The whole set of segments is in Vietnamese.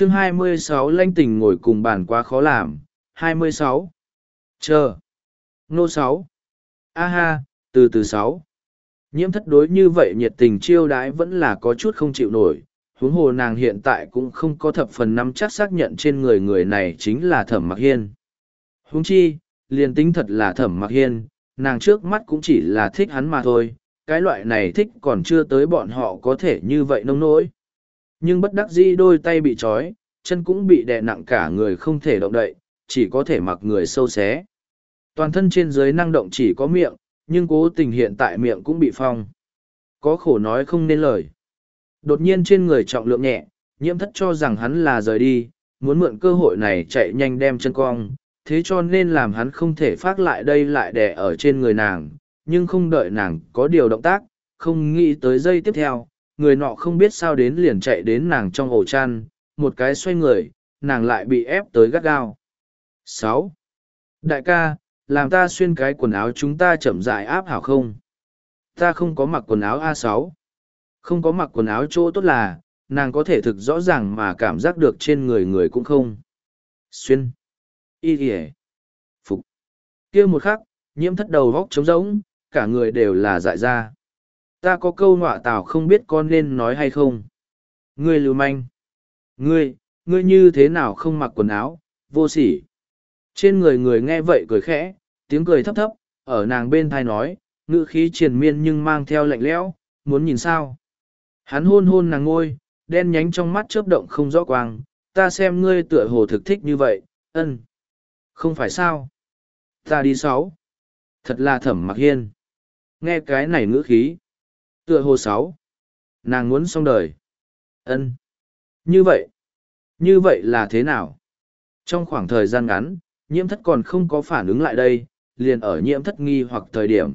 chương 26 lanh tình ngồi cùng bàn quá khó làm 26. chờ nô 6. a ha từ từ 6. nhiễm thất đối như vậy nhiệt tình chiêu đãi vẫn là có chút không chịu nổi, huống hồ nàng hiện tại cũng không có thập phần nắm chắc xác nhận trên người người này chính là thẩm mặc hiên huống chi, liền tính thật là thẩm mặc hiên, nàng trước mắt cũng chỉ là thích hắn mà thôi, cái loại này thích còn chưa tới bọn họ có thể như vậy nông nỗi nhưng bất đắc dĩ đôi tay bị trói, chân cũng bị đè nặng cả người không thể động đậy, chỉ có thể mặc người sâu xé. Toàn thân trên dưới năng động chỉ có miệng, nhưng cố tình hiện tại miệng cũng bị phong. Có khổ nói không nên lời. Đột nhiên trên người trọng lượng nhẹ, nhiễm thất cho rằng hắn là rời đi, muốn mượn cơ hội này chạy nhanh đem chân cong, thế cho nên làm hắn không thể phát lại đây lại đè ở trên người nàng, nhưng không đợi nàng có điều động tác, không nghĩ tới giây tiếp theo người nọ không biết sao đến liền chạy đến nàng trong ổ chăn, một cái xoay người, nàng lại bị ép tới gắt gao. Sáu. Đại ca, làm ta xuyên cái quần áo chúng ta chậm dại áp hảo không? Ta không có mặc quần áo a sáu. Không có mặc quần áo chỗ tốt là, nàng có thể thực rõ ràng mà cảm giác được trên người người cũng không. Xuyên. Y ỉa phục. Kia một khắc, nhiễm thất đầu vóc trống rỗng, cả người đều là dại ra ta có câu nọa tào không biết con nên nói hay không. Ngươi lưu manh. Ngươi ngươi như thế nào không mặc quần áo, vô sỉ. Trên người người nghe vậy cười khẽ, tiếng cười thấp thấp, ở nàng bên thai nói, ngữ khí triền miên nhưng mang theo lạnh lẽo, muốn nhìn sao. Hắn hôn hôn nàng ngôi, đen nhánh trong mắt chớp động không rõ quang, ta xem ngươi tựa hồ thực thích như vậy, ân. Không phải sao? Ta đi sáu. Thật là thẩm mặc hiên. Nghe cái này ngữ khí tựa hồ sáu. Nàng muốn xong đời. Ân. Như vậy. Như vậy là thế nào? Trong khoảng thời gian ngắn, nhiễm thất còn không có phản ứng lại đây, liền ở nhiễm thất nghi hoặc thời điểm.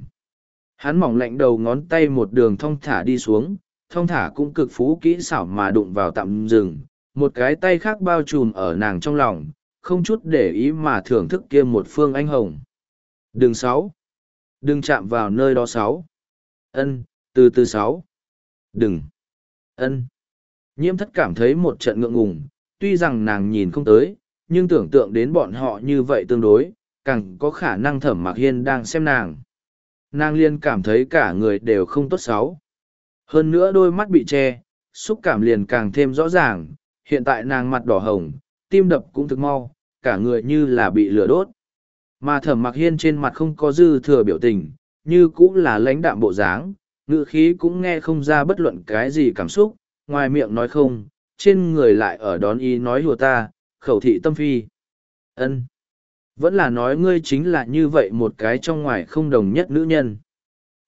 Hắn mỏng lạnh đầu ngón tay một đường thong thả đi xuống, thong thả cũng cực phú kỹ xảo mà đụng vào tạm rừng một cái tay khác bao trùm ở nàng trong lòng, không chút để ý mà thưởng thức kia một phương anh hồng. Đường sáu. Đừng chạm vào nơi đó sáu. Ân từ từ sáu. Đừng. Ân. Nhiễm thất cảm thấy một trận ngượng ngùng, tuy rằng nàng nhìn không tới, nhưng tưởng tượng đến bọn họ như vậy tương đối, càng có khả năng thẩm mạc hiên đang xem nàng. Nàng liên cảm thấy cả người đều không tốt xấu hơn nữa đôi mắt bị che, xúc cảm liền càng thêm rõ ràng, hiện tại nàng mặt đỏ hồng, tim đập cũng thực mau, cả người như là bị lửa đốt. Mà thẩm mặc hiên trên mặt không có dư thừa biểu tình, như cũng là lãnh đạm bộ dáng ngự khí cũng nghe không ra bất luận cái gì cảm xúc, ngoài miệng nói không, trên người lại ở đón ý nói hùa ta, khẩu thị tâm phi. Ân. Vẫn là nói ngươi chính là như vậy một cái trong ngoài không đồng nhất nữ nhân.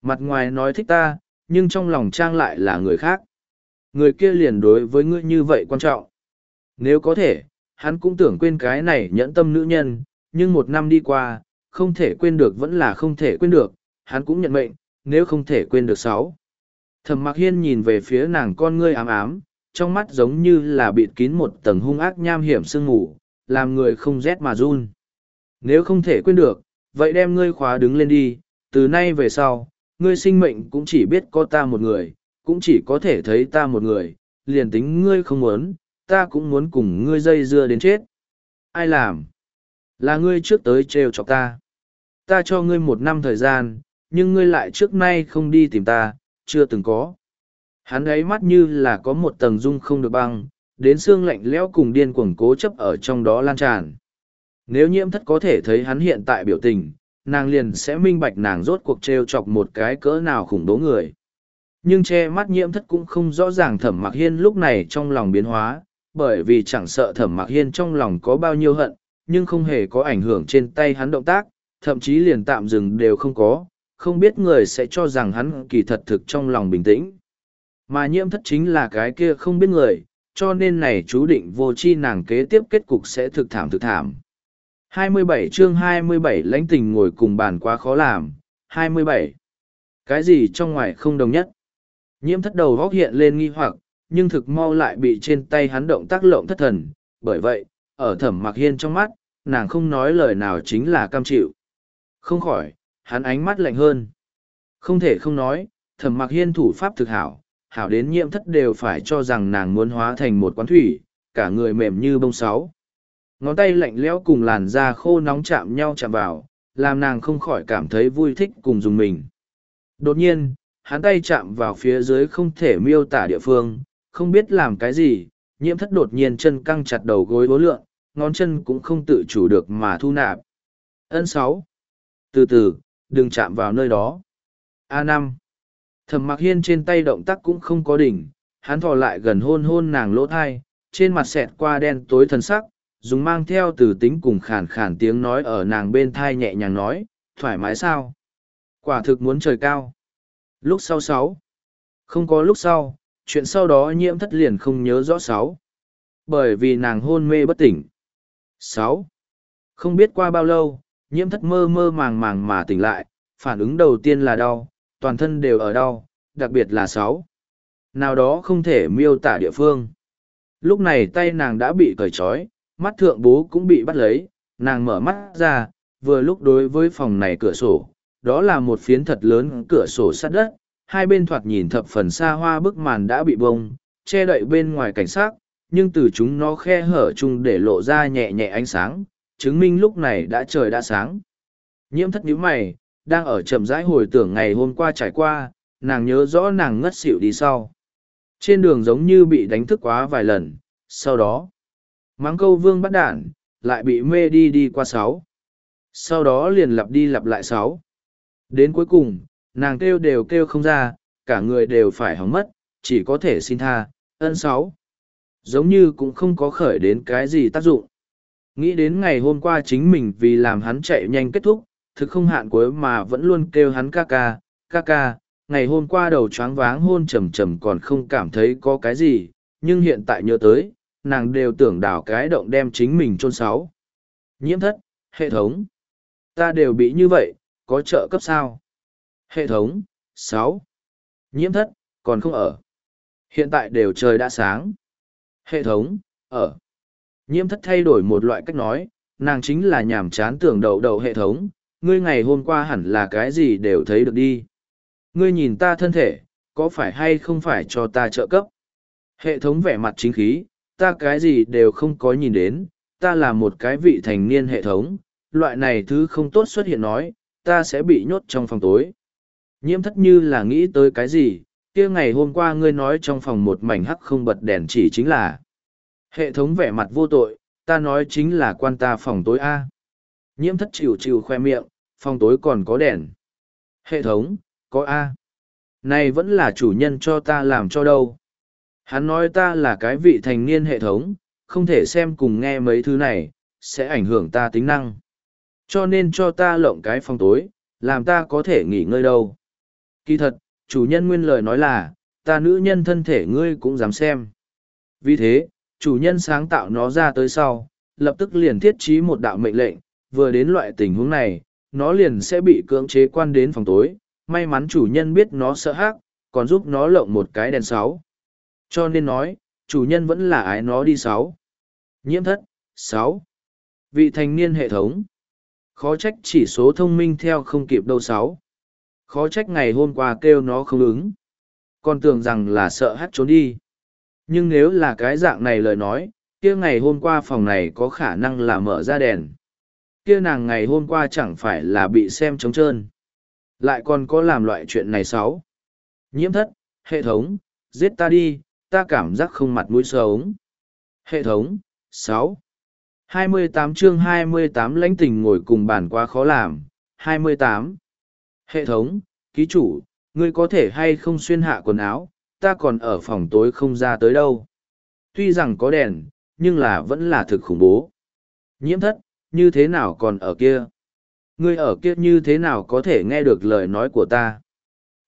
Mặt ngoài nói thích ta, nhưng trong lòng trang lại là người khác. Người kia liền đối với ngươi như vậy quan trọng. Nếu có thể, hắn cũng tưởng quên cái này nhẫn tâm nữ nhân, nhưng một năm đi qua, không thể quên được vẫn là không thể quên được, hắn cũng nhận mệnh nếu không thể quên được sáu. Thẩm mặc hiên nhìn về phía nàng con ngươi ám ám, trong mắt giống như là bịt kín một tầng hung ác nham hiểm sương ngủ làm người không rét mà run. Nếu không thể quên được, vậy đem ngươi khóa đứng lên đi, từ nay về sau, ngươi sinh mệnh cũng chỉ biết có ta một người, cũng chỉ có thể thấy ta một người, liền tính ngươi không muốn, ta cũng muốn cùng ngươi dây dưa đến chết. Ai làm? Là ngươi trước tới trêu chọc ta. Ta cho ngươi một năm thời gian nhưng ngươi lại trước nay không đi tìm ta, chưa từng có. Hắn ấy mắt như là có một tầng dung không được băng, đến xương lạnh lẽo cùng điên cuồng cố chấp ở trong đó lan tràn. Nếu nhiễm thất có thể thấy hắn hiện tại biểu tình, nàng liền sẽ minh bạch nàng rốt cuộc trêu chọc một cái cỡ nào khủng bố người. Nhưng che mắt nhiễm thất cũng không rõ ràng thẩm mặc hiên lúc này trong lòng biến hóa, bởi vì chẳng sợ thẩm mặc hiên trong lòng có bao nhiêu hận, nhưng không hề có ảnh hưởng trên tay hắn động tác, thậm chí liền tạm dừng đều không có không biết người sẽ cho rằng hắn kỳ thật thực trong lòng bình tĩnh. Mà nhiễm thất chính là cái kia không biết người, cho nên này chú định vô chi nàng kế tiếp kết cục sẽ thực thảm thực thảm. 27 chương 27 lãnh tình ngồi cùng bàn quá khó làm. 27. Cái gì trong ngoài không đồng nhất? Nhiễm thất đầu góc hiện lên nghi hoặc, nhưng thực mau lại bị trên tay hắn động tác lộng thất thần. Bởi vậy, ở thẩm mặc hiên trong mắt, nàng không nói lời nào chính là cam chịu. Không khỏi, hắn ánh mắt lạnh hơn. Không thể không nói, thẩm mặc hiên thủ pháp thực hảo, hảo đến nhiễm thất đều phải cho rằng nàng muốn hóa thành một quán thủy, cả người mềm như bông sáu. Ngón tay lạnh lẽo cùng làn da khô nóng chạm nhau chạm vào, làm nàng không khỏi cảm thấy vui thích cùng dùng mình. Đột nhiên, hắn tay chạm vào phía dưới không thể miêu tả địa phương, không biết làm cái gì, nhiễm thất đột nhiên chân căng chặt đầu gối bố lượng, ngón chân cũng không tự chủ được mà thu nạp. Ân sáu. Từ từ, đừng chạm vào nơi đó. a năm. Thẩm mặc hiên trên tay động tác cũng không có đỉnh, hắn thò lại gần hôn hôn nàng lỗ thai, trên mặt xẹt qua đen tối thần sắc, dùng mang theo từ tính cùng khàn khàn tiếng nói ở nàng bên thai nhẹ nhàng nói, thoải mái sao? Quả thực muốn trời cao. Lúc sau sáu. Không có lúc sau, chuyện sau đó nhiễm thất liền không nhớ rõ sáu. Bởi vì nàng hôn mê bất tỉnh. sáu. Không biết qua bao lâu, nhiễm thất mơ mơ màng màng mà tỉnh lại, phản ứng đầu tiên là đau, toàn thân đều ở đau, đặc biệt là sáu. Nào đó không thể miêu tả địa phương. Lúc này tay nàng đã bị cởi trói, mắt thượng bố cũng bị bắt lấy, nàng mở mắt ra, vừa lúc đối với phòng này cửa sổ, đó là một phiến thật lớn cửa sổ sắt đất, hai bên thoạt nhìn thập phần xa hoa bức màn đã bị bông, che đậy bên ngoài cảnh sát, nhưng từ chúng nó khe hở chung để lộ ra nhẹ nhẹ ánh sáng, chứng minh lúc này đã trời đã sáng. Nhiễm thất nhíu mày, đang ở chậm rãi hồi tưởng ngày hôm qua trải qua, nàng nhớ rõ nàng ngất xỉu đi sau. Trên đường giống như bị đánh thức quá vài lần, sau đó, mắng câu vương bắt đạn, lại bị mê đi đi qua sáu. Sau đó liền lặp đi lặp lại sáu. Đến cuối cùng, nàng kêu đều kêu không ra, cả người đều phải hóng mất, chỉ có thể xin tha, ân sáu. Giống như cũng không có khởi đến cái gì tác dụng. Nghĩ đến ngày hôm qua chính mình vì làm hắn chạy nhanh kết thúc, thực không hạn cuối mà vẫn luôn kêu hắn ca ca, ca ca, ngày hôm qua đầu choáng váng hôn trầm trầm còn không cảm thấy có cái gì, nhưng hiện tại nhớ tới, nàng đều tưởng đảo cái động đem chính mình chôn sáu. Nhiễm thất, hệ thống. Ta đều bị như vậy, có trợ cấp sao? Hệ thống, sáu. Nhiễm thất, còn không ở. Hiện tại đều trời đã sáng. Hệ thống, ở. Nhiễm thất thay đổi một loại cách nói, nàng chính là nhảm chán tưởng đầu đầu hệ thống, ngươi ngày hôm qua hẳn là cái gì đều thấy được đi. Ngươi nhìn ta thân thể, có phải hay không phải cho ta trợ cấp? Hệ thống vẻ mặt chính khí, ta cái gì đều không có nhìn đến, ta là một cái vị thành niên hệ thống, loại này thứ không tốt xuất hiện nói, ta sẽ bị nhốt trong phòng tối. Nhiễm thất như là nghĩ tới cái gì, kia ngày hôm qua ngươi nói trong phòng một mảnh hắc không bật đèn chỉ chính là hệ thống vẻ mặt vô tội, ta nói chính là quan ta phòng tối A. Nhiễm thất chịu chịu khoe miệng, phòng tối còn có đèn. Hệ thống, có A. Này vẫn là chủ nhân cho ta làm cho đâu. Hắn nói ta là cái vị thành niên hệ thống, không thể xem cùng nghe mấy thứ này, sẽ ảnh hưởng ta tính năng. Cho nên cho ta lộng cái phòng tối, làm ta có thể nghỉ ngơi đâu. Kỳ thật, chủ nhân nguyên lời nói là, ta nữ nhân thân thể ngươi cũng dám xem. Vì thế, chủ nhân sáng tạo nó ra tới sau, lập tức liền thiết trí một đạo mệnh lệnh, vừa đến loại tình huống này, nó liền sẽ bị cưỡng chế quan đến phòng tối. May mắn chủ nhân biết nó sợ hắc, còn giúp nó lộng một cái đèn sáu. Cho nên nói, chủ nhân vẫn là ái nó đi sáu. Nhiễm thất, sáu. Vị thành niên hệ thống. Khó trách chỉ số thông minh theo không kịp đâu sáu. Khó trách ngày hôm qua kêu nó không ứng. Còn tưởng rằng là sợ hát trốn đi. Nhưng nếu là cái dạng này lời nói, kia ngày hôm qua phòng này có khả năng là mở ra đèn. Kia nàng ngày hôm qua chẳng phải là bị xem trống trơn. Lại còn có làm loại chuyện này sáu. Nhiễm thất, hệ thống, giết ta đi, ta cảm giác không mặt mũi sống. Hệ thống, sáu 28 chương 28 lãnh tình ngồi cùng bàn quá khó làm. 28. Hệ thống, ký chủ, ngươi có thể hay không xuyên hạ quần áo, ta còn ở phòng tối không ra tới đâu. Tuy rằng có đèn, nhưng là vẫn là thực khủng bố. Nhiễm thất, như thế nào còn ở kia? Ngươi ở kia như thế nào có thể nghe được lời nói của ta?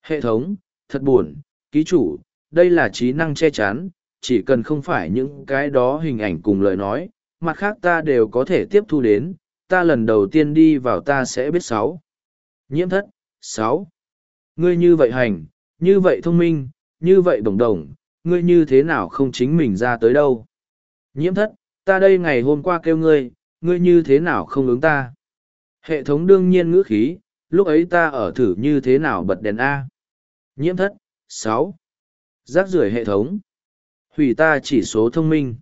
Hệ thống, thật buồn, ký chủ, đây là trí năng che chắn, chỉ cần không phải những cái đó hình ảnh cùng lời nói, mặt khác ta đều có thể tiếp thu đến, ta lần đầu tiên đi vào ta sẽ biết sáu. Nhiễm thất, sáu. Ngươi như vậy hành, như vậy thông minh, như vậy đồng đồng, ngươi như thế nào không chính mình ra tới đâu. Nhiễm thất, ta đây ngày hôm qua kêu ngươi, ngươi như thế nào không ứng ta. Hệ thống đương nhiên ngữ khí, lúc ấy ta ở thử như thế nào bật đèn A. Nhiễm thất, sáu. Rác rưởi hệ thống. Hủy ta chỉ số thông minh.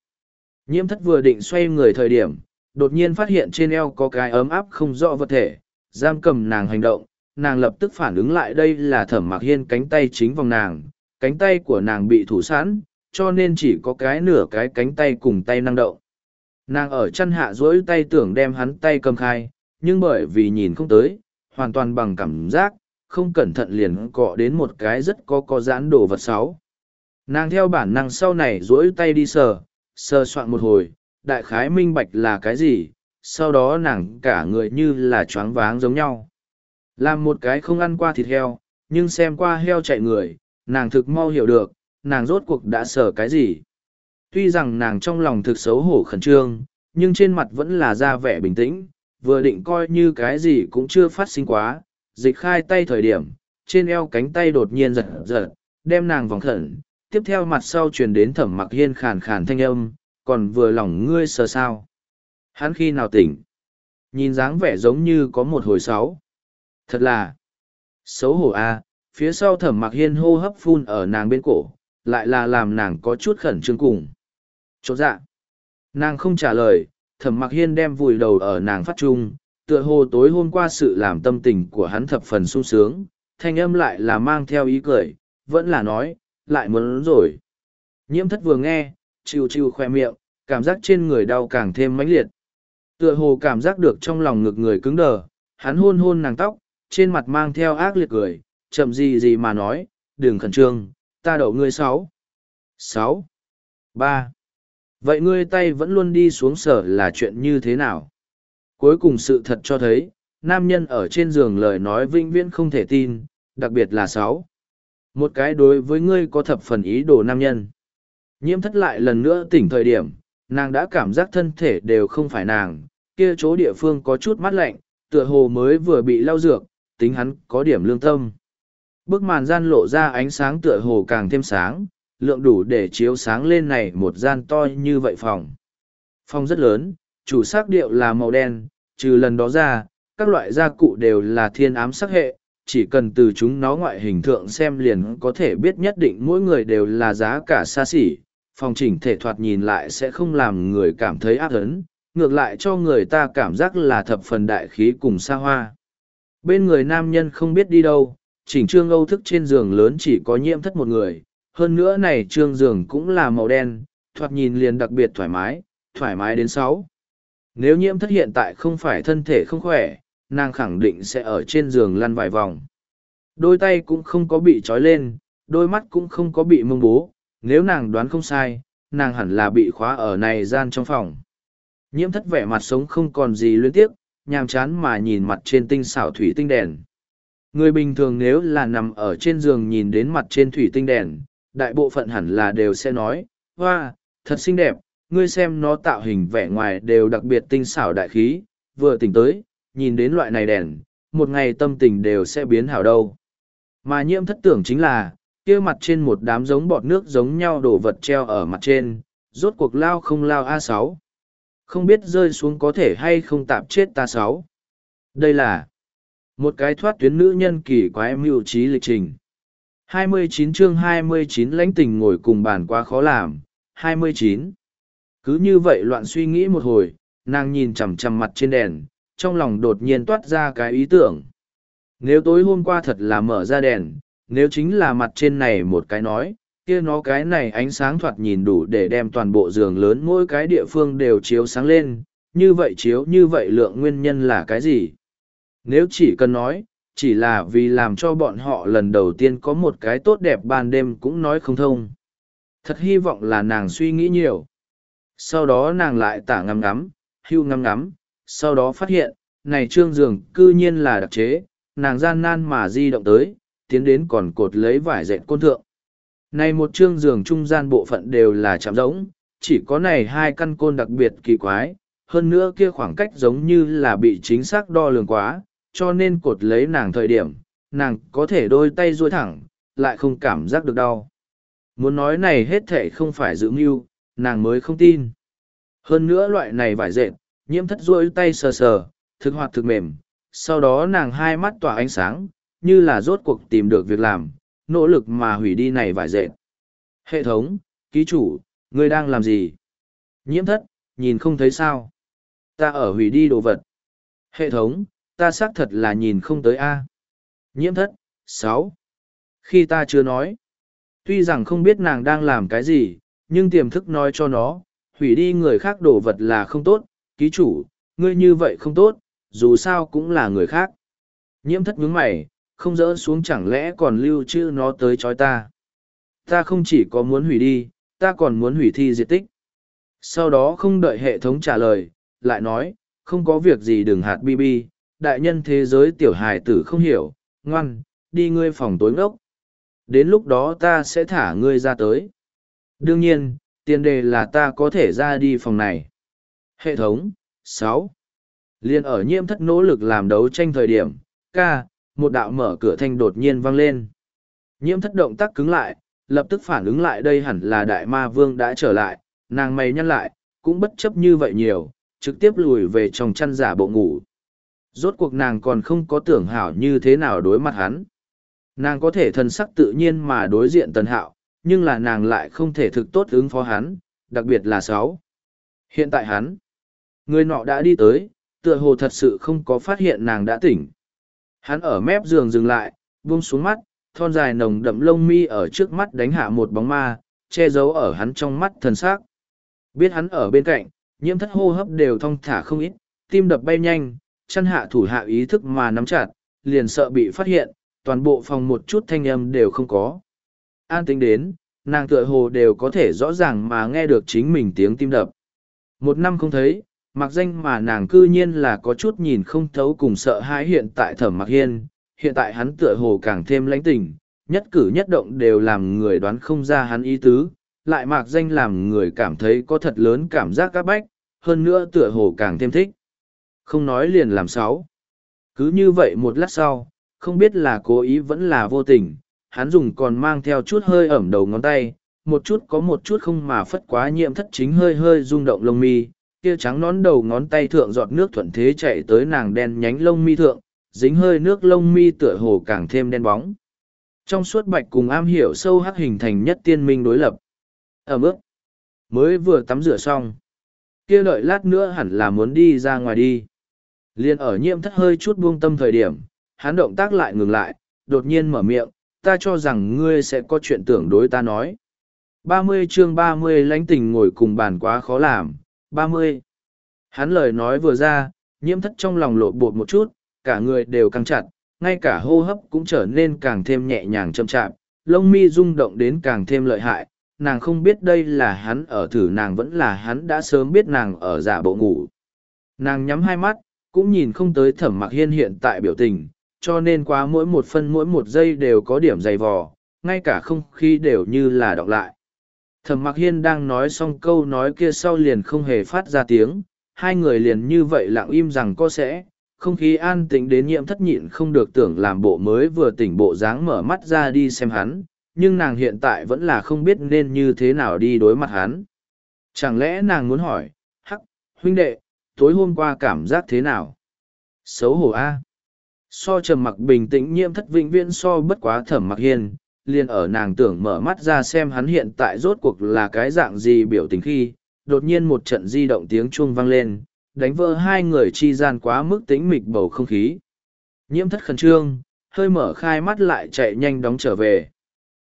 Nhiễm thất vừa định xoay người thời điểm, đột nhiên phát hiện trên eo có cái ấm áp không rõ vật thể, giam cầm nàng hành động, nàng lập tức phản ứng lại đây là thẩm mặc hiên cánh tay chính vòng nàng, cánh tay của nàng bị thủ sẵn, cho nên chỉ có cái nửa cái cánh tay cùng tay năng động. Nàng ở chân hạ duỗi tay tưởng đem hắn tay cầm khai, nhưng bởi vì nhìn không tới, hoàn toàn bằng cảm giác, không cẩn thận liền cọ đến một cái rất có có giãn đồ vật sáu. Nàng theo bản năng sau này duỗi tay đi sờ, sờ soạn một hồi, đại khái minh bạch là cái gì, sau đó nàng cả người như là choáng váng giống nhau. Làm một cái không ăn qua thịt heo, nhưng xem qua heo chạy người, nàng thực mau hiểu được, nàng rốt cuộc đã sở cái gì. Tuy rằng nàng trong lòng thực xấu hổ khẩn trương, nhưng trên mặt vẫn là ra vẻ bình tĩnh, vừa định coi như cái gì cũng chưa phát sinh quá, dịch khai tay thời điểm, trên eo cánh tay đột nhiên giật giật, đem nàng vòng khẩn, tiếp theo mặt sau truyền đến thẩm mặc hiên khàn khàn thanh âm, còn vừa lòng ngươi sờ sao. Hắn khi nào tỉnh? Nhìn dáng vẻ giống như có một hồi sáu. Thật là xấu hổ a à, phía sau thẩm mặc hiên hô hấp phun ở nàng bên cổ, lại là làm nàng có chút khẩn trương cùng. Chỗ dạ. Nàng không trả lời, thẩm mặc hiên đem vùi đầu ở nàng phát trung, tựa hồ tối hôm qua sự làm tâm tình của hắn thập phần sung sướng, thanh âm lại là mang theo ý cười, vẫn là nói, lại muốn rồi. Nhiễm thất vừa nghe, chiều chiều khoe miệng, cảm giác trên người đau càng thêm mãnh liệt. Tựa hồ cảm giác được trong lòng ngực người cứng đờ, hắn hôn hôn nàng tóc, trên mặt mang theo ác liệt cười, chậm gì gì mà nói, đừng khẩn trương, ta đậu ngươi sáu. Sáu. Ba. Vậy ngươi tay vẫn luôn đi xuống sở là chuyện như thế nào? Cuối cùng sự thật cho thấy, nam nhân ở trên giường lời nói vinh viễn không thể tin, đặc biệt là sáu. Một cái đối với ngươi có thập phần ý đồ nam nhân. Nhiễm thất lại lần nữa tỉnh thời điểm, nàng đã cảm giác thân thể đều không phải nàng, kia chỗ địa phương có chút mát lạnh, tựa hồ mới vừa bị lau dược, tính hắn có điểm lương tâm. Bức màn gian lộ ra ánh sáng tựa hồ càng thêm sáng, lượng đủ để chiếu sáng lên này một gian to như vậy phòng. Phòng rất lớn, chủ sắc điệu là màu đen, trừ lần đó ra, các loại gia cụ đều là thiên ám sắc hệ, chỉ cần từ chúng nó ngoại hình thượng xem liền có thể biết nhất định mỗi người đều là giá cả xa xỉ, phòng chỉnh thể thoạt nhìn lại sẽ không làm người cảm thấy áp ấn, ngược lại cho người ta cảm giác là thập phần đại khí cùng xa hoa. Bên người nam nhân không biết đi đâu, chỉnh trương âu thức trên giường lớn chỉ có nhiễm thất một người, hơn nữa này trương giường cũng là màu đen, thoạt nhìn liền đặc biệt thoải mái, thoải mái đến sáu. Nếu nhiễm thất hiện tại không phải thân thể không khỏe, nàng khẳng định sẽ ở trên giường lăn vài vòng. Đôi tay cũng không có bị trói lên, đôi mắt cũng không có bị mông bố, nếu nàng đoán không sai, nàng hẳn là bị khóa ở này gian trong phòng. Nhiễm thất vẻ mặt sống không còn gì luyến tiếc, nhàm chán mà nhìn mặt trên tinh xảo thủy tinh đèn. Người bình thường nếu là nằm ở trên giường nhìn đến mặt trên thủy tinh đèn, đại bộ phận hẳn là đều sẽ nói, hoa, thật xinh đẹp, ngươi xem nó tạo hình vẻ ngoài đều đặc biệt tinh xảo đại khí, vừa tỉnh tới, nhìn đến loại này đèn, một ngày tâm tình đều sẽ biến hảo đâu. Mà nhiễm thất tưởng chính là, kia mặt trên một đám giống bọt nước giống nhau đổ vật treo ở mặt trên, rốt cuộc lao không lao A6. Không biết rơi xuống có thể hay không tạp chết ta sáu. Đây là một cái thoát tuyến nữ nhân kỳ quái mưu trí lịch trình. 29 chương 29 lãnh tình ngồi cùng bàn quá khó làm. 29. Cứ như vậy loạn suy nghĩ một hồi, nàng nhìn chằm chằm mặt trên đèn, trong lòng đột nhiên toát ra cái ý tưởng. Nếu tối hôm qua thật là mở ra đèn, nếu chính là mặt trên này một cái nói, kia nó cái này ánh sáng thoạt nhìn đủ để đem toàn bộ giường lớn mỗi cái địa phương đều chiếu sáng lên, như vậy chiếu như vậy lượng nguyên nhân là cái gì? Nếu chỉ cần nói, chỉ là vì làm cho bọn họ lần đầu tiên có một cái tốt đẹp ban đêm cũng nói không thông. Thật hy vọng là nàng suy nghĩ nhiều. Sau đó nàng lại tả ngắm ngắm, hưu ngắm ngắm, sau đó phát hiện, này trương giường cư nhiên là đặc chế, nàng gian nan mà di động tới, tiến đến còn cột lấy vải dệt côn thượng. Này một chương giường trung gian bộ phận đều là chạm rỗng, chỉ có này hai căn côn đặc biệt kỳ quái, hơn nữa kia khoảng cách giống như là bị chính xác đo lường quá, cho nên cột lấy nàng thời điểm, nàng có thể đôi tay duỗi thẳng, lại không cảm giác được đau. Muốn nói này hết thể không phải dự mưu, nàng mới không tin. Hơn nữa loại này vải dệt, nhiễm thất duỗi tay sờ sờ, thực hoạt thực mềm, sau đó nàng hai mắt tỏa ánh sáng, như là rốt cuộc tìm được việc làm, nỗ lực mà hủy đi này vải dệt. Hệ thống, ký chủ, ngươi đang làm gì? Nhiễm thất, nhìn không thấy sao. Ta ở hủy đi đồ vật. Hệ thống, ta xác thật là nhìn không tới A. Nhiễm thất, sáu. Khi ta chưa nói, tuy rằng không biết nàng đang làm cái gì, nhưng tiềm thức nói cho nó, hủy đi người khác đồ vật là không tốt, ký chủ, ngươi như vậy không tốt, dù sao cũng là người khác. Nhiễm thất nhướng mày, không dỡ xuống chẳng lẽ còn lưu trữ nó tới chói ta. Ta không chỉ có muốn hủy đi, ta còn muốn hủy thi diệt tích. Sau đó không đợi hệ thống trả lời, lại nói, không có việc gì đừng hạt bi bi, đại nhân thế giới tiểu hài tử không hiểu, ngoan, đi ngươi phòng tối ngốc. Đến lúc đó ta sẽ thả ngươi ra tới. Đương nhiên, tiền đề là ta có thể ra đi phòng này. Hệ thống, sáu Liên ở nhiễm thất nỗ lực làm đấu tranh thời điểm, ca, một đạo mở cửa thanh đột nhiên vang lên. Nhiễm thất động tác cứng lại, lập tức phản ứng lại đây hẳn là đại ma vương đã trở lại, nàng mày nhăn lại, cũng bất chấp như vậy nhiều, trực tiếp lùi về trong chăn giả bộ ngủ. Rốt cuộc nàng còn không có tưởng hảo như thế nào đối mặt hắn. Nàng có thể thần sắc tự nhiên mà đối diện tần hạo, nhưng là nàng lại không thể thực tốt ứng phó hắn, đặc biệt là sáu. Hiện tại hắn, người nọ đã đi tới, tựa hồ thật sự không có phát hiện nàng đã tỉnh. Hắn ở mép giường dừng lại, buông xuống mắt, thon dài nồng đậm lông mi ở trước mắt đánh hạ một bóng ma, che giấu ở hắn trong mắt thần sắc. Biết hắn ở bên cạnh, nhiễm thất hô hấp đều thong thả không ít, tim đập bay nhanh, chăn hạ thủ hạ ý thức mà nắm chặt, liền sợ bị phát hiện, toàn bộ phòng một chút thanh âm đều không có. An tính đến, nàng tựa hồ đều có thể rõ ràng mà nghe được chính mình tiếng tim đập. Một năm không thấy, mặc danh mà nàng cư nhiên là có chút nhìn không thấu cùng sợ hãi hiện tại thẩm mặc hiên, hiện tại hắn tựa hồ càng thêm lãnh tình, nhất cử nhất động đều làm người đoán không ra hắn ý tứ, lại mạc danh làm người cảm thấy có thật lớn cảm giác các bách, hơn nữa tựa hồ càng thêm thích. Không nói liền làm sáu. Cứ như vậy một lát sau, không biết là cố ý vẫn là vô tình, hắn dùng còn mang theo chút hơi ẩm đầu ngón tay, một chút có một chút không mà phất quá nhiễm thất chính hơi hơi rung động lông mi, kia trắng nón đầu ngón tay thượng giọt nước thuận thế chạy tới nàng đen nhánh lông mi thượng, dính hơi nước lông mi tựa hồ càng thêm đen bóng. Trong suốt bạch cùng am hiểu sâu hắc hình thành nhất tiên minh đối lập. Ở bước, mới vừa tắm rửa xong. kia đợi lát nữa hẳn là muốn đi ra ngoài đi. Liên ở nhiễm thất hơi chút buông tâm thời điểm, hắn động tác lại ngừng lại, đột nhiên mở miệng, ta cho rằng ngươi sẽ có chuyện tưởng đối ta nói. ba mươi chương ba mươi lãnh tình ngồi cùng bàn quá khó làm, ba mươi Hắn lời nói vừa ra, nhiễm thất trong lòng lộ bột một chút, cả người đều căng chặt, ngay cả hô hấp cũng trở nên càng thêm nhẹ nhàng chậm chạp, lông mi rung động đến càng thêm lợi hại. Nàng không biết đây là hắn ở thử nàng vẫn là hắn đã sớm biết nàng ở giả bộ ngủ. Nàng nhắm hai mắt, cũng nhìn không tới thẩm mặc hiên hiện tại biểu tình, cho nên quá mỗi một phân mỗi một giây đều có điểm dày vò, ngay cả không khí đều như là đọc lại. Thẩm mặc hiên đang nói xong câu nói kia sau liền không hề phát ra tiếng, hai người liền như vậy lặng im rằng có sẽ, không khí an tĩnh đến nhiễm thất nhịn không được tưởng làm bộ mới vừa tỉnh bộ dáng mở mắt ra đi xem hắn, nhưng nàng hiện tại vẫn là không biết nên như thế nào đi đối mặt hắn. Chẳng lẽ nàng muốn hỏi, hắc, huynh đệ, tối hôm qua cảm giác thế nào? Xấu hổ A. So trầm mặc bình tĩnh nhiễm thất vĩnh viễn so bất quá thẩm mặc hiền, liền ở nàng tưởng mở mắt ra xem hắn hiện tại rốt cuộc là cái dạng gì biểu tình khi, đột nhiên một trận di động tiếng chuông vang lên, đánh vỡ hai người chi gian quá mức tĩnh mịch bầu không khí. Nhiễm thất khẩn trương, hơi mở khai mắt lại chạy nhanh đóng trở về.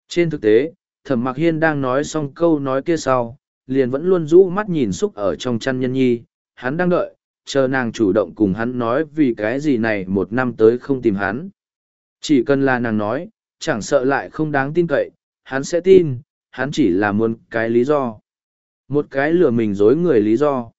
Trên thực tế, thẩm mặc hiên đang nói xong câu nói kia sau, liền vẫn luôn rũ mắt nhìn xúc ở trong chăn nhân nhi, hắn đang đợi, chờ nàng chủ động cùng hắn nói vì cái gì này một năm tới không tìm hắn. Chỉ cần là nàng nói, chẳng sợ lại không đáng tin cậy, hắn sẽ tin, hắn chỉ là muốn cái lý do. Một cái lừa mình dối người lý do.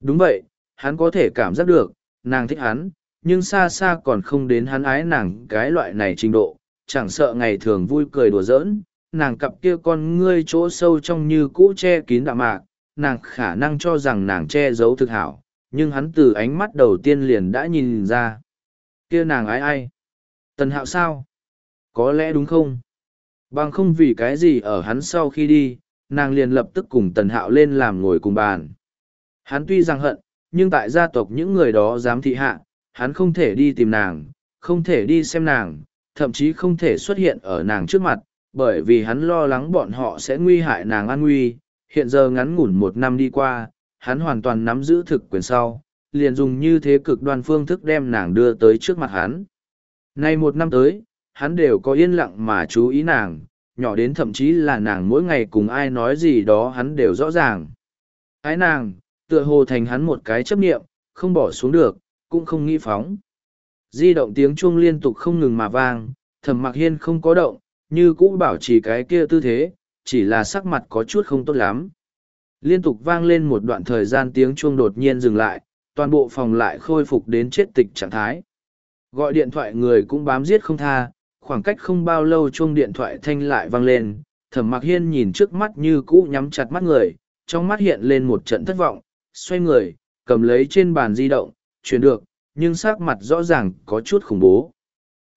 Đúng vậy, hắn có thể cảm giác được, nàng thích hắn, nhưng xa xa còn không đến hắn ái nàng cái loại này trình độ, chẳng sợ ngày thường vui cười đùa giỡn, nàng cặp kia con ngươi chỗ sâu trong như cũ che kín đạm mạc, nàng khả năng cho rằng nàng che giấu thực hảo, nhưng hắn từ ánh mắt đầu tiên liền đã nhìn ra. kia nàng ái ai? Tần hạo sao? Có lẽ đúng không? Bằng không vì cái gì ở hắn sau khi đi, nàng liền lập tức cùng tần hạo lên làm ngồi cùng bàn. Hắn tuy rằng hận, nhưng tại gia tộc những người đó dám thị hạ, hắn không thể đi tìm nàng, không thể đi xem nàng, thậm chí không thể xuất hiện ở nàng trước mặt, bởi vì hắn lo lắng bọn họ sẽ nguy hại nàng an nguy hiện giờ ngắn ngủn một năm đi qua, hắn hoàn toàn nắm giữ thực quyền sau, liền dùng như thế cực đoan phương thức đem nàng đưa tới trước mặt hắn. Nay một năm tới, hắn đều có yên lặng mà chú ý nàng, nhỏ đến thậm chí là nàng mỗi ngày cùng ai nói gì đó hắn đều rõ ràng. Ái nàng, tựa hồ thành hắn một cái chấp niệm, không bỏ xuống được, cũng không nghĩ phóng. Di động tiếng chuông liên tục không ngừng mà vang, thẩm mặc hiên không có động, như cũ bảo trì cái kia tư thế, chỉ là sắc mặt có chút không tốt lắm. Liên tục vang lên một đoạn thời gian tiếng chuông đột nhiên dừng lại, toàn bộ phòng lại khôi phục đến chết tịch trạng thái. Gọi điện thoại người cũng bám giết không tha, khoảng cách không bao lâu chuông điện thoại thanh lại vang lên, thẩm mặc hiên nhìn trước mắt như cũ nhắm chặt mắt người, trong mắt hiện lên một trận thất vọng, xoay người, cầm lấy trên bàn di động, chuyển được, nhưng sắc mặt rõ ràng có chút khủng bố.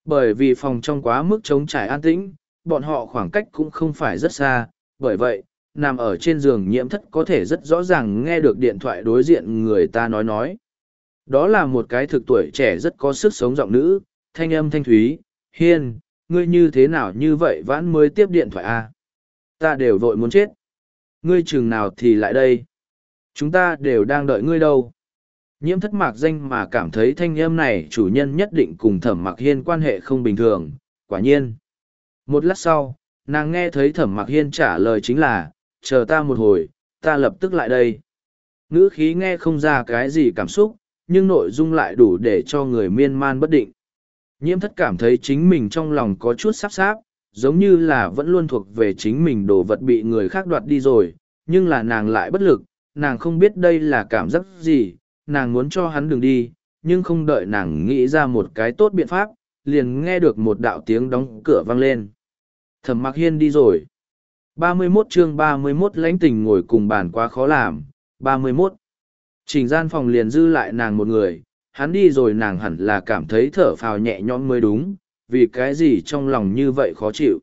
Bởi vì phòng trong quá mức trống trải an tĩnh, bọn họ khoảng cách cũng không phải rất xa, bởi vậy, nằm ở trên giường nhiễm thất có thể rất rõ ràng nghe được điện thoại đối diện người ta nói nói. Đó là một cái thực tuổi trẻ rất có sức sống giọng nữ, thanh âm thanh thúy, hiên, ngươi như thế nào như vậy vãn mới tiếp điện thoại a Ta đều vội muốn chết. Ngươi chừng nào thì lại đây. Chúng ta đều đang đợi ngươi đâu. Nhiễm thất mạc danh mà cảm thấy thanh âm này chủ nhân nhất định cùng thẩm mặc hiên quan hệ không bình thường, quả nhiên. Một lát sau, nàng nghe thấy thẩm mặc hiên trả lời chính là, chờ ta một hồi, ta lập tức lại đây. Ngữ khí nghe không ra cái gì cảm xúc, nhưng nội dung lại đủ để cho người miên man bất định. Nhiễm thất cảm thấy chính mình trong lòng có chút sắp sáp, giống như là vẫn luôn thuộc về chính mình đồ vật bị người khác đoạt đi rồi, nhưng là nàng lại bất lực, nàng không biết đây là cảm giác gì, nàng muốn cho hắn đừng đi, nhưng không đợi nàng nghĩ ra một cái tốt biện pháp, liền nghe được một đạo tiếng đóng cửa vang lên. Thẩm Mặc Hiên đi rồi. 31 chương 31 lãnh tình ngồi cùng bàn quá khó làm. 31. Trình gian phòng liền dư lại nàng một người, hắn đi rồi nàng hẳn là cảm thấy thở phào nhẹ nhõm mới đúng, vì cái gì trong lòng như vậy khó chịu.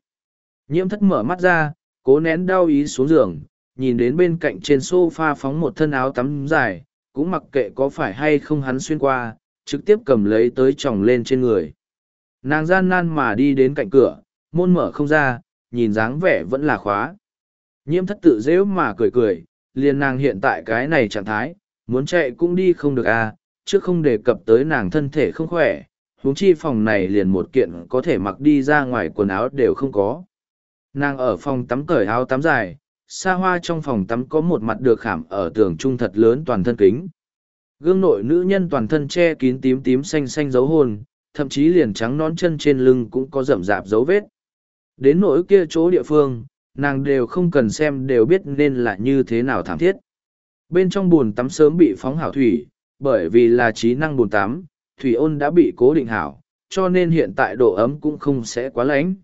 Nhiễm thất mở mắt ra, cố nén đau ý xuống giường, nhìn đến bên cạnh trên sofa phóng một thân áo tắm dài, cũng mặc kệ có phải hay không hắn xuyên qua, trực tiếp cầm lấy tới tròng lên trên người. Nàng gian nan mà đi đến cạnh cửa, môn mở không ra, nhìn dáng vẻ vẫn là khóa. Nhiễm thất tự dễ mà cười cười, liền nàng hiện tại cái này trạng thái, muốn chạy cũng đi không được à, trước không đề cập tới nàng thân thể không khỏe, huống chi phòng này liền một kiện có thể mặc đi ra ngoài quần áo đều không có. Nàng ở phòng tắm cởi áo tắm dài, xa hoa trong phòng tắm có một mặt được khảm ở tường trung thật lớn toàn thân kính. Gương nội nữ nhân toàn thân che kín tím tím xanh xanh dấu hồn, thậm chí liền trắng nón chân trên lưng cũng có rậm rạp dấu vết. Đến nỗi kia chỗ địa phương, nàng đều không cần xem đều biết nên là như thế nào thảm thiết. Bên trong bồn tắm sớm bị phóng hảo thủy, bởi vì là trí năng bồn tắm, thủy ôn đã bị cố định hảo, cho nên hiện tại độ ấm cũng không sẽ quá lạnh.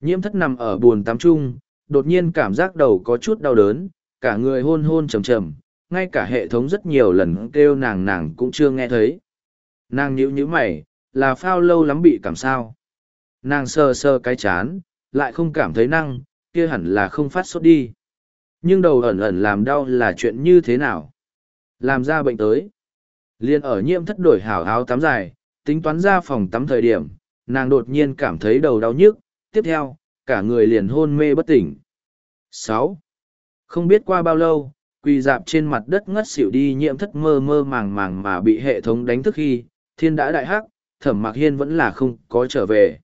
Nhiễm thất nằm ở bồn tắm chung, đột nhiên cảm giác đầu có chút đau đớn, cả người hôn hôn trầm trầm, ngay cả hệ thống rất nhiều lần kêu nàng nàng cũng chưa nghe thấy. Nàng nhíu nhíu mày, là phao lâu lắm bị cảm sao. Nàng sờ sờ cái chán, lại không cảm thấy năng, kia hẳn là không phát sốt đi. Nhưng đầu ẩn ẩn làm đau là chuyện như thế nào? Làm ra bệnh tới. Liên ở nhiễm thất đổi hảo áo tắm dài, tính toán ra phòng tắm thời điểm, nàng đột nhiên cảm thấy đầu đau nhức, tiếp theo, cả người liền hôn mê bất tỉnh. sáu Không biết qua bao lâu, quỳ dạp trên mặt đất ngất xỉu đi nhiễm thất mơ mơ màng màng mà bị hệ thống đánh thức khi, thiên đã đại hắc, thẩm mạc hiên vẫn là không có trở về.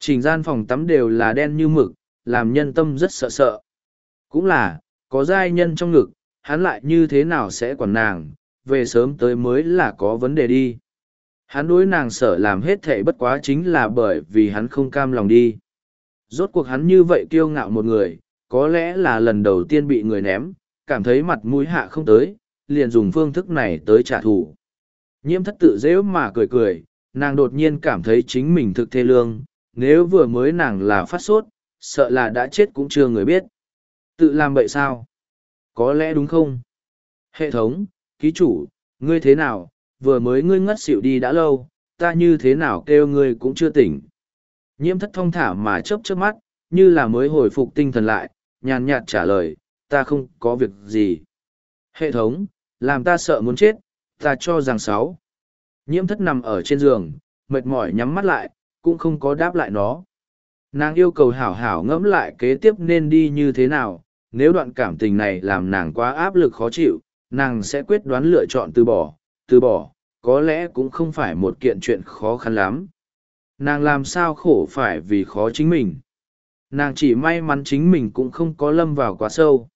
Trình gian phòng tắm đều là đen như mực, làm nhân tâm rất sợ sợ. Cũng là, có giai nhân trong ngực, hắn lại như thế nào sẽ quản nàng, về sớm tới mới là có vấn đề đi. Hắn đối nàng sợ làm hết thệ bất quá chính là bởi vì hắn không cam lòng đi. Rốt cuộc hắn như vậy kiêu ngạo một người, có lẽ là lần đầu tiên bị người ném, cảm thấy mặt mũi hạ không tới, liền dùng phương thức này tới trả thù. Nhiễm thất tự dễ mà cười cười, nàng đột nhiên cảm thấy chính mình thực thê lương, nếu vừa mới nàng là phát sốt, sợ là đã chết cũng chưa người biết. Tự làm vậy sao? Có lẽ đúng không? Hệ thống, ký chủ, ngươi thế nào, vừa mới ngươi ngất xỉu đi đã lâu, ta như thế nào kêu ngươi cũng chưa tỉnh. Nhiễm thất thông thả mà chớp chớp mắt, như là mới hồi phục tinh thần lại, nhàn nhạt trả lời, ta không có việc gì. Hệ thống, làm ta sợ muốn chết, ta cho rằng sáu. Nhiễm thất nằm ở trên giường, mệt mỏi nhắm mắt lại, cũng không có đáp lại nó. Nàng yêu cầu hảo hảo ngẫm lại kế tiếp nên đi như thế nào, nếu đoạn cảm tình này làm nàng quá áp lực khó chịu, nàng sẽ quyết đoán lựa chọn từ bỏ, từ bỏ, có lẽ cũng không phải một kiện chuyện khó khăn lắm. Nàng làm sao khổ phải vì khó chính mình. Nàng chỉ may mắn chính mình cũng không có lâm vào quá sâu.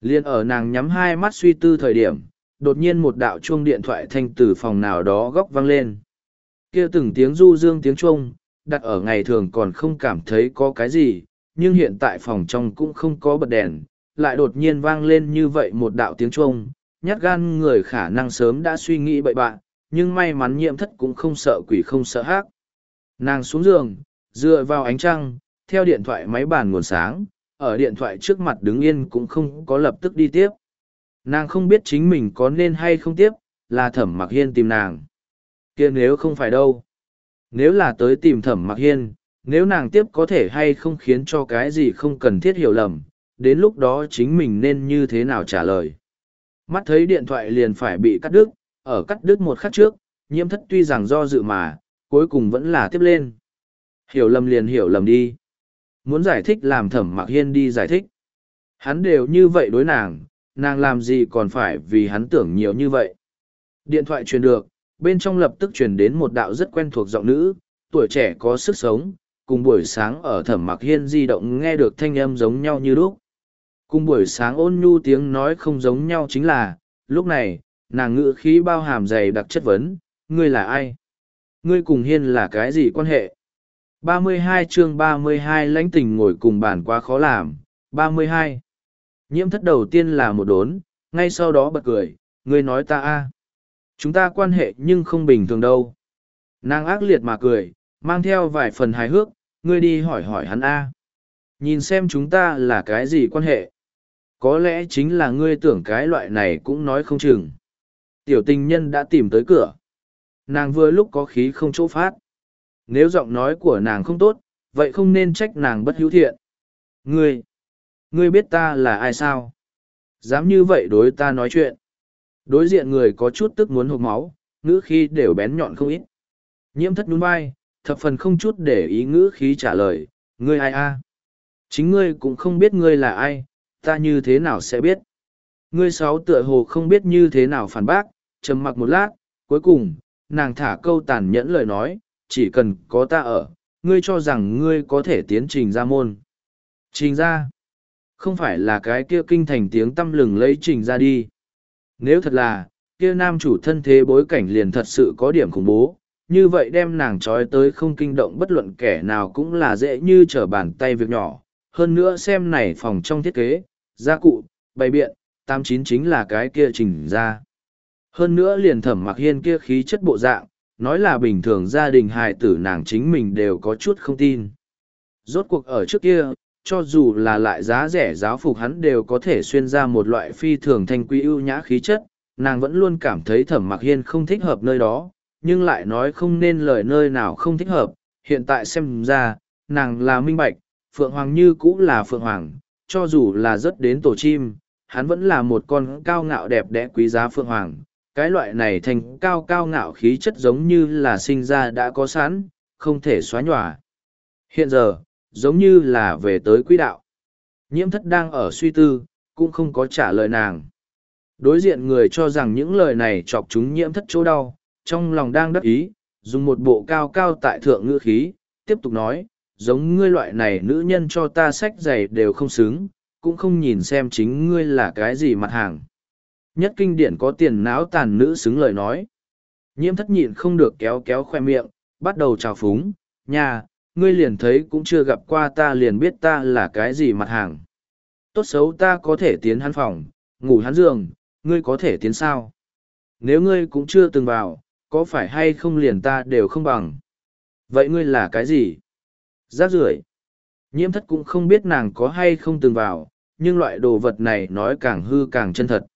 Liên ở nàng nhắm hai mắt suy tư thời điểm, đột nhiên một đạo chuông điện thoại thanh từ phòng nào đó góc vang lên. kia từng tiếng du dương tiếng chuông, đặt ở ngày thường còn không cảm thấy có cái gì, nhưng hiện tại phòng trong cũng không có bật đèn, lại đột nhiên vang lên như vậy một đạo tiếng chuông, nhát gan người khả năng sớm đã suy nghĩ bậy bạn, nhưng may mắn nhiễm thất cũng không sợ quỷ không sợ hát. Nàng xuống giường, dựa vào ánh trăng, theo điện thoại máy bàn nguồn sáng, ở điện thoại trước mặt đứng yên cũng không có lập tức đi tiếp. Nàng không biết chính mình có nên hay không tiếp, là thẩm mặc hiên tìm nàng. kia nếu không phải đâu. Nếu là tới tìm thẩm mặc hiên, nếu nàng tiếp có thể hay không khiến cho cái gì không cần thiết hiểu lầm, đến lúc đó chính mình nên như thế nào trả lời. Mắt thấy điện thoại liền phải bị cắt đứt, ở cắt đứt một khắc trước, nhiễm thất tuy rằng do dự mà, cuối cùng vẫn là tiếp lên. Hiểu lầm liền hiểu lầm đi. Muốn giải thích làm thẩm mặc hiên đi giải thích. Hắn đều như vậy đối nàng, nàng làm gì còn phải vì hắn tưởng nhiều như vậy. Điện thoại truyền được, bên trong lập tức truyền đến một đạo rất quen thuộc giọng nữ, tuổi trẻ có sức sống, cùng buổi sáng ở thẩm mặc hiên di động nghe được thanh âm giống nhau như lúc. Cùng buổi sáng ôn nhu tiếng nói không giống nhau chính là, lúc này, nàng ngữ khí bao hàm dày đặc chất vấn, ngươi là ai? Ngươi cùng hiên là cái gì quan hệ? 32 chương 32 lãnh tình ngồi cùng bàn quá khó làm. 32. Nhiễm thất đầu tiên là một đốn, ngay sau đó bật cười, ngươi nói ta a Chúng ta quan hệ nhưng không bình thường đâu. Nàng ác liệt mà cười, mang theo vài phần hài hước, ngươi đi hỏi hỏi hắn a Nhìn xem chúng ta là cái gì quan hệ. Có lẽ chính là ngươi tưởng cái loại này cũng nói không chừng. Tiểu tình nhân đã tìm tới cửa. Nàng vừa lúc có khí không chỗ phát. Nếu giọng nói của nàng không tốt, vậy không nên trách nàng bất hữu thiện. Ngươi, ngươi biết ta là ai sao? Dám như vậy đối ta nói chuyện. Đối diện người có chút tức muốn hộp máu, ngữ khí đều bén nhọn không ít. Nhiễm thất nhún vai, thập phần không chút để ý ngữ khí trả lời, ngươi ai a? Chính ngươi cũng không biết ngươi là ai, ta như thế nào sẽ biết? Ngươi sáu tựa hồ không biết như thế nào phản bác, trầm mặc một lát, cuối cùng, nàng thả câu tàn nhẫn lời nói, chỉ cần có ta ở, ngươi cho rằng ngươi có thể tiến trình ra môn. Trình ra, không phải là cái kia kinh thành tiếng tâm lừng lấy trình ra đi. Nếu thật là, kia nam chủ thân thế bối cảnh liền thật sự có điểm khủng bố, như vậy đem nàng trói tới không kinh động bất luận kẻ nào cũng là dễ như trở bàn tay việc nhỏ. Hơn nữa xem này phòng trong thiết kế, gia cụ, bày biện, tám chín chính là cái kia trình ra. Hơn nữa liền thẩm mặc hiên kia khí chất bộ dạng, nói là bình thường gia đình hài tử nàng chính mình đều có chút không tin. Rốt cuộc ở trước kia, cho dù là lại giá rẻ giáo phục hắn đều có thể xuyên ra một loại phi thường thanh quý ưu nhã khí chất, nàng vẫn luôn cảm thấy thẩm mặc hiên không thích hợp nơi đó, nhưng lại nói không nên lời nơi nào không thích hợp, hiện tại xem ra, nàng là minh bạch, Phượng Hoàng như cũ là Phượng Hoàng, cho dù là rất đến tổ chim, hắn vẫn là một con cao ngạo đẹp đẽ quý giá Phượng Hoàng, cái loại này thành cao cao ngạo khí chất giống như là sinh ra đã có sẵn, không thể xóa nhòa. Hiện giờ, giống như là về tới quỹ đạo. Nhiễm thất đang ở suy tư, cũng không có trả lời nàng. Đối diện người cho rằng những lời này chọc chúng nhiễm thất chỗ đau, trong lòng đang đắc ý, dùng một bộ cao cao tại thượng ngữ khí, tiếp tục nói, giống ngươi loại này nữ nhân cho ta sách giày đều không xứng, cũng không nhìn xem chính ngươi là cái gì mặt hàng. Nhất kinh điển có tiền não tàn nữ xứng lời nói. Nhiễm thất nhịn không được kéo kéo khoe miệng, bắt đầu trào phúng, nhà, ngươi liền thấy cũng chưa gặp qua ta liền biết ta là cái gì mặt hàng. Tốt xấu ta có thể tiến hắn phòng, ngủ hắn giường, ngươi có thể tiến sao? Nếu ngươi cũng chưa từng vào, có phải hay không liền ta đều không bằng. Vậy ngươi là cái gì? Giác rưởi. Nhiễm thất cũng không biết nàng có hay không từng vào, nhưng loại đồ vật này nói càng hư càng chân thật.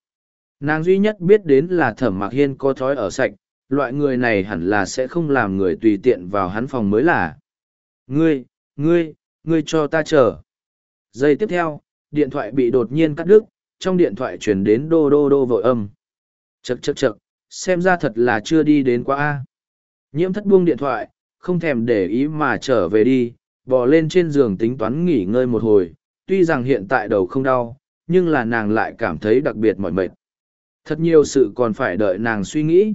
Nàng duy nhất biết đến là thẩm mạc hiên có thói ở sạch, loại người này hẳn là sẽ không làm người tùy tiện vào hắn phòng mới là. Ngươi, ngươi, ngươi cho ta chờ. Giây tiếp theo, điện thoại bị đột nhiên cắt đứt, trong điện thoại chuyển đến đô đô đô vội âm. Chậc chậc chậc, xem ra thật là chưa đi đến quá A. Nhiễm thất buông điện thoại, không thèm để ý mà trở về đi, bò lên trên giường tính toán nghỉ ngơi một hồi, tuy rằng hiện tại đầu không đau, nhưng là nàng lại cảm thấy đặc biệt mỏi mệt. Thật nhiều sự còn phải đợi nàng suy nghĩ.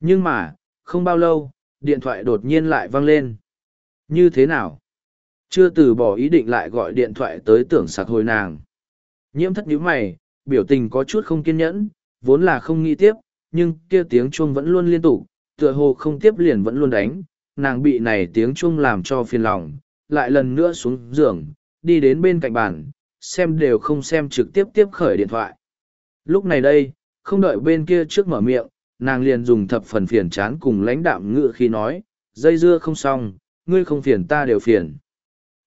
Nhưng mà, không bao lâu, điện thoại đột nhiên lại vang lên. Như thế nào? Chưa từ bỏ ý định lại gọi điện thoại tới tưởng sạc hồi nàng. Nhiễm thất nhíu mày, biểu tình có chút không kiên nhẫn, vốn là không nghĩ tiếp, nhưng kia tiếng chuông vẫn luôn liên tục, tựa hồ không tiếp liền vẫn luôn đánh, nàng bị này tiếng chuông làm cho phiền lòng, lại lần nữa xuống giường, đi đến bên cạnh bàn, xem đều không xem trực tiếp tiếp khởi điện thoại. Lúc này đây, không đợi bên kia trước mở miệng, nàng liền dùng thập phần phiền chán cùng lãnh đạm ngự khi nói, dây dưa không xong, ngươi không phiền ta đều phiền.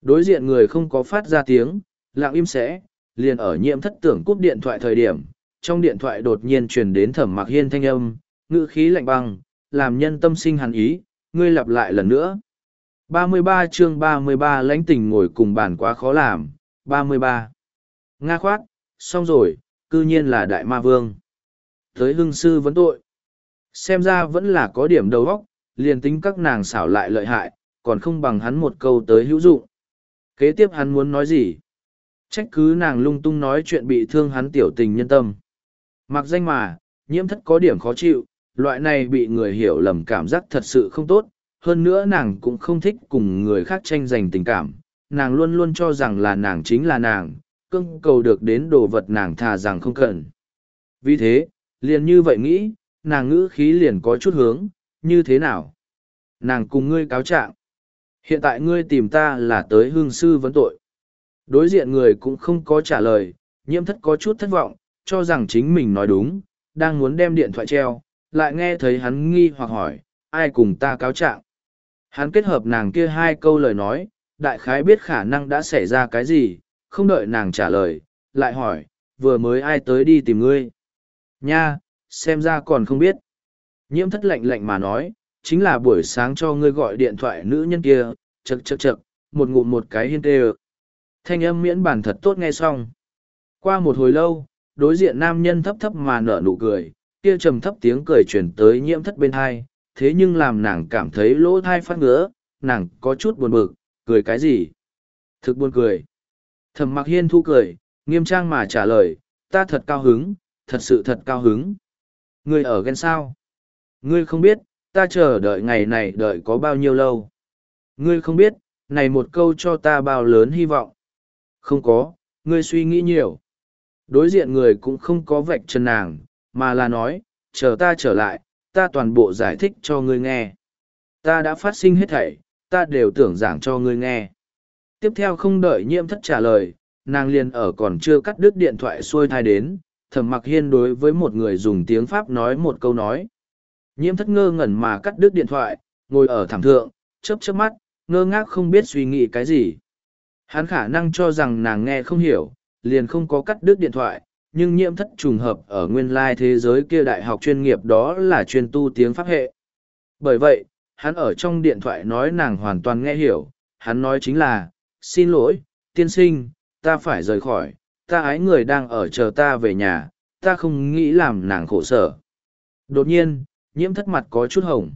Đối diện người không có phát ra tiếng, lặng im sẽ, liền ở nhiễm thất tưởng cúp điện thoại thời điểm, trong điện thoại đột nhiên truyền đến thẩm mặc hiên thanh âm, ngữ khí lạnh băng, làm nhân tâm sinh hàn ý, ngươi lặp lại lần nữa. 33 chương 33 lãnh tình ngồi cùng bàn quá khó làm, 33. Nga khoát, xong rồi, cư nhiên là đại ma vương. Tới hưng sư vấn tội. Xem ra vẫn là có điểm đầu óc, liền tính các nàng xảo lại lợi hại, còn không bằng hắn một câu tới hữu dụng. Kế tiếp hắn muốn nói gì? Trách cứ nàng lung tung nói chuyện bị thương hắn tiểu tình nhân tâm. Mặc danh mà, nhiễm thất có điểm khó chịu, loại này bị người hiểu lầm cảm giác thật sự không tốt, hơn nữa nàng cũng không thích cùng người khác tranh giành tình cảm, nàng luôn luôn cho rằng là nàng chính là nàng, cưng cầu được đến đồ vật nàng thà rằng không cần. Vì thế, liền như vậy nghĩ, nàng ngữ khí liền có chút hướng, như thế nào? Nàng cùng ngươi cáo trạng. Hiện tại ngươi tìm ta là tới hương sư vấn tội. Đối diện người cũng không có trả lời, nhiễm thất có chút thất vọng, cho rằng chính mình nói đúng, đang muốn đem điện thoại treo, lại nghe thấy hắn nghi hoặc hỏi, ai cùng ta cáo trạng. Hắn kết hợp nàng kia hai câu lời nói, đại khái biết khả năng đã xảy ra cái gì, không đợi nàng trả lời, lại hỏi, vừa mới ai tới đi tìm ngươi. Nha, xem ra còn không biết. Nhiễm thất lạnh lạnh mà nói, chính là buổi sáng cho ngươi gọi điện thoại nữ nhân kia, chật chật chật, một ngụm một cái hiên tê Thanh âm miễn bản thật tốt nghe xong. Qua một hồi lâu, đối diện nam nhân thấp thấp mà nở nụ cười, kia trầm thấp tiếng cười chuyển tới nhiễm thất bên hai, thế nhưng làm nàng cảm thấy lỗ thai phát ngứa, nàng có chút buồn bực, cười cái gì? Thực buồn cười. Thẩm mặc hiên thu cười, nghiêm trang mà trả lời, ta thật cao hứng, thật sự thật cao hứng. Ngươi ở ghen sao? Ngươi không biết, ta chờ đợi ngày này đợi có bao nhiêu lâu. Ngươi không biết, này một câu cho ta bao lớn hy vọng. Không có, ngươi suy nghĩ nhiều. Đối diện người cũng không có vạch chân nàng, mà là nói, chờ ta trở lại, ta toàn bộ giải thích cho ngươi nghe. Ta đã phát sinh hết thảy, ta đều tưởng giảng cho ngươi nghe. Tiếp theo không đợi nhiễm thất trả lời, nàng liền ở còn chưa cắt đứt điện thoại xuôi thai đến, thẩm mặc hiên đối với một người dùng tiếng Pháp nói một câu nói. Nhiễm thất ngơ ngẩn mà cắt đứt điện thoại, ngồi ở thảm thượng, chớp chớp mắt, ngơ ngác không biết suy nghĩ cái gì. Hắn khả năng cho rằng nàng nghe không hiểu, liền không có cắt đứt điện thoại, nhưng nhiễm thất trùng hợp ở nguyên lai thế giới kia đại học chuyên nghiệp đó là chuyên tu tiếng Pháp hệ. Bởi vậy, hắn ở trong điện thoại nói nàng hoàn toàn nghe hiểu, hắn nói chính là, xin lỗi, tiên sinh, ta phải rời khỏi, ta ái người đang ở chờ ta về nhà, ta không nghĩ làm nàng khổ sở. Đột nhiên, nhiễm thất mặt có chút hồng.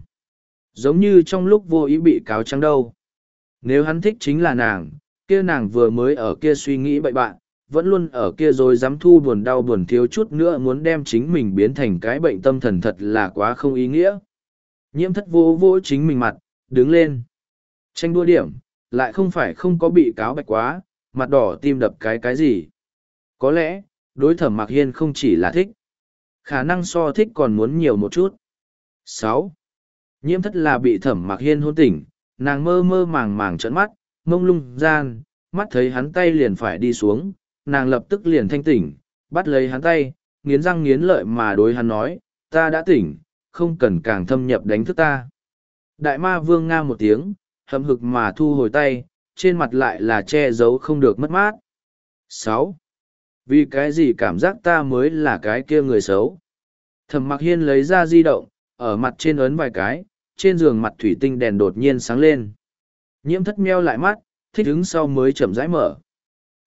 Giống như trong lúc vô ý bị cáo trắng đâu. Nếu hắn thích chính là nàng, kia nàng vừa mới ở kia suy nghĩ bậy bạn, vẫn luôn ở kia rồi dám thu buồn đau buồn thiếu chút nữa muốn đem chính mình biến thành cái bệnh tâm thần thật là quá không ý nghĩa. Nhiễm thất vô vô chính mình mặt, đứng lên. Tranh đua điểm, lại không phải không có bị cáo bạch quá, mặt đỏ tim đập cái cái gì. Có lẽ, đối thẩm Mạc Hiên không chỉ là thích. Khả năng so thích còn muốn nhiều một chút sáu Nhiễm thất là bị thẩm mặc Hiên hôn tỉnh, nàng mơ mơ màng màng trợn mắt, mông lung gian, mắt thấy hắn tay liền phải đi xuống, nàng lập tức liền thanh tỉnh, bắt lấy hắn tay, nghiến răng nghiến lợi mà đối hắn nói, ta đã tỉnh, không cần càng thâm nhập đánh thức ta. Đại ma vương nga một tiếng, hậm hực mà thu hồi tay, trên mặt lại là che giấu không được mất mát. sáu Vì cái gì cảm giác ta mới là cái kia người xấu? Thẩm mặc hiên lấy ra di động, ở mặt trên ấn vài cái, trên giường mặt thủy tinh đèn đột nhiên sáng lên. Nhiễm thất meo lại mắt, thích ứng sau mới chậm rãi mở.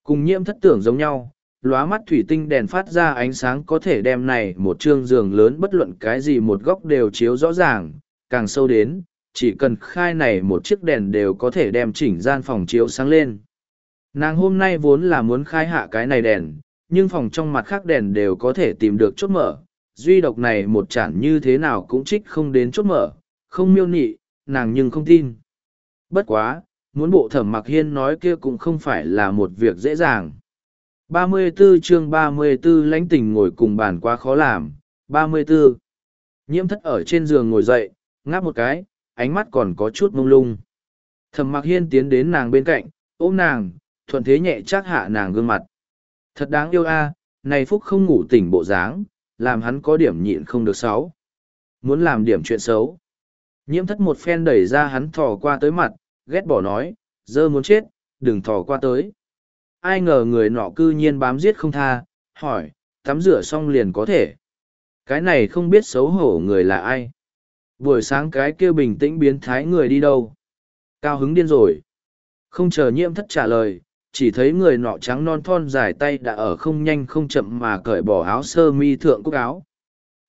Cùng nhiễm thất tưởng giống nhau, lóa mắt thủy tinh đèn phát ra ánh sáng có thể đem này một chương giường lớn bất luận cái gì một góc đều chiếu rõ ràng, càng sâu đến, chỉ cần khai này một chiếc đèn đều có thể đem chỉnh gian phòng chiếu sáng lên. Nàng hôm nay vốn là muốn khai hạ cái này đèn, nhưng phòng trong mặt khác đèn đều có thể tìm được chốt mở. Duy độc này một chản như thế nào cũng trích không đến chốt mở, không miêu nị, nàng nhưng không tin. Bất quá, muốn bộ thẩm mặc hiên nói kia cũng không phải là một việc dễ dàng. 34 chương 34 lãnh tình ngồi cùng bàn quá khó làm. 34. Nhiễm thất ở trên giường ngồi dậy, ngáp một cái, ánh mắt còn có chút mông lung. Thẩm mặc hiên tiến đến nàng bên cạnh, ôm nàng, thuận thế nhẹ chắc hạ nàng gương mặt. Thật đáng yêu a, à, này Phúc không ngủ tỉnh bộ dáng, làm hắn có điểm nhịn không được xấu. Muốn làm điểm chuyện xấu. Nhiễm thất một phen đẩy ra hắn thò qua tới mặt, ghét bỏ nói, dơ muốn chết, đừng thò qua tới. Ai ngờ người nọ cư nhiên bám giết không tha, hỏi, tắm rửa xong liền có thể. Cái này không biết xấu hổ người là ai. Buổi sáng cái kia bình tĩnh biến thái người đi đâu. Cao hứng điên rồi. Không chờ nhiễm thất trả lời, chỉ thấy người nọ trắng non thon dài tay đã ở không nhanh không chậm mà cởi bỏ áo sơ mi thượng cúc áo.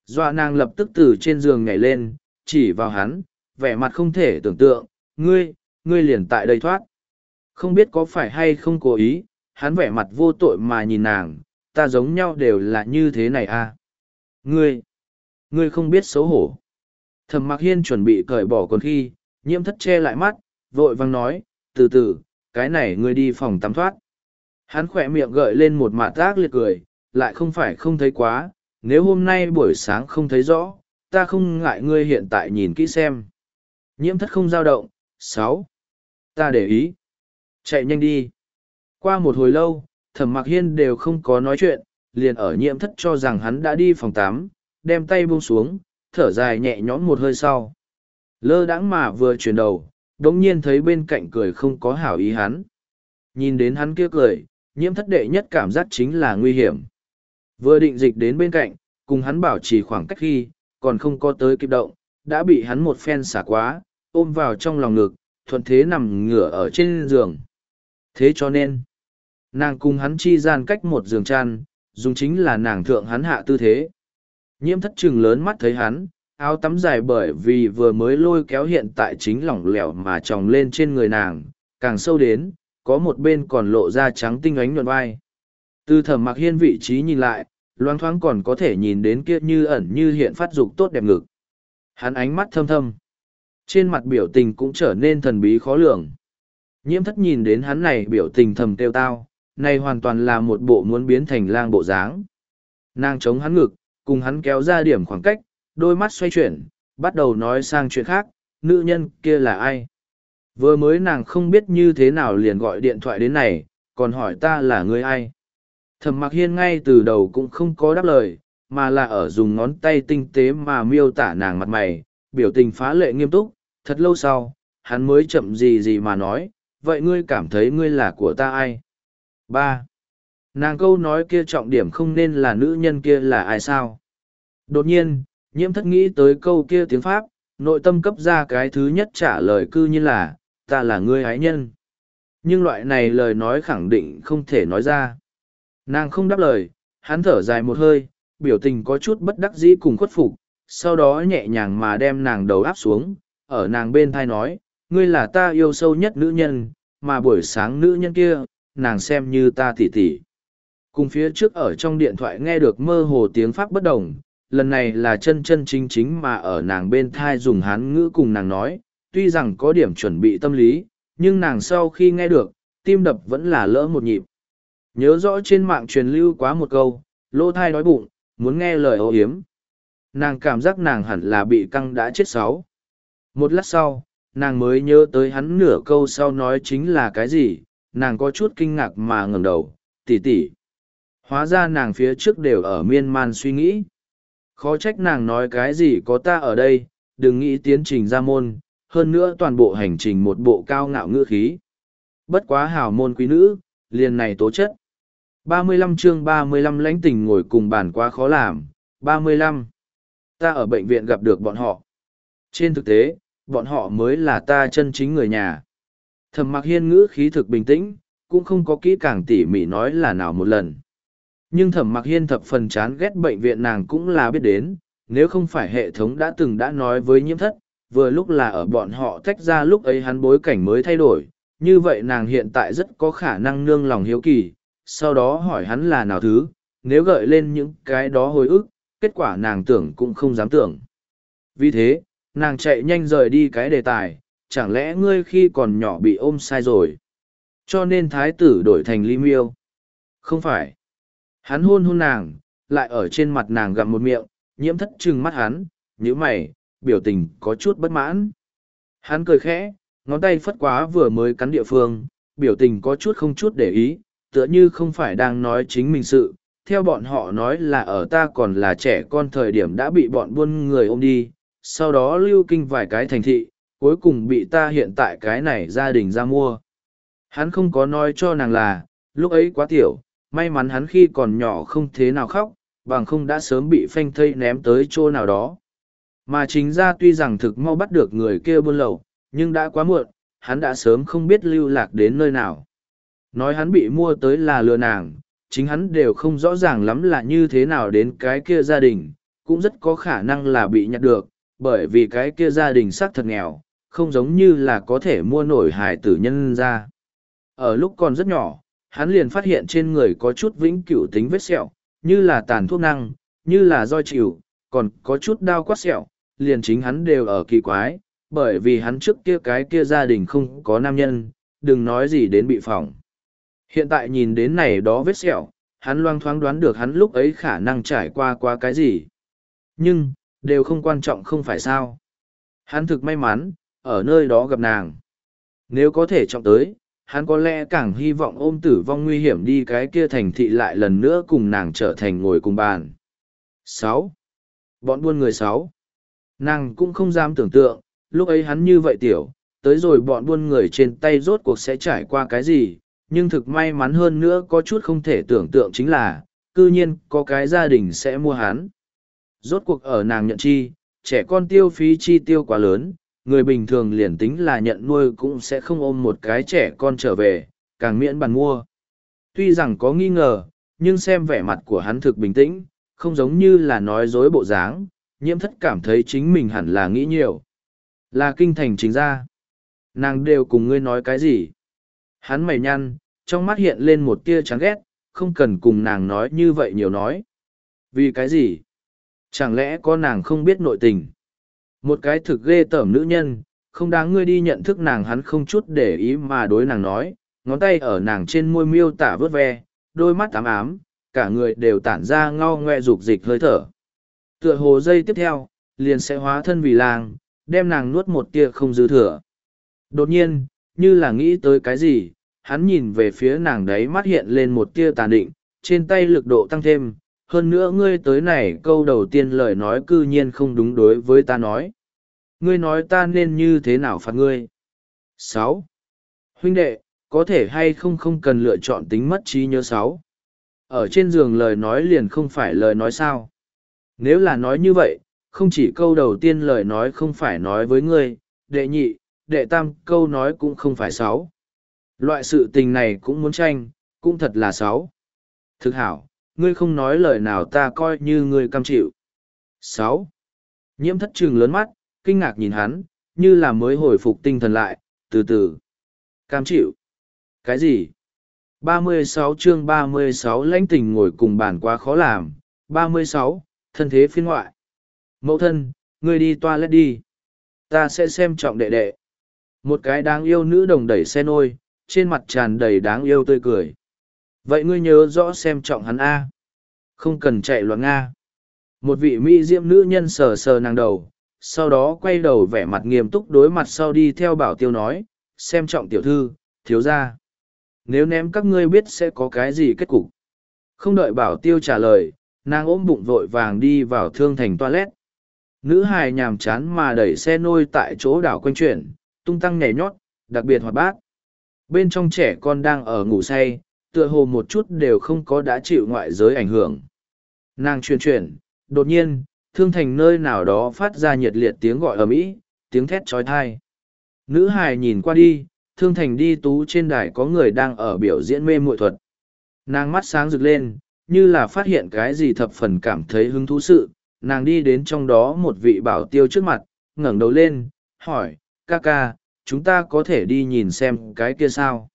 Doa nàng lập tức từ trên giường nhảy lên, chỉ vào hắn, vẻ mặt không thể tưởng tượng, ngươi, ngươi liền tại đây thoát. Không biết có phải hay không cố ý, hắn vẻ mặt vô tội mà nhìn nàng, ta giống nhau đều là như thế này à. Ngươi, ngươi không biết xấu hổ. Thẩm mặc Hiên chuẩn bị cởi bỏ còn khi, nhiễm thất che lại mắt, vội vang nói, từ từ, cái này ngươi đi phòng tắm thoát. Hắn khỏe miệng gợi lên một mạ tác liệt cười, lại không phải không thấy quá, nếu hôm nay buổi sáng không thấy rõ, ta không ngại ngươi hiện tại nhìn kỹ xem. Nhiễm thất không dao động, sáu. Ta để ý. Chạy nhanh đi. Qua một hồi lâu, thẩm mặc hiên đều không có nói chuyện, liền ở nhiễm thất cho rằng hắn đã đi phòng tám, đem tay buông xuống, thở dài nhẹ nhõm một hơi sau. Lơ đãng mà vừa chuyển đầu, đống nhiên thấy bên cạnh cười không có hảo ý hắn. Nhìn đến hắn kia cười, nhiễm thất đệ nhất cảm giác chính là nguy hiểm. Vừa định dịch đến bên cạnh, cùng hắn bảo trì khoảng cách khi, còn không có tới kịp động, đã bị hắn một phen xả quá, ôm vào trong lòng ngực, thuận thế nằm ngửa ở trên giường. Thế cho nên, nàng cùng hắn chi gian cách một giường chăn, dùng chính là nàng thượng hắn hạ tư thế. Nhiễm thất trừng lớn mắt thấy hắn, áo tắm dài bởi vì vừa mới lôi kéo hiện tại chính lỏng lẻo mà tròng lên trên người nàng, càng sâu đến, có một bên còn lộ ra trắng tinh ánh nhuận vai. Từ thẩm mặc hiên vị trí nhìn lại, loang thoáng còn có thể nhìn đến kia như ẩn như hiện phát dục tốt đẹp ngực. Hắn ánh mắt thâm thâm. Trên mặt biểu tình cũng trở nên thần bí khó lường. Nhiễm thất nhìn đến hắn này biểu tình thầm tiêu tao, này hoàn toàn là một bộ muốn biến thành lang bộ dáng. Nàng chống hắn ngực, cùng hắn kéo ra điểm khoảng cách, đôi mắt xoay chuyển, bắt đầu nói sang chuyện khác, nữ nhân kia là ai? Vừa mới nàng không biết như thế nào liền gọi điện thoại đến này, còn hỏi ta là người ai? Thẩm mặc hiên ngay từ đầu cũng không có đáp lời, mà là ở dùng ngón tay tinh tế mà miêu tả nàng mặt mày, biểu tình phá lệ nghiêm túc, thật lâu sau, hắn mới chậm gì gì mà nói, vậy ngươi cảm thấy ngươi là của ta ai? ba Nàng câu nói kia trọng điểm không nên là nữ nhân kia là ai sao? Đột nhiên, nhiễm thất nghĩ tới câu kia tiếng Pháp, nội tâm cấp ra cái thứ nhất trả lời cư như là, ta là ngươi ái nhân. Nhưng loại này lời nói khẳng định không thể nói ra. Nàng không đáp lời, hắn thở dài một hơi, biểu tình có chút bất đắc dĩ cùng khuất phục, sau đó nhẹ nhàng mà đem nàng đầu áp xuống, ở nàng bên thai nói, ngươi là ta yêu sâu nhất nữ nhân, mà buổi sáng nữ nhân kia, nàng xem như ta tỉ tỉ. Cùng phía trước ở trong điện thoại nghe được mơ hồ tiếng Pháp bất đồng, lần này là chân chân chính chính mà ở nàng bên thai dùng hán ngữ cùng nàng nói, tuy rằng có điểm chuẩn bị tâm lý, nhưng nàng sau khi nghe được, tim đập vẫn là lỡ một nhịp. Nhớ rõ trên mạng truyền lưu quá một câu, lô thai đói bụng, muốn nghe lời ô hiếm. Nàng cảm giác nàng hẳn là bị căng đã chết sáu. Một lát sau, nàng mới nhớ tới hắn nửa câu sau nói chính là cái gì, nàng có chút kinh ngạc mà ngẩng đầu, tỉ tỉ. Hóa ra nàng phía trước đều ở miên man suy nghĩ. Khó trách nàng nói cái gì có ta ở đây, đừng nghĩ tiến trình ra môn, hơn nữa toàn bộ hành trình một bộ cao ngạo ngữ khí. Bất quá hào môn quý nữ, liền này tố chất. 35 chương 35 lãnh tình ngồi cùng bàn quá khó làm. 35. Ta ở bệnh viện gặp được bọn họ. Trên thực tế, bọn họ mới là ta chân chính người nhà. Thẩm mặc hiên ngữ khí thực bình tĩnh, cũng không có kỹ càng tỉ mỉ nói là nào một lần. Nhưng thẩm mặc hiên thập phần chán ghét bệnh viện nàng cũng là biết đến, nếu không phải hệ thống đã từng đã nói với nhiễm thất, vừa lúc là ở bọn họ tách ra lúc ấy hắn bối cảnh mới thay đổi, như vậy nàng hiện tại rất có khả năng nương lòng hiếu kỳ, sau đó hỏi hắn là nào thứ, nếu gợi lên những cái đó hồi ức, kết quả nàng tưởng cũng không dám tưởng. Vì thế, nàng chạy nhanh rời đi cái đề tài, chẳng lẽ ngươi khi còn nhỏ bị ôm sai rồi. Cho nên thái tử đổi thành ly miêu. Không phải. Hắn hôn hôn nàng, lại ở trên mặt nàng gặm một miệng, nhiễm thất trừng mắt hắn, nhíu mày, biểu tình có chút bất mãn. Hắn cười khẽ, ngón tay phất quá vừa mới cắn địa phương, biểu tình có chút không chút để ý, tựa như không phải đang nói chính mình sự. Theo bọn họ nói là ở ta còn là trẻ con thời điểm đã bị bọn buôn người ôm đi, sau đó lưu kinh vài cái thành thị, cuối cùng bị ta hiện tại cái này gia đình ra mua. Hắn không có nói cho nàng là, lúc ấy quá tiểu, may mắn hắn khi còn nhỏ không thế nào khóc, bằng không đã sớm bị phanh thây ném tới chỗ nào đó. Mà chính ra tuy rằng thực mau bắt được người kia buôn lậu, nhưng đã quá muộn, hắn đã sớm không biết lưu lạc đến nơi nào. Nói hắn bị mua tới là lừa nàng, chính hắn đều không rõ ràng lắm là như thế nào đến cái kia gia đình, cũng rất có khả năng là bị nhặt được, bởi vì cái kia gia đình xác thật nghèo, không giống như là có thể mua nổi hải tử nhân ra. Ở lúc còn rất nhỏ, hắn liền phát hiện trên người có chút vĩnh cửu tính vết sẹo, như là tàn thuốc năng, như là roi chịu, còn có chút đau quát sẹo, liền chính hắn đều ở kỳ quái, bởi vì hắn trước kia cái kia gia đình không có nam nhân, đừng nói gì đến bị phỏng. Hiện tại nhìn đến này đó vết sẹo, hắn loang thoáng đoán được hắn lúc ấy khả năng trải qua qua cái gì. Nhưng, đều không quan trọng không phải sao. Hắn thực may mắn, ở nơi đó gặp nàng. Nếu có thể trọng tới, hắn có lẽ càng hy vọng ôm tử vong nguy hiểm đi cái kia thành thị lại lần nữa cùng nàng trở thành ngồi cùng bàn. sáu Bọn buôn người sáu Nàng cũng không dám tưởng tượng, lúc ấy hắn như vậy tiểu, tới rồi bọn buôn người trên tay rốt cuộc sẽ trải qua cái gì, nhưng thực may mắn hơn nữa có chút không thể tưởng tượng chính là, cư nhiên có cái gia đình sẽ mua hắn. Rốt cuộc ở nàng nhận chi, trẻ con tiêu phí chi tiêu quá lớn, người bình thường liền tính là nhận nuôi cũng sẽ không ôm một cái trẻ con trở về, càng miễn bàn mua. Tuy rằng có nghi ngờ, nhưng xem vẻ mặt của hắn thực bình tĩnh, không giống như là nói dối bộ dáng, nhiễm thất cảm thấy chính mình hẳn là nghĩ nhiều. Là kinh thành chính ra. Nàng đều cùng ngươi nói cái gì? Hắn mày nhăn, trong mắt hiện lên một tia chán ghét, không cần cùng nàng nói như vậy nhiều nói. Vì cái gì? Chẳng lẽ có nàng không biết nội tình? Một cái thực ghê tởm nữ nhân, không đáng ngươi đi nhận thức nàng hắn không chút để ý mà đối nàng nói, ngón tay ở nàng trên môi miêu tả vớt ve, đôi mắt ám ám, cả người đều tản ra ngao ngoe dục dịch hơi thở. Tựa hồ dây tiếp theo, liền sẽ hóa thân vì làng, đem nàng nuốt một tia không dư thừa. Đột nhiên, như là nghĩ tới cái gì, hắn nhìn về phía nàng đấy mắt hiện lên một tia tàn định, trên tay lực độ tăng thêm, hơn nữa ngươi tới này câu đầu tiên lời nói cư nhiên không đúng đối với ta nói. Ngươi nói ta nên như thế nào phạt ngươi? sáu Huynh đệ, có thể hay không không cần lựa chọn tính mất trí nhớ sáu Ở trên giường lời nói liền không phải lời nói sao? Nếu là nói như vậy, không chỉ câu đầu tiên lời nói không phải nói với ngươi, đệ nhị, đệ tam câu nói cũng không phải sáu. Loại sự tình này cũng muốn tranh, cũng thật là sáu. Thực hảo, ngươi không nói lời nào ta coi như ngươi cam chịu. sáu Nhiễm thất trừng lớn mắt, kinh ngạc nhìn hắn, như là mới hồi phục tinh thần lại, từ từ. Cam chịu. Cái gì? ba mươi sáu chương ba mươi sáu lãnh tình ngồi cùng bàn quá khó làm. ba mươi sáu thân thế phiên ngoại. Mẫu thân, ngươi đi toilet đi. Ta sẽ xem trọng đệ đệ. Một cái đáng yêu nữ đồng đẩy xe nôi, trên mặt tràn đầy đáng yêu tươi cười. Vậy ngươi nhớ rõ xem trọng hắn A. Không cần chạy loạn Nga. Một vị mỹ diệm nữ nhân sờ sờ nàng đầu, sau đó quay đầu vẻ mặt nghiêm túc đối mặt sau đi theo bảo tiêu nói, xem trọng tiểu thư, thiếu ra. Nếu ném các ngươi biết sẽ có cái gì kết cục. Không đợi bảo tiêu trả lời, nàng ôm bụng vội vàng đi vào thương thành toilet. Nữ hài nhàm chán mà đẩy xe nôi tại chỗ đảo quanh chuyển, tung tăng nhảy nhót, đặc biệt hoạt bát. Bên trong trẻ con đang ở ngủ say, tựa hồ một chút đều không có đã chịu ngoại giới ảnh hưởng. Nàng truyền chuyển, đột nhiên, thương thành nơi nào đó phát ra nhiệt liệt tiếng gọi ầm ĩ, tiếng thét trói thai. Nữ hài nhìn qua đi, thương thành đi tú trên đài có người đang ở biểu diễn mê muội thuật. Nàng mắt sáng rực lên, như là phát hiện cái gì thập phần cảm thấy hứng thú sự, nàng đi đến trong đó một vị bảo tiêu trước mặt, ngẩng đầu lên, hỏi, ca ca, chúng ta có thể đi nhìn xem cái kia sao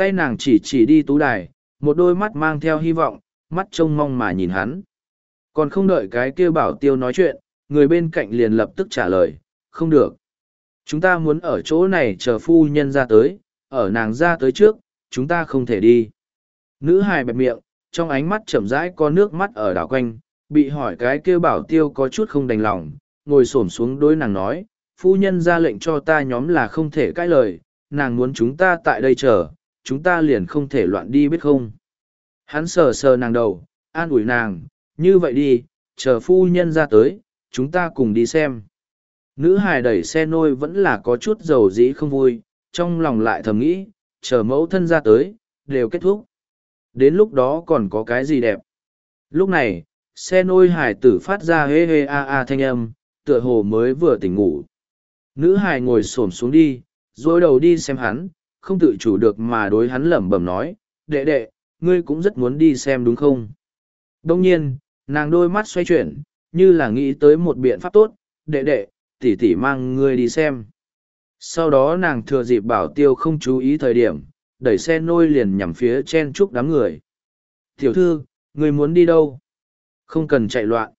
tay nàng chỉ chỉ đi tú đài một đôi mắt mang theo hy vọng, mắt trông mong mà nhìn hắn. Còn không đợi cái kia bảo tiêu nói chuyện, người bên cạnh liền lập tức trả lời, không được. Chúng ta muốn ở chỗ này chờ phu nhân ra tới, ở nàng ra tới trước, chúng ta không thể đi. Nữ hài bẹp miệng, trong ánh mắt chậm rãi có nước mắt ở đảo quanh, bị hỏi cái kia bảo tiêu có chút không đành lòng, ngồi xổm xuống đối nàng nói, phu nhân ra lệnh cho ta nhóm là không thể cãi lời, nàng muốn chúng ta tại đây chờ, chúng ta liền không thể loạn đi biết không. Hắn sờ sờ nàng đầu, an ủi nàng, như vậy đi, chờ phu nhân ra tới, chúng ta cùng đi xem. Nữ hài đẩy xe nôi vẫn là có chút dầu dĩ không vui, trong lòng lại thầm nghĩ, chờ mẫu thân ra tới, đều kết thúc. Đến lúc đó còn có cái gì đẹp. Lúc này, xe nôi hải tử phát ra hê hê a a thanh âm, tựa hồ mới vừa tỉnh ngủ. Nữ hài ngồi xổm xuống đi, rồi đầu đi xem hắn, không tự chủ được mà đối hắn lẩm bẩm nói, đệ đệ, ngươi cũng rất muốn đi xem đúng không? Đông nhiên, nàng đôi mắt xoay chuyển, như là nghĩ tới một biện pháp tốt, đệ đệ, tỷ tỷ mang ngươi đi xem. Sau đó nàng thừa dịp bảo tiêu không chú ý thời điểm, đẩy xe nôi liền nhằm phía chen chúc đám người. Tiểu thư, ngươi muốn đi đâu? Không cần chạy loạn.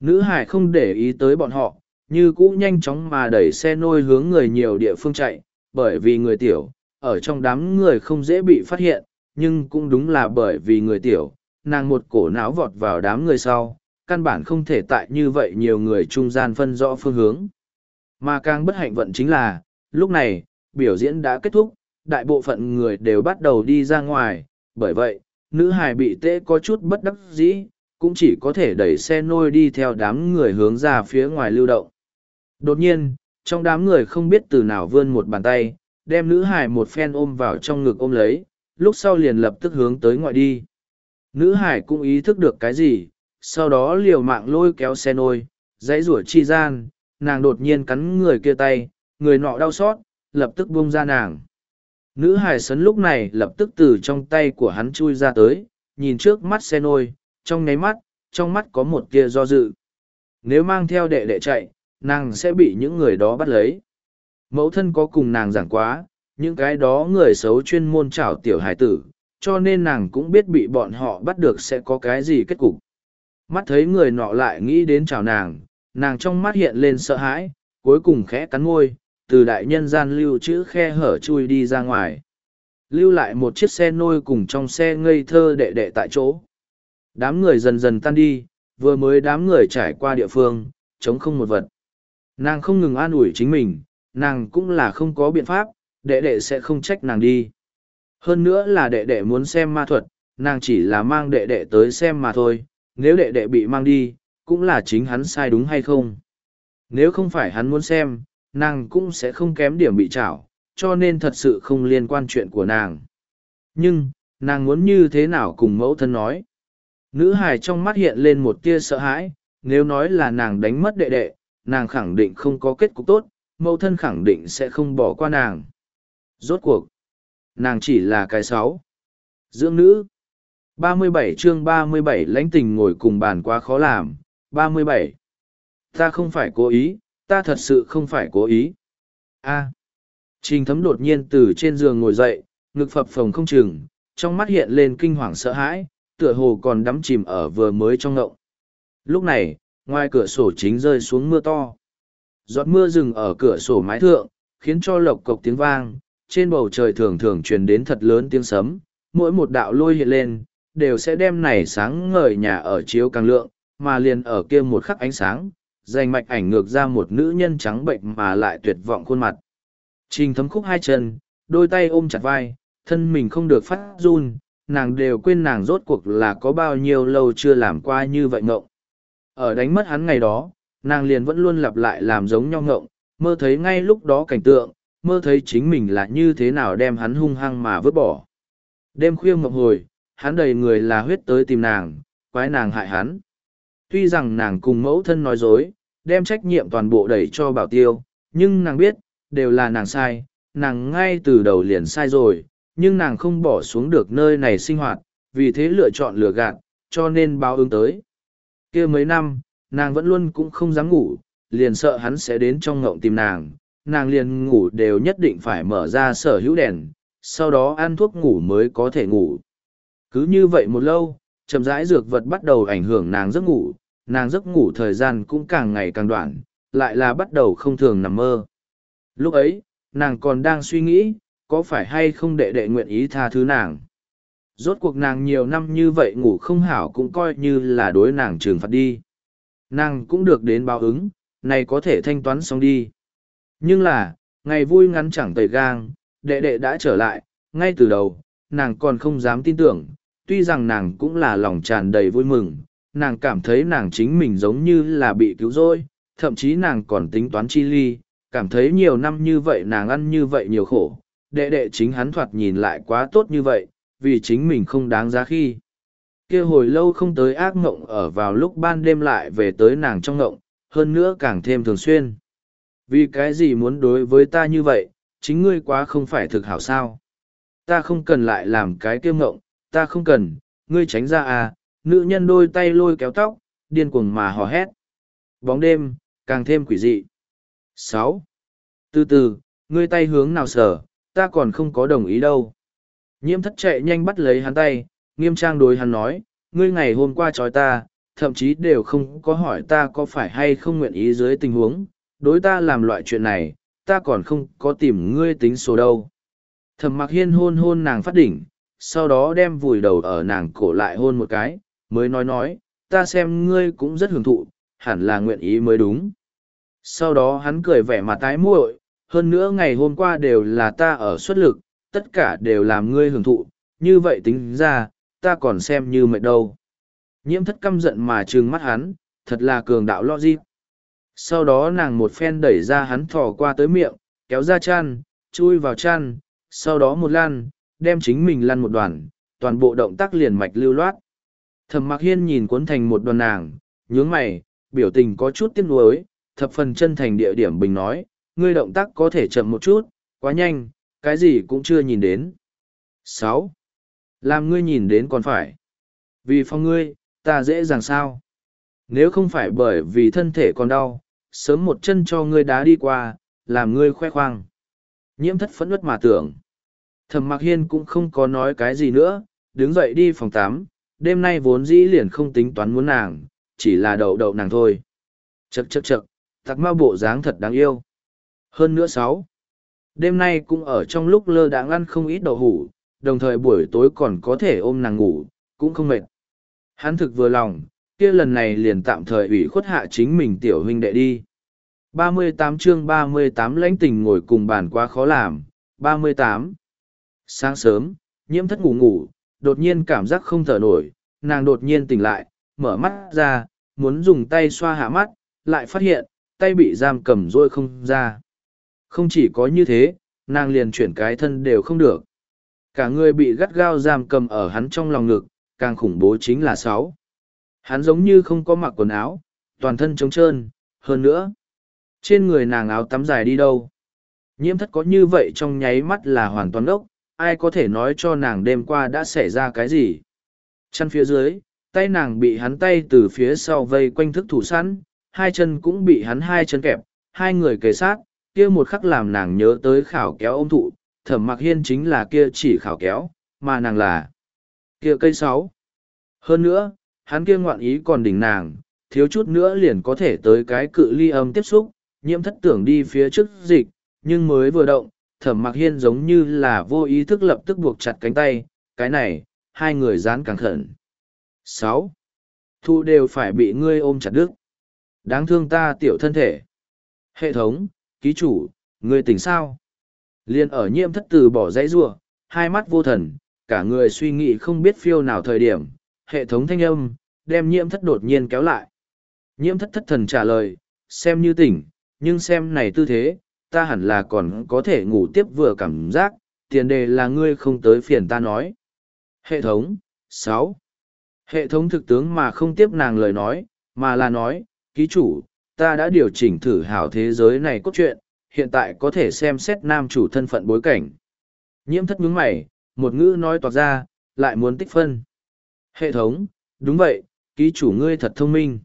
Nữ hải không để ý tới bọn họ, như cũ nhanh chóng mà đẩy xe nôi hướng người nhiều địa phương chạy, bởi vì người tiểu, ở trong đám người không dễ bị phát hiện, nhưng cũng đúng là bởi vì người tiểu, nàng một cổ não vọt vào đám người sau, căn bản không thể tại như vậy nhiều người trung gian phân rõ phương hướng. Mà càng bất hạnh vận chính là, lúc này, biểu diễn đã kết thúc, đại bộ phận người đều bắt đầu đi ra ngoài, bởi vậy, nữ hài bị tễ có chút bất đắc dĩ, cũng chỉ có thể đẩy xe nôi đi theo đám người hướng ra phía ngoài lưu động. Đột nhiên, trong đám người không biết từ nào vươn một bàn tay, đem nữ hải một phen ôm vào trong ngực ôm lấy, lúc sau liền lập tức hướng tới ngoại đi. Nữ hải cũng ý thức được cái gì, sau đó liều mạng lôi kéo xe nôi, dãy rủa chi gian, nàng đột nhiên cắn người kia tay, người nọ đau xót, lập tức buông ra nàng. Nữ hải sấn lúc này lập tức từ trong tay của hắn chui ra tới, nhìn trước mắt xe nôi, trong nháy mắt, trong mắt có một tia do dự. Nếu mang theo đệ đệ chạy, nàng sẽ bị những người đó bắt lấy. Mẫu thân có cùng nàng giảng quá, những cái đó người xấu chuyên môn trảo tiểu hải tử, cho nên nàng cũng biết bị bọn họ bắt được sẽ có cái gì kết cục. Mắt thấy người nọ lại nghĩ đến chào nàng, nàng trong mắt hiện lên sợ hãi, cuối cùng khẽ cắn môi, từ đại nhân gian lưu chữ khe hở chui đi ra ngoài. Lưu lại một chiếc xe nôi cùng trong xe ngây thơ đệ đệ tại chỗ. Đám người dần dần tan đi, vừa mới đám người trải qua địa phương, chống không một vật. Nàng không ngừng an ủi chính mình, nàng cũng là không có biện pháp, đệ đệ sẽ không trách nàng đi. Hơn nữa là đệ đệ muốn xem ma thuật, nàng chỉ là mang đệ đệ tới xem mà thôi, nếu đệ đệ bị mang đi, cũng là chính hắn sai đúng hay không. Nếu không phải hắn muốn xem, nàng cũng sẽ không kém điểm bị trảo, cho nên thật sự không liên quan chuyện của nàng. Nhưng, nàng muốn như thế nào cùng mẫu thân nói. Nữ hài trong mắt hiện lên một tia sợ hãi, nếu nói là nàng đánh mất đệ đệ, nàng khẳng định không có kết cục tốt, mẫu thân khẳng định sẽ không bỏ qua nàng. Rốt cuộc, nàng chỉ là cái sáu. Dưỡng nữ. 37 chương 37 lãnh tình ngồi cùng bàn quá khó làm. 37. Ta không phải cố ý, ta thật sự không phải cố ý. A. Trình thấm đột nhiên từ trên giường ngồi dậy, ngực phập phồng không chừng, trong mắt hiện lên kinh hoàng sợ hãi, tựa hồ còn đắm chìm ở vừa mới trong ngậu. Lúc này, ngoài cửa sổ chính rơi xuống mưa to. Giọt mưa rừng ở cửa sổ mái thượng, khiến cho lộc cộc tiếng vang, trên bầu trời thường thường truyền đến thật lớn tiếng sấm, mỗi một đạo lôi hiện lên, đều sẽ đem này sáng ngời nhà ở chiếu càng lượng, mà liền ở kia một khắc ánh sáng, dành mạch ảnh ngược ra một nữ nhân trắng bệnh mà lại tuyệt vọng khuôn mặt. Trình thấm khúc hai chân, đôi tay ôm chặt vai, thân mình không được phát run, nàng đều quên nàng rốt cuộc là có bao nhiêu lâu chưa làm qua như vậy ngộng. Ở đánh mất hắn ngày đó, nàng liền vẫn luôn lặp lại làm giống nhau ngộng, mơ thấy ngay lúc đó cảnh tượng, mơ thấy chính mình là như thế nào đem hắn hung hăng mà vứt bỏ. Đêm khuya ngộng hồi, hắn đầy người là huyết tới tìm nàng, quái nàng hại hắn. Tuy rằng nàng cùng mẫu thân nói dối, đem trách nhiệm toàn bộ đẩy cho bảo tiêu, nhưng nàng biết, đều là nàng sai, nàng ngay từ đầu liền sai rồi, nhưng nàng không bỏ xuống được nơi này sinh hoạt, vì thế lựa chọn lừa gạt, cho nên báo ứng tới. kia mấy năm, nàng vẫn luôn cũng không dám ngủ, liền sợ hắn sẽ đến trong ngộng tìm nàng, nàng liền ngủ đều nhất định phải mở ra sở hữu đèn, sau đó ăn thuốc ngủ mới có thể ngủ. Cứ như vậy một lâu, chậm rãi dược vật bắt đầu ảnh hưởng nàng giấc ngủ, nàng giấc ngủ thời gian cũng càng ngày càng đoạn, lại là bắt đầu không thường nằm mơ. Lúc ấy, nàng còn đang suy nghĩ, có phải hay không đệ đệ nguyện ý tha thứ nàng. Rốt cuộc nàng nhiều năm như vậy ngủ không hảo cũng coi như là đối nàng trừng phạt đi. Nàng cũng được đến báo ứng, này có thể thanh toán xong đi. Nhưng là, ngày vui ngắn chẳng tẩy gang, đệ đệ đã trở lại, ngay từ đầu, nàng còn không dám tin tưởng, tuy rằng nàng cũng là lòng tràn đầy vui mừng, nàng cảm thấy nàng chính mình giống như là bị cứu rỗi, thậm chí nàng còn tính toán chi ly, cảm thấy nhiều năm như vậy nàng ăn như vậy nhiều khổ, đệ đệ chính hắn thoạt nhìn lại quá tốt như vậy, vì chính mình không đáng giá khi kia hồi lâu không tới ác ngộng ở vào lúc ban đêm lại về tới nàng trong ngộng, hơn nữa càng thêm thường xuyên. Vì cái gì muốn đối với ta như vậy, chính ngươi quá không phải thực hảo sao. Ta không cần lại làm cái kiêm ngộng, ta không cần, ngươi tránh ra à, nữ nhân đôi tay lôi kéo tóc, điên cuồng mà hò hét. Bóng đêm, càng thêm quỷ dị. sáu Từ từ, ngươi tay hướng nào sở, ta còn không có đồng ý đâu. Nhiễm thất chạy nhanh bắt lấy hắn tay, nghiêm trang đối hắn nói, ngươi ngày hôm qua trói ta, thậm chí đều không có hỏi ta có phải hay không nguyện ý dưới tình huống, đối ta làm loại chuyện này, ta còn không có tìm ngươi tính số đâu. Thẩm mặc hiên hôn hôn nàng phát đỉnh, sau đó đem vùi đầu ở nàng cổ lại hôn một cái, mới nói nói, ta xem ngươi cũng rất hưởng thụ, hẳn là nguyện ý mới đúng. Sau đó hắn cười vẻ mặt tái muội, hơn nữa ngày hôm qua đều là ta ở xuất lực, tất cả đều làm ngươi hưởng thụ, như vậy tính ra, ta còn xem như mệt đâu. Nhiễm thất căm giận mà trừng mắt hắn, thật là cường đạo logic. Sau đó nàng một phen đẩy ra hắn thò qua tới miệng, kéo ra chăn, chui vào chăn, sau đó một lan, đem chính mình lăn một đoàn, toàn bộ động tác liền mạch lưu loát. Thẩm Mặc Hiên nhìn cuốn thành một đoàn nàng, nhướng mày, biểu tình có chút tiếc nuối, thập phần chân thành địa điểm bình nói, ngươi động tác có thể chậm một chút, quá nhanh, cái gì cũng chưa nhìn đến. sáu làm ngươi nhìn đến còn phải. Vì phong ngươi, ta dễ dàng sao? Nếu không phải bởi vì thân thể còn đau, sớm một chân cho ngươi đá đi qua, làm ngươi khoe khoang. Nhiễm thất phẫn nứt mà tưởng. Thẩm Mạc Hiên cũng không có nói cái gì nữa, đứng dậy đi phòng tắm, đêm nay vốn dĩ liền không tính toán muốn nàng, chỉ là đậu đậu nàng thôi. Chậc chậc chậc, tặc ma bộ dáng thật đáng yêu. Hơn nữa sáu. Đêm nay cũng ở trong lúc lơ đãng ăn không ít đậu hủ, đồng thời buổi tối còn có thể ôm nàng ngủ, cũng không mệt. Hắn thực vừa lòng, kia lần này liền tạm thời ủy khuất hạ chính mình tiểu huynh đệ đi. 38 chương 38 lãnh tình ngồi cùng bàn quá khó làm. 38. Sáng sớm, nhiễm thất ngủ ngủ, đột nhiên cảm giác không thở nổi, nàng đột nhiên tỉnh lại, mở mắt ra, muốn dùng tay xoa hạ mắt, lại phát hiện, tay bị giam cầm rồi không ra. Không chỉ có như thế, nàng liền chuyển cái thân đều không được. Cả người bị gắt gao giam cầm ở hắn trong lòng ngực, càng khủng bố chính là sáu. Hắn giống như không có mặc quần áo, toàn thân trống trơn, hơn nữa. Trên người nàng áo tắm dài đi đâu? Nhiễm thất có như vậy trong nháy mắt là hoàn toàn ốc, ai có thể nói cho nàng đêm qua đã xảy ra cái gì? Chân phía dưới, tay nàng bị hắn tay từ phía sau vây quanh thức thủ sẵn, hai chân cũng bị hắn hai chân kẹp, hai người kề sát, kia một khắc làm nàng nhớ tới khảo kéo ôm thụ, thẩm mặc hiên chính là kia chỉ khảo kéo, mà nàng là kia cây sáu. Hơn nữa, hắn kia ngoạn ý còn đỉnh nàng, thiếu chút nữa liền có thể tới cái cự ly âm tiếp xúc, nhiễm thất tưởng đi phía trước dịch, nhưng mới vừa động, thẩm mặc hiên giống như là vô ý thức lập tức buộc chặt cánh tay, cái này, hai người dán càng khẩn. sáu Thu đều phải bị ngươi ôm chặt đứt. Đáng thương ta tiểu thân thể. Hệ thống, ký chủ, ngươi tỉnh sao? Liên ở nhiễm thất từ bỏ dãy rua, hai mắt vô thần, cả người suy nghĩ không biết phiêu nào thời điểm, hệ thống thanh âm, đem nhiễm thất đột nhiên kéo lại. Nhiễm thất thất thần trả lời, xem như tỉnh, nhưng xem này tư thế, ta hẳn là còn có thể ngủ tiếp vừa cảm giác, tiền đề là ngươi không tới phiền ta nói. Hệ thống, sáu Hệ thống thực tướng mà không tiếp nàng lời nói, mà là nói, ký chủ, ta đã điều chỉnh thử hảo thế giới này cốt truyện, hiện tại có thể xem xét nam chủ thân phận bối cảnh. Nhiễm thất nhướng mày, một ngữ nói toạc ra, lại muốn tích phân. Hệ thống, đúng vậy, ký chủ ngươi thật thông minh.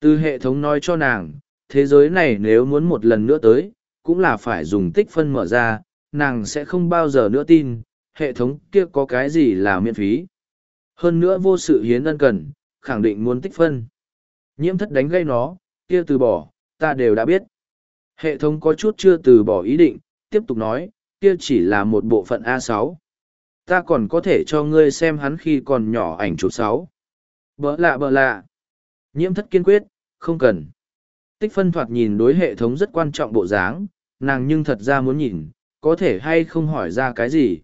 Từ hệ thống nói cho nàng, thế giới này nếu muốn một lần nữa tới, cũng là phải dùng tích phân mở ra, nàng sẽ không bao giờ nữa tin, hệ thống kia có cái gì là miễn phí. Hơn nữa vô sự hiến ân cần, khẳng định muốn tích phân. Nhiễm thất đánh gây nó, kia từ bỏ, ta đều đã biết. Hệ thống có chút chưa từ bỏ ý định, tiếp tục nói, kia chỉ là một bộ phận A6. Ta còn có thể cho ngươi xem hắn khi còn nhỏ ảnh chụp sáu. Bỡ lạ bỡ lạ. Nhiễm thất kiên quyết, không cần. Tích phân thoạt nhìn đối hệ thống rất quan trọng bộ dáng, nàng nhưng thật ra muốn nhìn, có thể hay không hỏi ra cái gì.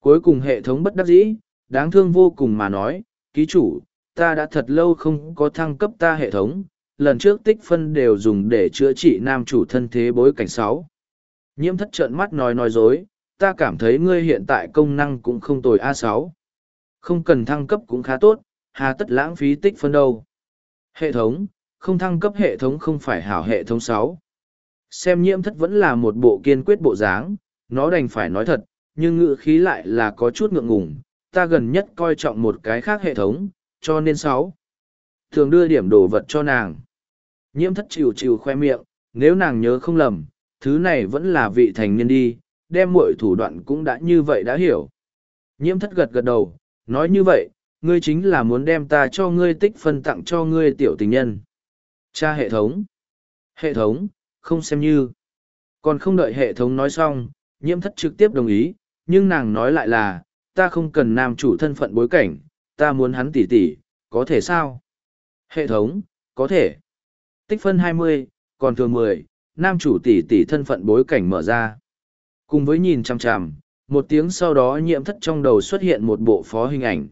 Cuối cùng hệ thống bất đắc dĩ, đáng thương vô cùng mà nói, ký chủ, ta đã thật lâu không có thăng cấp ta hệ thống, lần trước tích phân đều dùng để chữa trị nam chủ thân thế bối cảnh sáu. Nhiễm thất trợn mắt nói nói dối, ta cảm thấy ngươi hiện tại công năng cũng không tồi a sáu Không cần thăng cấp cũng khá tốt, hà tất lãng phí tích phân đâu. Hệ thống, không thăng cấp hệ thống không phải hảo hệ thống sáu Xem nhiễm thất vẫn là một bộ kiên quyết bộ dáng, nó đành phải nói thật, nhưng ngự khí lại là có chút ngượng ngùng, ta gần nhất coi trọng một cái khác hệ thống, cho nên sáu Thường đưa điểm đồ vật cho nàng. Nhiễm thất chịu chịu khoe miệng, nếu nàng nhớ không lầm, thứ này vẫn là vị thành niên đi, đem mọi thủ đoạn cũng đã như vậy đã hiểu. Nhiễm thất gật gật đầu, nói như vậy, ngươi chính là muốn đem ta cho ngươi tích phân tặng cho ngươi tiểu tình nhân. Cha hệ thống. Hệ thống, không xem như. Còn không đợi hệ thống nói xong, nhiễm thất trực tiếp đồng ý, nhưng nàng nói lại là, ta không cần nam chủ thân phận bối cảnh, ta muốn hắn tỉ tỉ, có thể sao? Hệ thống, có thể. Tích phân 20, còn thường 10, nam chủ tỷ tỷ thân phận bối cảnh mở ra. Cùng với nhìn chằm chằm, một tiếng sau đó nhiễm thất trong đầu xuất hiện một bộ phó hình ảnh.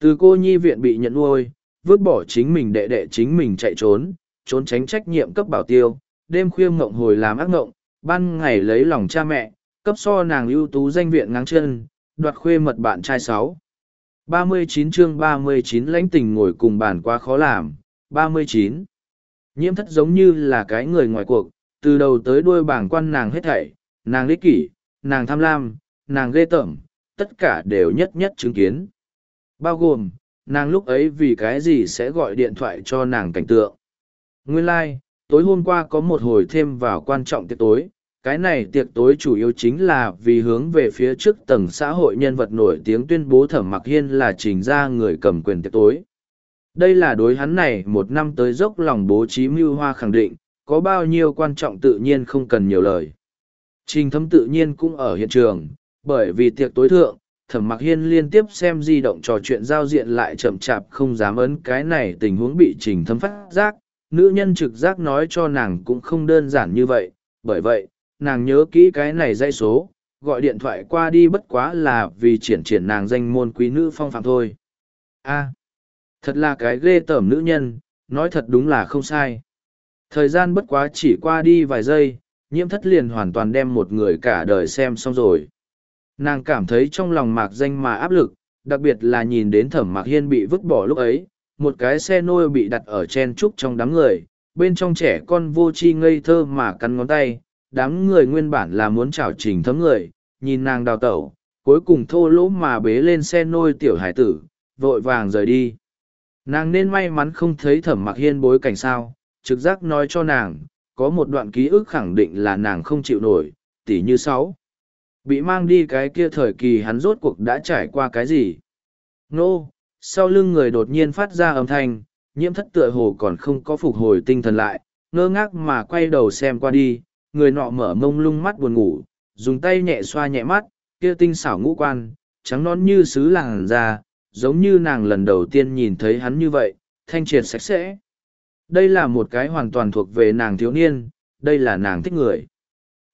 Từ cô nhi viện bị nhận nuôi, vứt bỏ chính mình đệ đệ chính mình chạy trốn, trốn tránh trách nhiệm cấp bảo tiêu, đêm khuya ngộng hồi làm ác ngộng, ban ngày lấy lòng cha mẹ, cấp so nàng ưu tú danh viện ngáng chân, đoạt khuê mật bạn trai sáu. 39 chương 39 lãnh tình ngồi cùng bàn quá khó làm, 39. Nhiễm thất giống như là cái người ngoài cuộc, từ đầu tới đuôi bảng quan nàng hết thảy, nàng lý kỷ, nàng tham lam, nàng ghê tởm, tất cả đều nhất nhất chứng kiến. Bao gồm, nàng lúc ấy vì cái gì sẽ gọi điện thoại cho nàng cảnh tượng. Nguyên lai, like, tối hôm qua có một hồi thêm vào quan trọng tiệc tối, cái này tiệc tối chủ yếu chính là vì hướng về phía trước tầng xã hội nhân vật nổi tiếng tuyên bố thẩm mặc hiên là trình ra người cầm quyền tiệc tối. Đây là đối hắn này một năm tới dốc lòng bố trí mưu hoa khẳng định, có bao nhiêu quan trọng tự nhiên không cần nhiều lời. Trình thấm tự nhiên cũng ở hiện trường, bởi vì tiệc tối thượng, thẩm mặc hiên liên tiếp xem di động trò chuyện giao diện lại chậm chạp không dám ấn cái này tình huống bị trình thấm phát giác, nữ nhân trực giác nói cho nàng cũng không đơn giản như vậy, bởi vậy, nàng nhớ kỹ cái này dây số, gọi điện thoại qua đi bất quá là vì triển triển nàng danh môn quý nữ phong phạm thôi. a thật là cái ghê tởm nữ nhân, nói thật đúng là không sai. Thời gian bất quá chỉ qua đi vài giây, nhiễm thất liền hoàn toàn đem một người cả đời xem xong rồi. Nàng cảm thấy trong lòng mạc danh mà áp lực, đặc biệt là nhìn đến thẩm mạc hiên bị vứt bỏ lúc ấy, một cái xe nôi bị đặt ở chen trúc trong đám người, bên trong trẻ con vô chi ngây thơ mà cắn ngón tay, đám người nguyên bản là muốn chào trình thấm người, nhìn nàng đào tẩu, cuối cùng thô lỗ mà bế lên xe nôi tiểu hải tử, vội vàng rời đi. Nàng nên may mắn không thấy thẩm mặc hiên bối cảnh sao, trực giác nói cho nàng, có một đoạn ký ức khẳng định là nàng không chịu nổi, tỉ như sáu. Bị mang đi cái kia thời kỳ hắn rốt cuộc đã trải qua cái gì? Nô, sau lưng người đột nhiên phát ra âm thanh, nhiễm thất tựa hồ còn không có phục hồi tinh thần lại, ngơ ngác mà quay đầu xem qua đi, người nọ mở mông lung mắt buồn ngủ, dùng tay nhẹ xoa nhẹ mắt, kia tinh xảo ngũ quan, trắng nón như sứ làng da, giống như nàng lần đầu tiên nhìn thấy hắn như vậy, thanh triệt sạch sẽ. Đây là một cái hoàn toàn thuộc về nàng thiếu niên, đây là nàng thích người.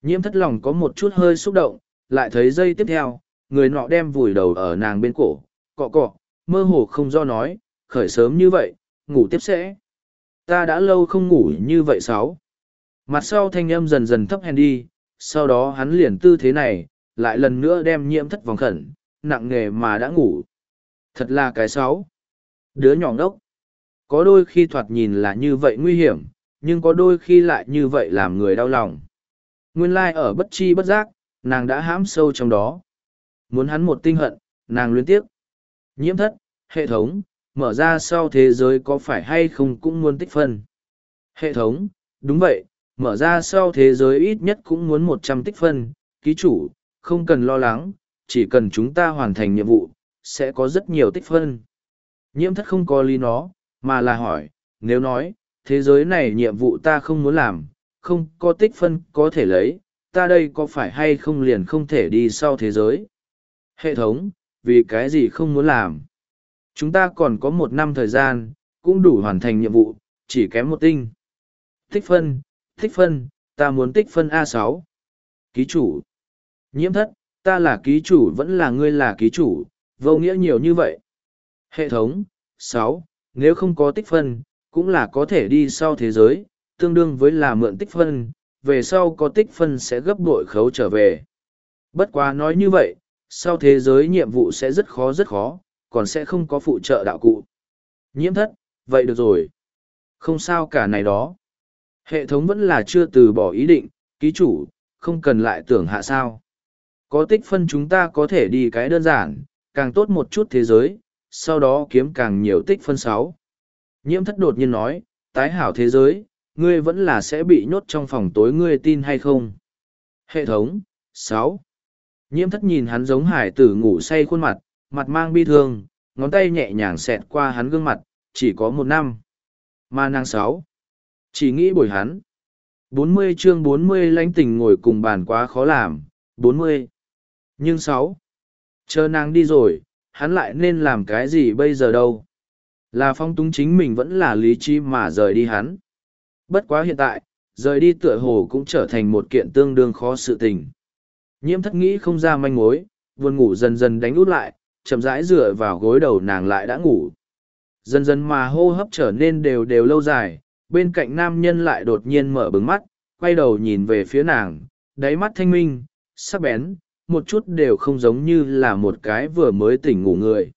Nhiễm thất lòng có một chút hơi xúc động, lại thấy dây tiếp theo, người nọ đem vùi đầu ở nàng bên cổ, cọ cọ, mơ hồ không do nói, khởi sớm như vậy, ngủ tiếp sẽ. Ta đã lâu không ngủ như vậy sáu. Mặt sau thanh âm dần dần thấp hèn đi, sau đó hắn liền tư thế này, lại lần nữa đem nhiễm thất vòng khẩn, nặng nghề mà đã ngủ. Thật là cái sáu. Đứa nhỏ ngốc. Có đôi khi thoạt nhìn là như vậy nguy hiểm, nhưng có đôi khi lại như vậy làm người đau lòng. Nguyên lai ở bất chi bất giác, nàng đã hãm sâu trong đó. Muốn hắn một tinh hận, nàng luyến tiếc. Nhiễm thất, hệ thống, mở ra sau thế giới có phải hay không cũng muốn tích phân. Hệ thống, đúng vậy, mở ra sau thế giới ít nhất cũng muốn một trăm tích phân, ký chủ, không cần lo lắng, chỉ cần chúng ta hoàn thành nhiệm vụ, sẽ có rất nhiều tích phân. Nhiễm thất không có lý nó, mà là hỏi, nếu nói, thế giới này nhiệm vụ ta không muốn làm, không có tích phân có thể lấy, ta đây có phải hay không liền không thể đi sau thế giới? Hệ thống, vì cái gì không muốn làm? Chúng ta còn có một năm thời gian, cũng đủ hoàn thành nhiệm vụ, chỉ kém một tinh. Tích phân, tích phân, ta muốn tích phân a sáu. Ký chủ. Nhiễm thất, ta là ký chủ vẫn là ngươi là ký chủ, vô nghĩa nhiều như vậy. Hệ thống, sáu, nếu không có tích phân, cũng là có thể đi sau thế giới, tương đương với là mượn tích phân, về sau có tích phân sẽ gấp bội khấu trở về. Bất quá nói như vậy, sau thế giới nhiệm vụ sẽ rất khó rất khó, còn sẽ không có phụ trợ đạo cụ. Nhiễm thất, vậy được rồi. Không sao cả này đó. Hệ thống vẫn là chưa từ bỏ ý định, ký chủ, không cần lại tưởng hạ sao. Có tích phân chúng ta có thể đi cái đơn giản, càng tốt một chút thế giới, sau đó kiếm càng nhiều tích phân sáu. Nhiễm thất đột nhiên nói, tái hảo thế giới, ngươi vẫn là sẽ bị nhốt trong phòng tối ngươi tin hay không? Hệ thống, sáu. Nhiễm thất nhìn hắn giống hải tử ngủ say khuôn mặt, mặt mang bi thương, ngón tay nhẹ nhàng xẹt qua hắn gương mặt, chỉ có một năm. Ma nàng sáu. Chỉ nghĩ bồi hắn. bốn mươi chương bốn mươi lãnh tình ngồi cùng bàn quá khó làm, bốn mươi. Nhưng sáu. Chờ nàng đi rồi, hắn lại nên làm cái gì bây giờ đâu? Là phong túng chính mình vẫn là lý trí mà rời đi hắn. Bất quá hiện tại, rời đi tựa hồ cũng trở thành một kiện tương đương khó sự tình. Nhiễm thất nghĩ không ra manh mối, buồn ngủ dần dần đánh út lại, chậm rãi dựa vào gối đầu nàng lại đã ngủ. Dần dần mà hô hấp trở nên đều đều lâu dài, bên cạnh nam nhân lại đột nhiên mở bừng mắt, quay đầu nhìn về phía nàng, đáy mắt thanh minh, sắc bén, một chút đều không giống như là một cái vừa mới tỉnh ngủ người.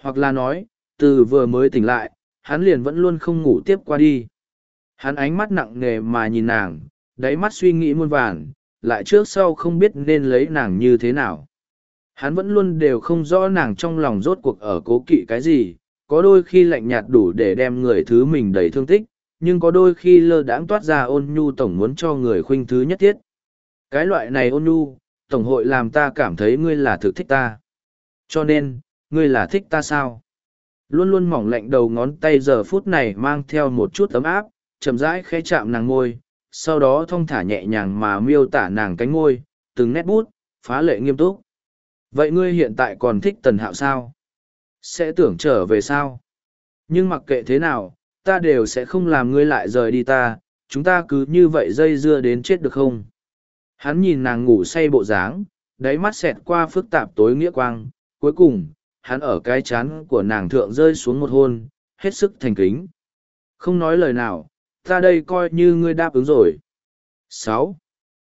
Hoặc là nói, từ vừa mới tỉnh lại, hắn liền vẫn luôn không ngủ tiếp qua đi. Hắn ánh mắt nặng nề mà nhìn nàng, đáy mắt suy nghĩ muôn vàn, lại trước sau không biết nên lấy nàng như thế nào. Hắn vẫn luôn đều không rõ nàng trong lòng rốt cuộc ở cố kỵ cái gì, có đôi khi lạnh nhạt đủ để đem người thứ mình đầy thương tích, nhưng có đôi khi lơ đãng toát ra ôn nhu tổng muốn cho người khuynh thứ nhất thiết. Cái loại này ôn nhu, tổng hội làm ta cảm thấy ngươi là thực thích ta. Cho nên, ngươi là thích ta sao? Luôn luôn mỏng lạnh đầu ngón tay giờ phút này mang theo một chút ấm áp, chậm rãi khẽ chạm nàng ngôi, sau đó thong thả nhẹ nhàng mà miêu tả nàng cánh ngôi, từng nét bút, phá lệ nghiêm túc. Vậy ngươi hiện tại còn thích tần hạo sao? Sẽ tưởng trở về sao? Nhưng mặc kệ thế nào, ta đều sẽ không làm ngươi lại rời đi ta, chúng ta cứ như vậy dây dưa đến chết được không? Hắn nhìn nàng ngủ say bộ dáng, đáy mắt xẹt qua phức tạp tối nghĩa quang, cuối cùng, hắn ở cái chán của nàng thượng rơi xuống một hôn, hết sức thành kính. Không nói lời nào, ta đây coi như ngươi đáp ứng rồi. sáu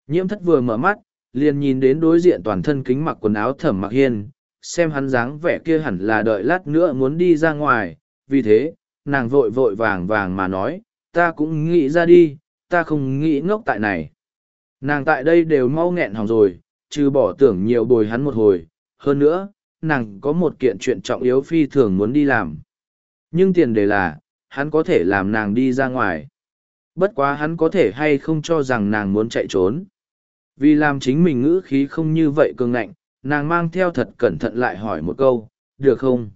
Nhiễm thất vừa mở mắt, liền nhìn đến đối diện toàn thân kính mặc quần áo thẩm mặc hiên, xem hắn dáng vẻ kia hẳn là đợi lát nữa muốn đi ra ngoài, vì thế, nàng vội vội vàng vàng mà nói, ta cũng nghĩ ra đi, ta không nghĩ ngốc tại này. Nàng tại đây đều mau nghẹn hỏng rồi, trừ bỏ tưởng nhiều bồi hắn một hồi, hơn nữa, nàng có một kiện chuyện trọng yếu phi thường muốn đi làm. Nhưng tiền đề là, hắn có thể làm nàng đi ra ngoài. Bất quá hắn có thể hay không cho rằng nàng muốn chạy trốn. Vì làm chính mình ngữ khí không như vậy cường ngạnh, nàng mang theo thật cẩn thận lại hỏi một câu, được không?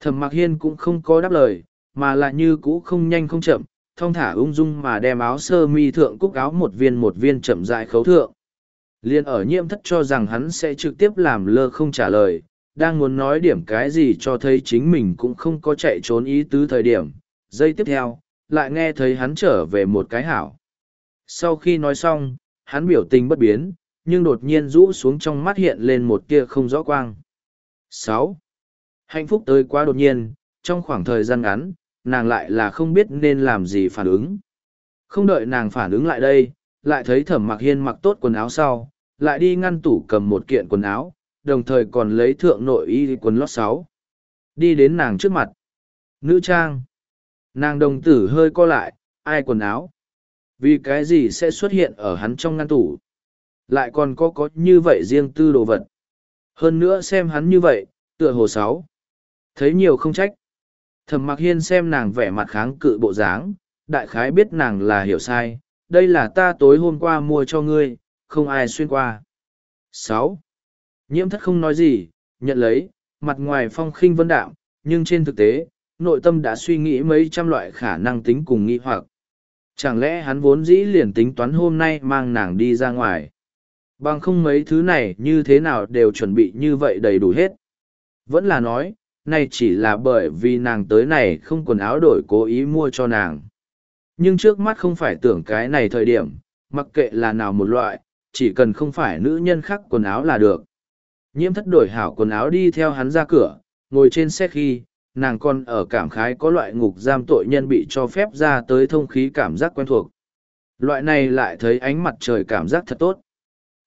Thẩm Mạc Hiên cũng không có đáp lời, mà lại như cũ không nhanh không chậm, thong thả ung dung mà đem áo sơ mi thượng cúc áo một viên một viên chậm dại khấu thượng. Liên ở nhiễm thất cho rằng hắn sẽ trực tiếp làm lơ không trả lời, đang muốn nói điểm cái gì cho thấy chính mình cũng không có chạy trốn ý tứ thời điểm. Giây tiếp theo, lại nghe thấy hắn trở về một cái hảo. Sau khi nói xong, hắn biểu tình bất biến, nhưng đột nhiên rũ xuống trong mắt hiện lên một tia không rõ quang. sáu Hạnh phúc tới quá đột nhiên, trong khoảng thời gian ngắn, nàng lại là không biết nên làm gì phản ứng. Không đợi nàng phản ứng lại đây, lại thấy thẩm mặc hiên mặc tốt quần áo sau, lại đi ngăn tủ cầm một kiện quần áo, đồng thời còn lấy thượng nội y quần lót sáu. Đi đến nàng trước mặt. Nữ trang. Nàng đồng tử hơi co lại, ai quần áo. Vì cái gì sẽ xuất hiện ở hắn trong ngăn tủ. Lại còn có có như vậy riêng tư đồ vật. Hơn nữa xem hắn như vậy, tựa hồ sáu. Thấy nhiều không trách. Thẩm mặc hiên xem nàng vẻ mặt kháng cự bộ dáng, đại khái biết nàng là hiểu sai. Đây là ta tối hôm qua mua cho ngươi, không ai xuyên qua. sáu Nhiễm thất không nói gì, nhận lấy, mặt ngoài phong khinh vân đạm, nhưng trên thực tế, nội tâm đã suy nghĩ mấy trăm loại khả năng tính cùng nghi hoặc. Chẳng lẽ hắn vốn dĩ liền tính toán hôm nay mang nàng đi ra ngoài? Bằng không mấy thứ này như thế nào đều chuẩn bị như vậy đầy đủ hết. Vẫn là nói, này chỉ là bởi vì nàng tới này không quần áo đổi cố ý mua cho nàng. Nhưng trước mắt không phải tưởng cái này thời điểm, mặc kệ là nào một loại, chỉ cần không phải nữ nhân khác quần áo là được. Nhiễm thất đổi hảo quần áo đi theo hắn ra cửa, ngồi trên xe khi, nàng còn ở cảm khái có loại ngục giam tội nhân bị cho phép ra tới thông khí cảm giác quen thuộc. Loại này lại thấy ánh mặt trời cảm giác thật tốt.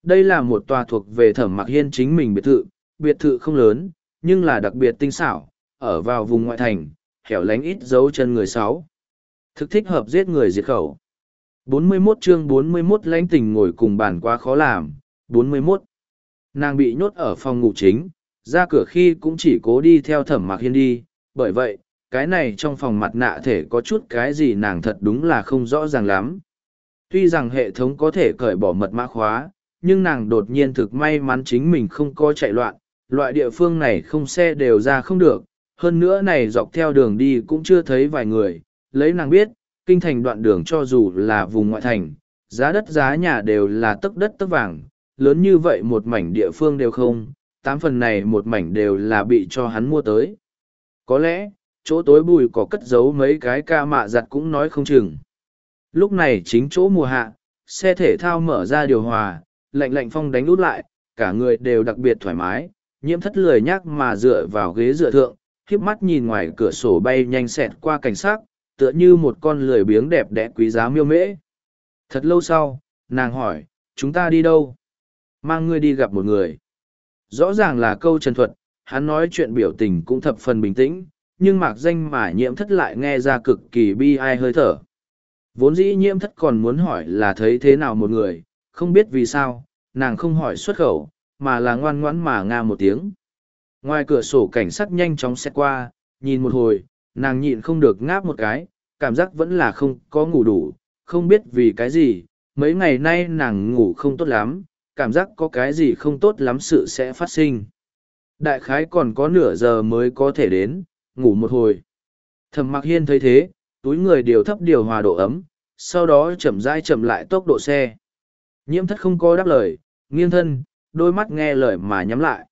Đây là một tòa thuộc về thẩm mặc hiên chính mình biệt thự, biệt thự không lớn, nhưng là đặc biệt tinh xảo, ở vào vùng ngoại thành, hẻo lánh ít dấu chân người sáu. Thực thích hợp giết người diệt khẩu. 41 chương 41 lãnh tình ngồi cùng bàn quá khó làm, 41. Nàng bị nhốt ở phòng ngủ chính, ra cửa khi cũng chỉ cố đi theo thẩm mạc hiên đi, bởi vậy, cái này trong phòng mặt nạ thể có chút cái gì nàng thật đúng là không rõ ràng lắm. Tuy rằng hệ thống có thể cởi bỏ mật mã khóa, nhưng nàng đột nhiên thực may mắn chính mình không có chạy loạn, loại địa phương này không xe đều ra không được, hơn nữa này dọc theo đường đi cũng chưa thấy vài người, lấy nàng biết, kinh thành đoạn đường cho dù là vùng ngoại thành, giá đất giá nhà đều là tấc đất tấc vàng, lớn như vậy một mảnh địa phương đều không, tám phần này một mảnh đều là bị cho hắn mua tới. Có lẽ, chỗ tối bùi có cất giấu mấy cái ca mạ giặt cũng nói không chừng. Lúc này chính chỗ mùa hạ, xe thể thao mở ra điều hòa, lạnh lạnh phong đánh út lại, cả người đều đặc biệt thoải mái, nhiễm thất lười nhác mà dựa vào ghế dựa thượng, khiếp mắt nhìn ngoài cửa sổ bay nhanh xẹt qua cảnh sát, tựa như một con lười biếng đẹp đẽ quý giá miêu mễ. Thật lâu sau, nàng hỏi, chúng ta đi đâu? Mang ngươi đi gặp một người. Rõ ràng là câu trần thuật, hắn nói chuyện biểu tình cũng thập phần bình tĩnh, nhưng mạc danh mà nhiễm thất lại nghe ra cực kỳ bi ai hơi thở. Vốn dĩ nhiễm thất còn muốn hỏi là thấy thế nào một người, không biết vì sao, nàng không hỏi xuất khẩu, mà là ngoan ngoãn mà nga một tiếng. Ngoài cửa sổ cảnh sát nhanh chóng xét qua, nhìn một hồi, nàng nhịn không được ngáp một cái, cảm giác vẫn là không có ngủ đủ, không biết vì cái gì, mấy ngày nay nàng ngủ không tốt lắm, cảm giác có cái gì không tốt lắm sự sẽ phát sinh. Đại khái còn có nửa giờ mới có thể đến, ngủ một hồi. Thẩm mặc hiên thấy thế, túi người điều thấp điều hòa độ ấm, sau đó chậm rãi chậm lại tốc độ xe. Nhiễm thất không có đáp lời, nghiêng thân, đôi mắt nghe lời mà nhắm lại.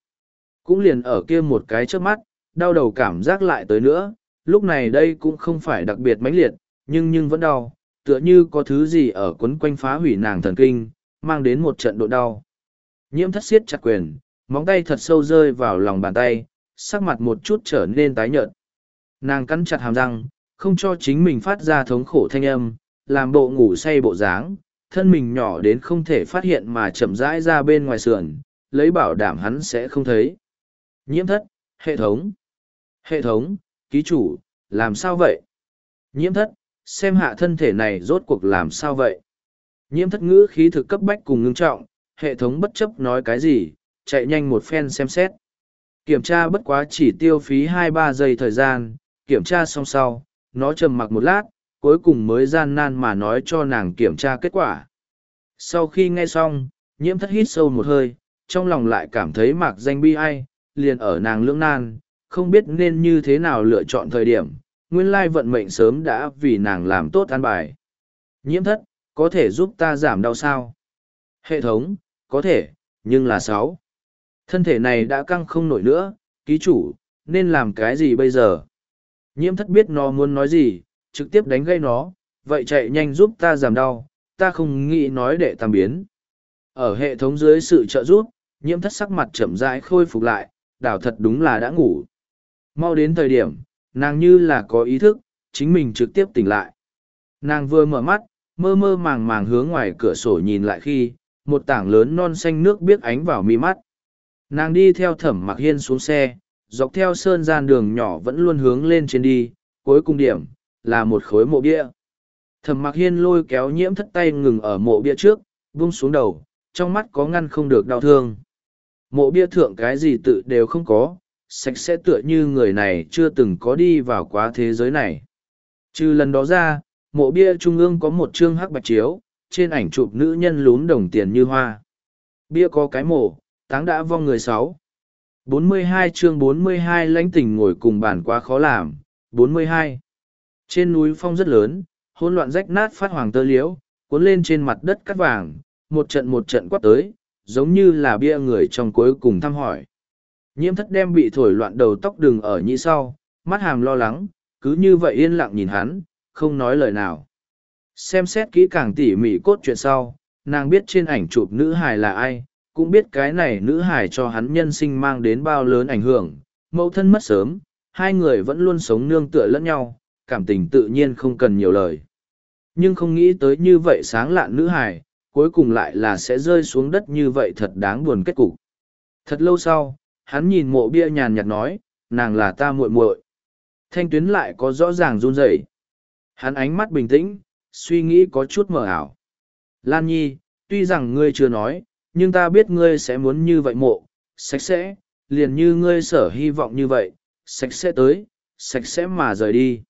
Cũng liền ở kia một cái trước mắt, đau đầu cảm giác lại tới nữa, lúc này đây cũng không phải đặc biệt mãnh liệt, nhưng nhưng vẫn đau, tựa như có thứ gì ở quấn quanh phá hủy nàng thần kinh, mang đến một trận độ đau. Nhiễm thất siết chặt quyền, móng tay thật sâu rơi vào lòng bàn tay, sắc mặt một chút trở nên tái nhợt. Nàng cắn chặt hàm răng, không cho chính mình phát ra thống khổ thanh âm, làm bộ ngủ say bộ dáng, thân mình nhỏ đến không thể phát hiện mà chậm rãi ra bên ngoài sườn, lấy bảo đảm hắn sẽ không thấy. Nhiễm thất, hệ thống. Hệ thống, ký chủ, làm sao vậy? Nhiễm thất, xem hạ thân thể này rốt cuộc làm sao vậy? Nhiễm thất ngữ khí thực cấp bách cùng ngưng trọng, hệ thống bất chấp nói cái gì, chạy nhanh một phen xem xét. Kiểm tra bất quá chỉ tiêu phí hai ba giây thời gian, kiểm tra xong sau, nó trầm mặc một lát, cuối cùng mới gian nan mà nói cho nàng kiểm tra kết quả. Sau khi nghe xong, nhiễm thất hít sâu một hơi, trong lòng lại cảm thấy mạc danh bi ai, liền ở nàng lưỡng nan, không biết nên như thế nào lựa chọn thời điểm, nguyên lai vận mệnh sớm đã vì nàng làm tốt an bài. Nhiễm thất, có thể giúp ta giảm đau sao? Hệ thống, có thể, nhưng là sáu. Thân thể này đã căng không nổi nữa, ký chủ, nên làm cái gì bây giờ? Nhiễm thất biết nó muốn nói gì, trực tiếp đánh gây nó, vậy chạy nhanh giúp ta giảm đau, ta không nghĩ nói để tam biến. Ở hệ thống dưới sự trợ giúp, nhiễm thất sắc mặt chậm rãi khôi phục lại, đảo thật đúng là đã ngủ. Mau đến thời điểm, nàng như là có ý thức, chính mình trực tiếp tỉnh lại. Nàng vừa mở mắt, mơ mơ màng màng hướng ngoài cửa sổ nhìn lại khi, một tảng lớn non xanh nước biếc ánh vào mi mắt. Nàng đi theo thẩm mặc hiên xuống xe, dọc theo sơn gian đường nhỏ vẫn luôn hướng lên trên đi, cuối cùng điểm, là một khối mộ bia. Thẩm mặc hiên lôi kéo nhiễm thất tay ngừng ở mộ bia trước, buông xuống đầu, trong mắt có ngăn không được đau thương. Mộ bia thượng cái gì tự đều không có, sạch sẽ tựa như người này chưa từng có đi vào quá thế giới này. Trừ lần đó ra, mộ bia trung ương có một chương hắc bạch chiếu, trên ảnh chụp nữ nhân lún đồng tiền như hoa. Bia có cái mộ, táng đã vong người sáu. 42 chương 42 lãnh tình ngồi cùng bàn quá khó làm. 42. Trên núi phong rất lớn, hỗn loạn rách nát phát hoàng tơ liễu, cuốn lên trên mặt đất cắt vàng, một trận một trận quát tới, giống như là bia người trong cuối cùng thăm hỏi. Nhiễm thất đem bị thổi loạn đầu tóc đường ở nhĩ sau, mắt hàm lo lắng, cứ như vậy yên lặng nhìn hắn, không nói lời nào. Xem xét kỹ càng tỉ mỉ cốt chuyện sau, nàng biết trên ảnh chụp nữ hài là ai, cũng biết cái này nữ hài cho hắn nhân sinh mang đến bao lớn ảnh hưởng, mẫu thân mất sớm, hai người vẫn luôn sống nương tựa lẫn nhau, cảm tình tự nhiên không cần nhiều lời. Nhưng không nghĩ tới như vậy sáng lạn nữ hài, cuối cùng lại là sẽ rơi xuống đất như vậy thật đáng buồn kết cục. Thật lâu sau, hắn nhìn mộ bia nhàn nhạt nói, nàng là ta muội muội. Thanh tuyến lại có rõ ràng run rẩy. Hắn ánh mắt bình tĩnh, suy nghĩ có chút mờ ảo. Lan Nhi, tuy rằng ngươi chưa nói, nhưng ta biết ngươi sẽ muốn như vậy mộ, sạch sẽ, liền như ngươi sở hy vọng như vậy, sạch sẽ tới, sạch sẽ mà rời đi.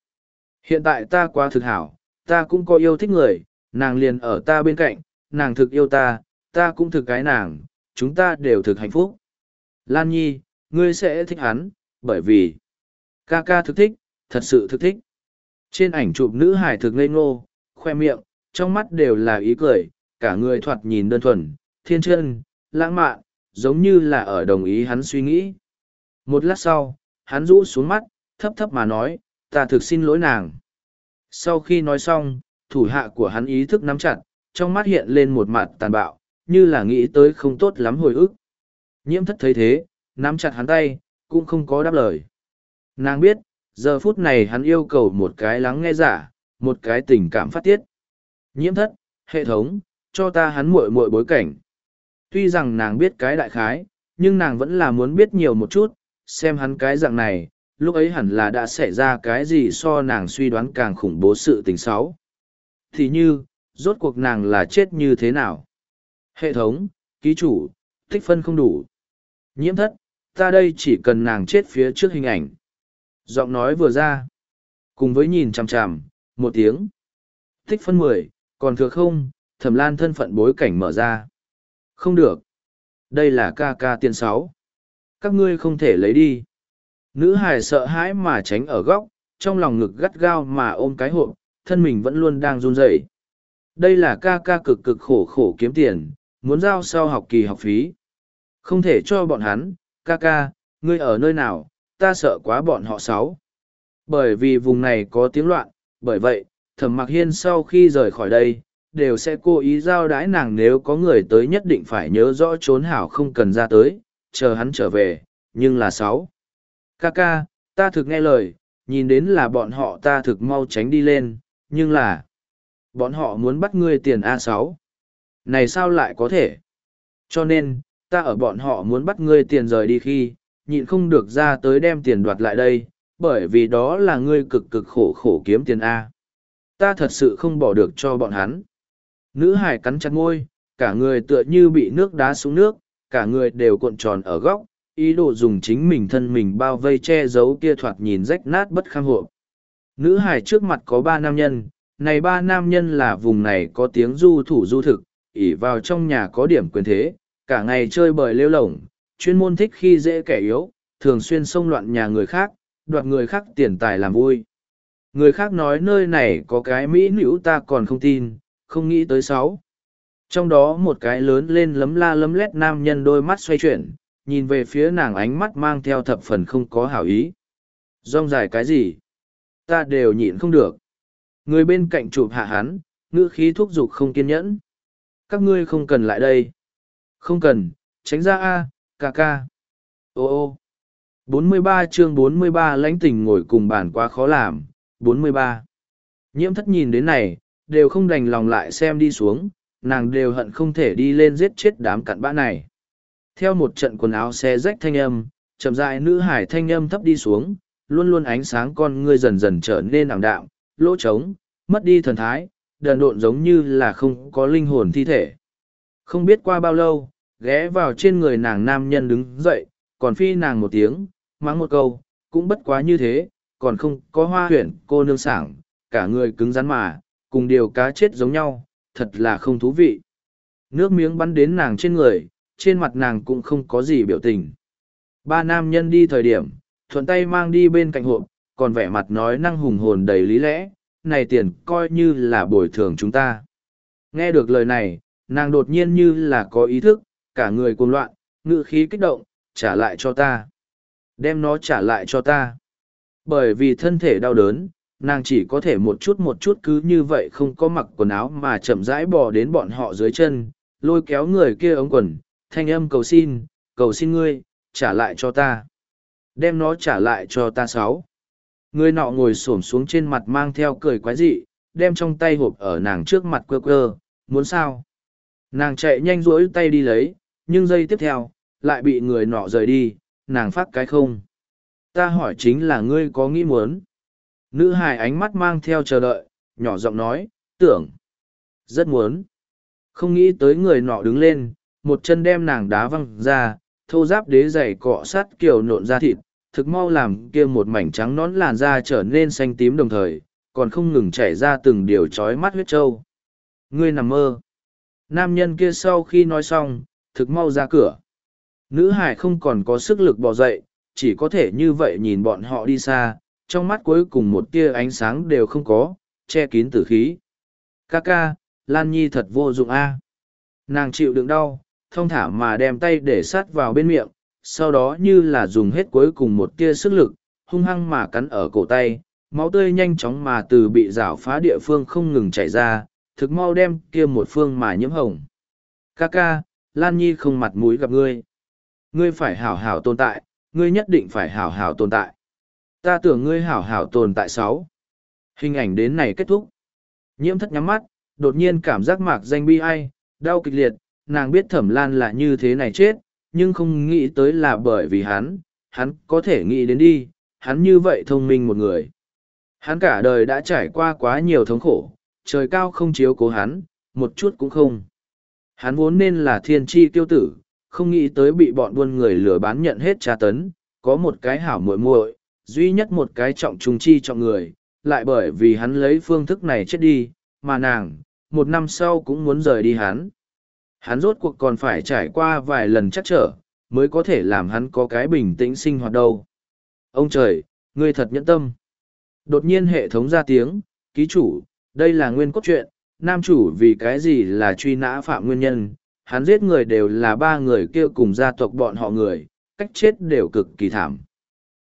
Hiện tại ta quá thực hảo, ta cũng có yêu thích người, nàng liền ở ta bên cạnh, nàng thực yêu ta, ta cũng thực cái nàng, chúng ta đều thực hạnh phúc. Lan Nhi, ngươi sẽ thích hắn, bởi vì ca ca thực thích, thật sự thực thích. Trên ảnh chụp nữ hải thực ngây ngô, khoe miệng, trong mắt đều là ý cười, cả người thoạt nhìn đơn thuần, thiên chân, lãng mạn, giống như là ở đồng ý hắn suy nghĩ. Một lát sau, hắn rũ xuống mắt, thấp thấp mà nói, ta thực xin lỗi nàng. Sau khi nói xong, thủ hạ của hắn ý thức nắm chặt, trong mắt hiện lên một mặt tàn bạo, như là nghĩ tới không tốt lắm hồi ức. Nhiễm thất thấy thế, nắm chặt hắn tay, cũng không có đáp lời. Nàng biết, giờ phút này hắn yêu cầu một cái lắng nghe giả, một cái tình cảm phát tiết. Nhiễm thất, hệ thống, cho ta hắn muội muội bối cảnh. Tuy rằng nàng biết cái đại khái, nhưng nàng vẫn là muốn biết nhiều một chút, xem hắn cái dạng này, lúc ấy hẳn là đã xảy ra cái gì so nàng suy đoán càng khủng bố sự tình xấu. Thì như, rốt cuộc nàng là chết như thế nào? Hệ thống, ký chủ, tích phân không đủ. Nhiễm thất, ta đây chỉ cần nàng chết phía trước hình ảnh. Giọng nói vừa ra. Cùng với nhìn chằm chằm, một tiếng. Tích phân mười, còn thừa không, thẩm lan thân phận bối cảnh mở ra. Không được. Đây là ca ca tiên sáu. Các ngươi không thể lấy đi. Nữ hài sợ hãi mà tránh ở góc, trong lòng ngực gắt gao mà ôm cái hộp, thân mình vẫn luôn đang run rẩy. Đây là ca ca cực cực khổ khổ kiếm tiền, muốn giao sau học kỳ học phí. Không thể cho bọn hắn, ca ca, ngươi ở nơi nào, ta sợ quá bọn họ sáu. Bởi vì vùng này có tiếng loạn, bởi vậy, thẩm mặc hiên sau khi rời khỏi đây, đều sẽ cố ý giao đái nàng nếu có người tới nhất định phải nhớ rõ trốn hảo không cần ra tới, chờ hắn trở về, nhưng là sáu. Ca ca, ta thực nghe lời, nhìn đến là bọn họ ta thực mau tránh đi lên, nhưng là bọn họ muốn bắt ngươi tiền a sáu. Này sao lại có thể? Cho nên ta ở bọn họ muốn bắt ngươi tiền rời đi khi nhịn không được ra tới đem tiền đoạt lại đây bởi vì đó là ngươi cực cực khổ khổ kiếm tiền a. Ta thật sự không bỏ được cho bọn hắn. Nữ hải cắn chặt ngôi cả người tựa như bị nước đá xuống nước cả người đều cuộn tròn ở góc ý đồ dùng chính mình thân mình bao vây che giấu kia thoạt nhìn rách nát bất kham hộp nữ hải trước mặt có ba nam nhân này ba nam nhân là vùng này có tiếng du thủ du thực, ỉ vào trong nhà có điểm quyền thế, cả ngày chơi bời lêu lổng, chuyên môn thích khi dễ kẻ yếu, thường xuyên xông loạn nhà người khác, đoạt người khác tiền tài làm vui. Người khác nói nơi này có cái Mỹ nữ ta còn không tin, không nghĩ tới sáu. Trong đó một cái lớn lên lấm la lấm lét nam nhân đôi mắt xoay chuyển, nhìn về phía nàng ánh mắt mang theo thập phần không có hảo ý. Rong dài cái gì? Ta đều nhịn không được. Người bên cạnh chụp hạ hắn, ngữ khí thúc giục không kiên nhẫn. Các ngươi không cần lại đây. Không cần, tránh ra A, ca ca. Ô ô. 43 chương 43 lãnh tình ngồi cùng bàn quá khó làm. 43. Nhiễm thất nhìn đến này, đều không đành lòng lại xem đi xuống, nàng đều hận không thể đi lên giết chết đám cặn bã này. Theo một trận quần áo xe rách thanh âm, chậm rãi nữ hải thanh âm thấp đi xuống, luôn luôn ánh sáng con ngươi dần dần trở nên ảm đạm, lỗ trống, mất đi thần thái, đần độn giống như là không có linh hồn thi thể. Không biết qua bao lâu, ghé vào trên người nàng nam nhân đứng dậy, còn phi nàng một tiếng, mắng một câu, cũng bất quá như thế, còn không có hoa huyển cô nương sảng, cả người cứng rắn mà, cùng điều cá chết giống nhau, thật là không thú vị. Nước miếng bắn đến nàng trên người, trên mặt nàng cũng không có gì biểu tình. Ba nam nhân đi thời điểm, thuận tay mang đi bên cạnh hộp, còn vẻ mặt nói năng hùng hồn đầy lý lẽ, này tiền coi như là bồi thường chúng ta. Nghe được lời này, nàng đột nhiên như là có ý thức, cả người cuồng loạn, ngự khí kích động, trả lại cho ta. Đem nó trả lại cho ta. Bởi vì thân thể đau đớn, nàng chỉ có thể một chút một chút cứ như vậy không có mặc quần áo mà chậm rãi bò đến bọn họ dưới chân, lôi kéo người kia ống quần, thanh âm cầu xin, cầu xin ngươi, trả lại cho ta. Đem nó trả lại cho ta sáu. Người nọ ngồi xổm xuống trên mặt mang theo cười quái dị, đem trong tay hộp ở nàng trước mặt quơ quơ, muốn sao? Nàng chạy nhanh rỗi tay đi lấy, nhưng giây tiếp theo, lại bị người nọ rời đi, nàng phát cái không. Ta hỏi chính là ngươi có nghĩ muốn. Nữ hài ánh mắt mang theo chờ đợi, nhỏ giọng nói, tưởng. Rất muốn. Không nghĩ tới người nọ đứng lên, một chân đem nàng đá văng ra, thô giáp đế dày cọ sát kiều nộn ra thịt, thực mau làm kia một mảnh trắng nón làn da trở nên xanh tím đồng thời, còn không ngừng chảy ra từng điều trói mắt huyết trâu. Ngươi nằm mơ. Nam nhân kia sau khi nói xong, thực mau ra cửa. Nữ hải không còn có sức lực bò dậy, chỉ có thể như vậy nhìn bọn họ đi xa, trong mắt cuối cùng một tia ánh sáng đều không có, che kín tử khí. Ca ca, Lan Nhi thật vô dụng a. Nàng chịu đựng đau, thông thả mà đem tay để sát vào bên miệng, sau đó như là dùng hết cuối cùng một tia sức lực, hung hăng mà cắn ở cổ tay, máu tươi nhanh chóng mà từ bị rảo phá địa phương không ngừng chảy ra, thực mau đem kia một phương mà nhiễm hồng. Ca ca, Lan Nhi không mặt mũi gặp ngươi. Ngươi phải hảo hảo tồn tại, ngươi nhất định phải hảo hảo tồn tại. Ta tưởng ngươi hảo hảo tồn tại sáu. Hình ảnh đến này kết thúc. Nhiễm thất nhắm mắt, đột nhiên cảm giác mạc danh bi ai, đau kịch liệt, nàng biết thẩm lan là như thế này chết, nhưng không nghĩ tới là bởi vì hắn, hắn có thể nghĩ đến đi, hắn như vậy thông minh một người. Hắn cả đời đã trải qua quá nhiều thống khổ, trời cao không chiếu cố hắn, một chút cũng không. Hắn vốn nên là thiên tri tiêu tử, không nghĩ tới bị bọn buôn người lừa bán nhận hết tra tấn, có một cái hảo muội muội, duy nhất một cái trọng trung chi trọng người, lại bởi vì hắn lấy phương thức này chết đi, mà nàng, một năm sau cũng muốn rời đi hắn. Hắn rốt cuộc còn phải trải qua vài lần chắc trở, mới có thể làm hắn có cái bình tĩnh sinh hoạt đâu. Ông trời, ngươi thật nhẫn tâm. Đột nhiên hệ thống ra tiếng, ký chủ, đây là nguyên cốt truyện, nam chủ vì cái gì là truy nã phạm nguyên nhân, hắn giết người đều là ba người kia cùng gia tộc bọn họ người, cách chết đều cực kỳ thảm.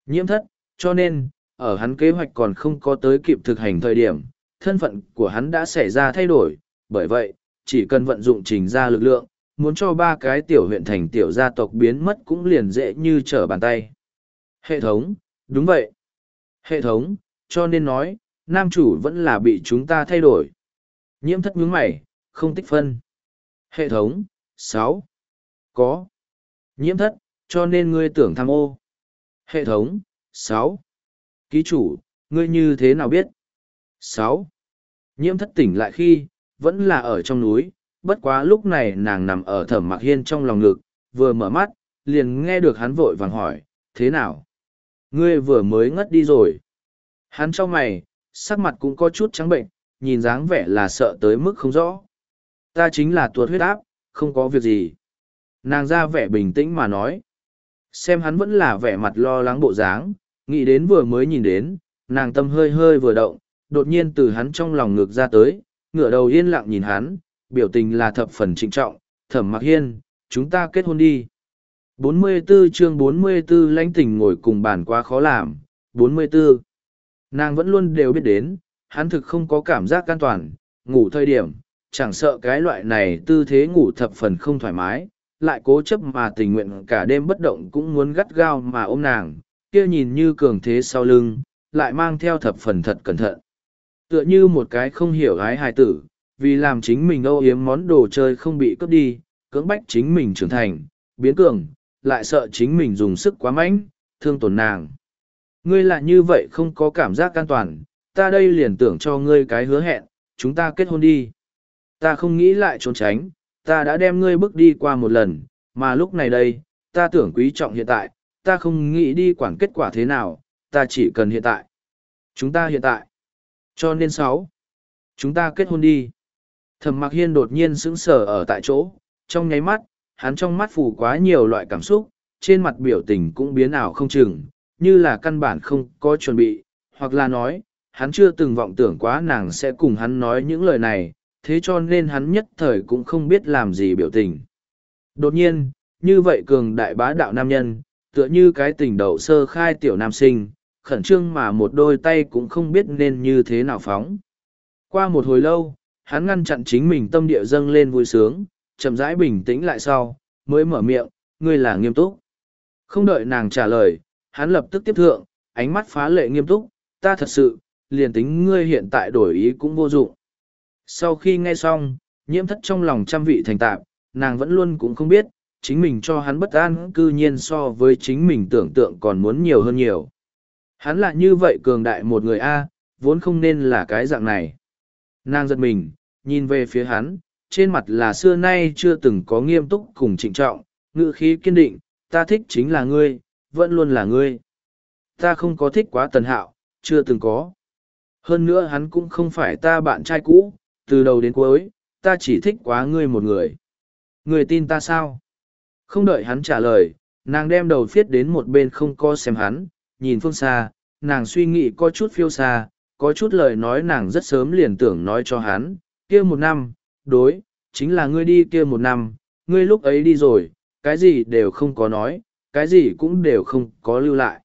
Nhiễm thất, cho nên, ở hắn kế hoạch còn không có tới kịp thực hành thời điểm, thân phận của hắn đã xảy ra thay đổi, bởi vậy, chỉ cần vận dụng trình ra lực lượng, muốn cho ba cái tiểu huyện thành tiểu gia tộc biến mất cũng liền dễ như trở bàn tay. Hệ thống, đúng vậy. Hệ thống, cho nên nói, nam chủ vẫn là bị chúng ta thay đổi. Nhiễm thất nhướng mày, không tích phân. Hệ thống, sáu Có. Nhiễm thất, cho nên ngươi tưởng tham ô. Hệ thống, sáu Ký chủ, ngươi như thế nào biết? sáu Nhiễm thất tỉnh lại khi, vẫn là ở trong núi, bất quá lúc này nàng nằm ở thẩm mặc hiên trong lòng ngực, vừa mở mắt, liền nghe được hắn vội vàng hỏi, thế nào? Ngươi vừa mới ngất đi rồi. Hắn cho mày, sắc mặt cũng có chút trắng bệnh, nhìn dáng vẻ là sợ tới mức không rõ. Ta chính là tuột huyết áp, không có việc gì. Nàng ra vẻ bình tĩnh mà nói. Xem hắn vẫn là vẻ mặt lo lắng bộ dáng, nghĩ đến vừa mới nhìn đến, nàng tâm hơi hơi vừa động, đột nhiên từ hắn trong lòng ngực ra tới, ngửa đầu yên lặng nhìn hắn, biểu tình là thập phần trịnh trọng, thẩm mặc hiên, chúng ta kết hôn đi. 44 chương 44 lãnh tình ngồi cùng bàn quá khó làm, 44. Nàng vẫn luôn đều biết đến, hắn thực không có cảm giác an toàn, ngủ thời điểm, chẳng sợ cái loại này tư thế ngủ thập phần không thoải mái, lại cố chấp mà tình nguyện cả đêm bất động cũng muốn gắt gao mà ôm nàng, kia nhìn như cường thế sau lưng, lại mang theo thập phần thật cẩn thận. Tựa như một cái không hiểu gái hài tử, vì làm chính mình âu yếm món đồ chơi không bị cướp đi, cưỡng bách chính mình trưởng thành, biến cường, lại sợ chính mình dùng sức quá mạnh, thương tổn nàng. Ngươi lại như vậy không có cảm giác an toàn, ta đây liền tưởng cho ngươi cái hứa hẹn, chúng ta kết hôn đi. Ta không nghĩ lại trốn tránh, ta đã đem ngươi bước đi qua một lần, mà lúc này đây, ta tưởng quý trọng hiện tại, ta không nghĩ đi quản kết quả thế nào, ta chỉ cần hiện tại. Chúng ta hiện tại. Cho nên sáu, chúng ta kết hôn đi. Thẩm Mặc Hiên đột nhiên sững sờ ở tại chỗ, trong nháy mắt, hắn trong mắt phủ quá nhiều loại cảm xúc, trên mặt biểu tình cũng biến ảo không chừng, như là căn bản không có chuẩn bị, hoặc là nói, hắn chưa từng vọng tưởng quá nàng sẽ cùng hắn nói những lời này, thế cho nên hắn nhất thời cũng không biết làm gì biểu tình. Đột nhiên, như vậy cường đại bá đạo nam nhân, tựa như cái tình đậu sơ khai tiểu nam sinh, khẩn trương mà một đôi tay cũng không biết nên như thế nào phóng. Qua một hồi lâu, hắn ngăn chặn chính mình tâm địa dâng lên vui sướng, chậm rãi bình tĩnh lại sau, mới mở miệng, ngươi là nghiêm túc. Không đợi nàng trả lời, hắn lập tức tiếp thượng, ánh mắt phá lệ nghiêm túc, ta thật sự, liền tính ngươi hiện tại đổi ý cũng vô dụng. Sau khi nghe xong, nhiễm thất trong lòng trăm vị thành tạp, nàng vẫn luôn cũng không biết, chính mình cho hắn bất an cư nhiên so với chính mình tưởng tượng còn muốn nhiều hơn nhiều. Hắn là như vậy cường đại một người A, vốn không nên là cái dạng này. Nàng giật mình, nhìn về phía hắn, trên mặt là xưa nay chưa từng có nghiêm túc cùng trịnh trọng, ngự khí kiên định, ta thích chính là ngươi, vẫn luôn là ngươi. Ta không có thích quá tần hạo, chưa từng có. Hơn nữa hắn cũng không phải ta bạn trai cũ, từ đầu đến cuối, ta chỉ thích quá ngươi một người. Người tin ta sao? Không đợi hắn trả lời, nàng đem đầu phiết đến một bên không co xem hắn, nhìn phương xa, nàng suy nghĩ có chút phiêu xa, có chút lời nói nàng rất sớm liền tưởng nói cho hắn, kia một năm, đối, chính là ngươi đi kia một năm, ngươi lúc ấy đi rồi, cái gì đều không có nói, cái gì cũng đều không có lưu lại.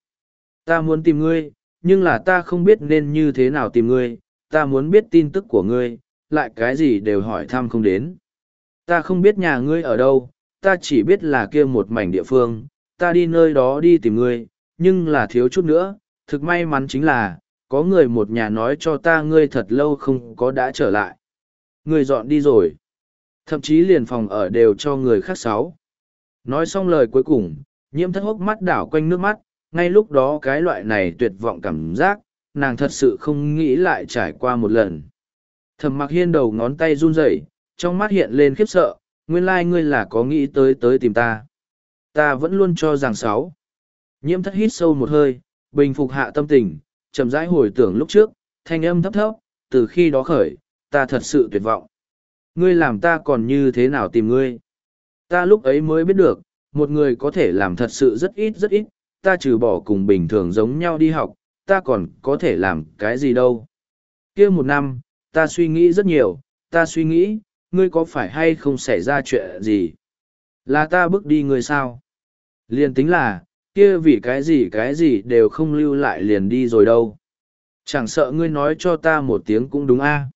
Ta muốn tìm ngươi, nhưng là ta không biết nên như thế nào tìm ngươi, ta muốn biết tin tức của ngươi, lại cái gì đều hỏi thăm không đến. Ta không biết nhà ngươi ở đâu, ta chỉ biết là kia một mảnh địa phương, ta đi nơi đó đi tìm ngươi, nhưng là thiếu chút nữa, thực may mắn chính là, có người một nhà nói cho ta ngươi thật lâu không có đã trở lại. Ngươi dọn đi rồi. Thậm chí liền phòng ở đều cho người khác sáu. Nói xong lời cuối cùng, nhiễm thất hốc mắt đảo quanh nước mắt, ngay lúc đó cái loại này tuyệt vọng cảm giác, nàng thật sự không nghĩ lại trải qua một lần. Thẩm mặc hiên đầu ngón tay run rẩy, trong mắt hiện lên khiếp sợ, nguyên lai ngươi là có nghĩ tới tới tìm ta. Ta vẫn luôn cho rằng sáu. Nhiễm thất hít sâu một hơi, bình phục hạ tâm tình, chậm rãi hồi tưởng lúc trước, thanh âm thấp thấp, từ khi đó khởi, ta thật sự tuyệt vọng. Ngươi làm ta còn như thế nào tìm ngươi? Ta lúc ấy mới biết được, một người có thể làm thật sự rất ít rất ít, ta trừ bỏ cùng bình thường giống nhau đi học, ta còn có thể làm cái gì đâu. kia một năm, ta suy nghĩ rất nhiều, ta suy nghĩ, ngươi có phải hay không xảy ra chuyện gì? Là ta bước đi ngươi sao? Liên tính là, kia vì cái gì cái gì đều không lưu lại liền đi rồi đâu. Chẳng sợ ngươi nói cho ta một tiếng cũng đúng a.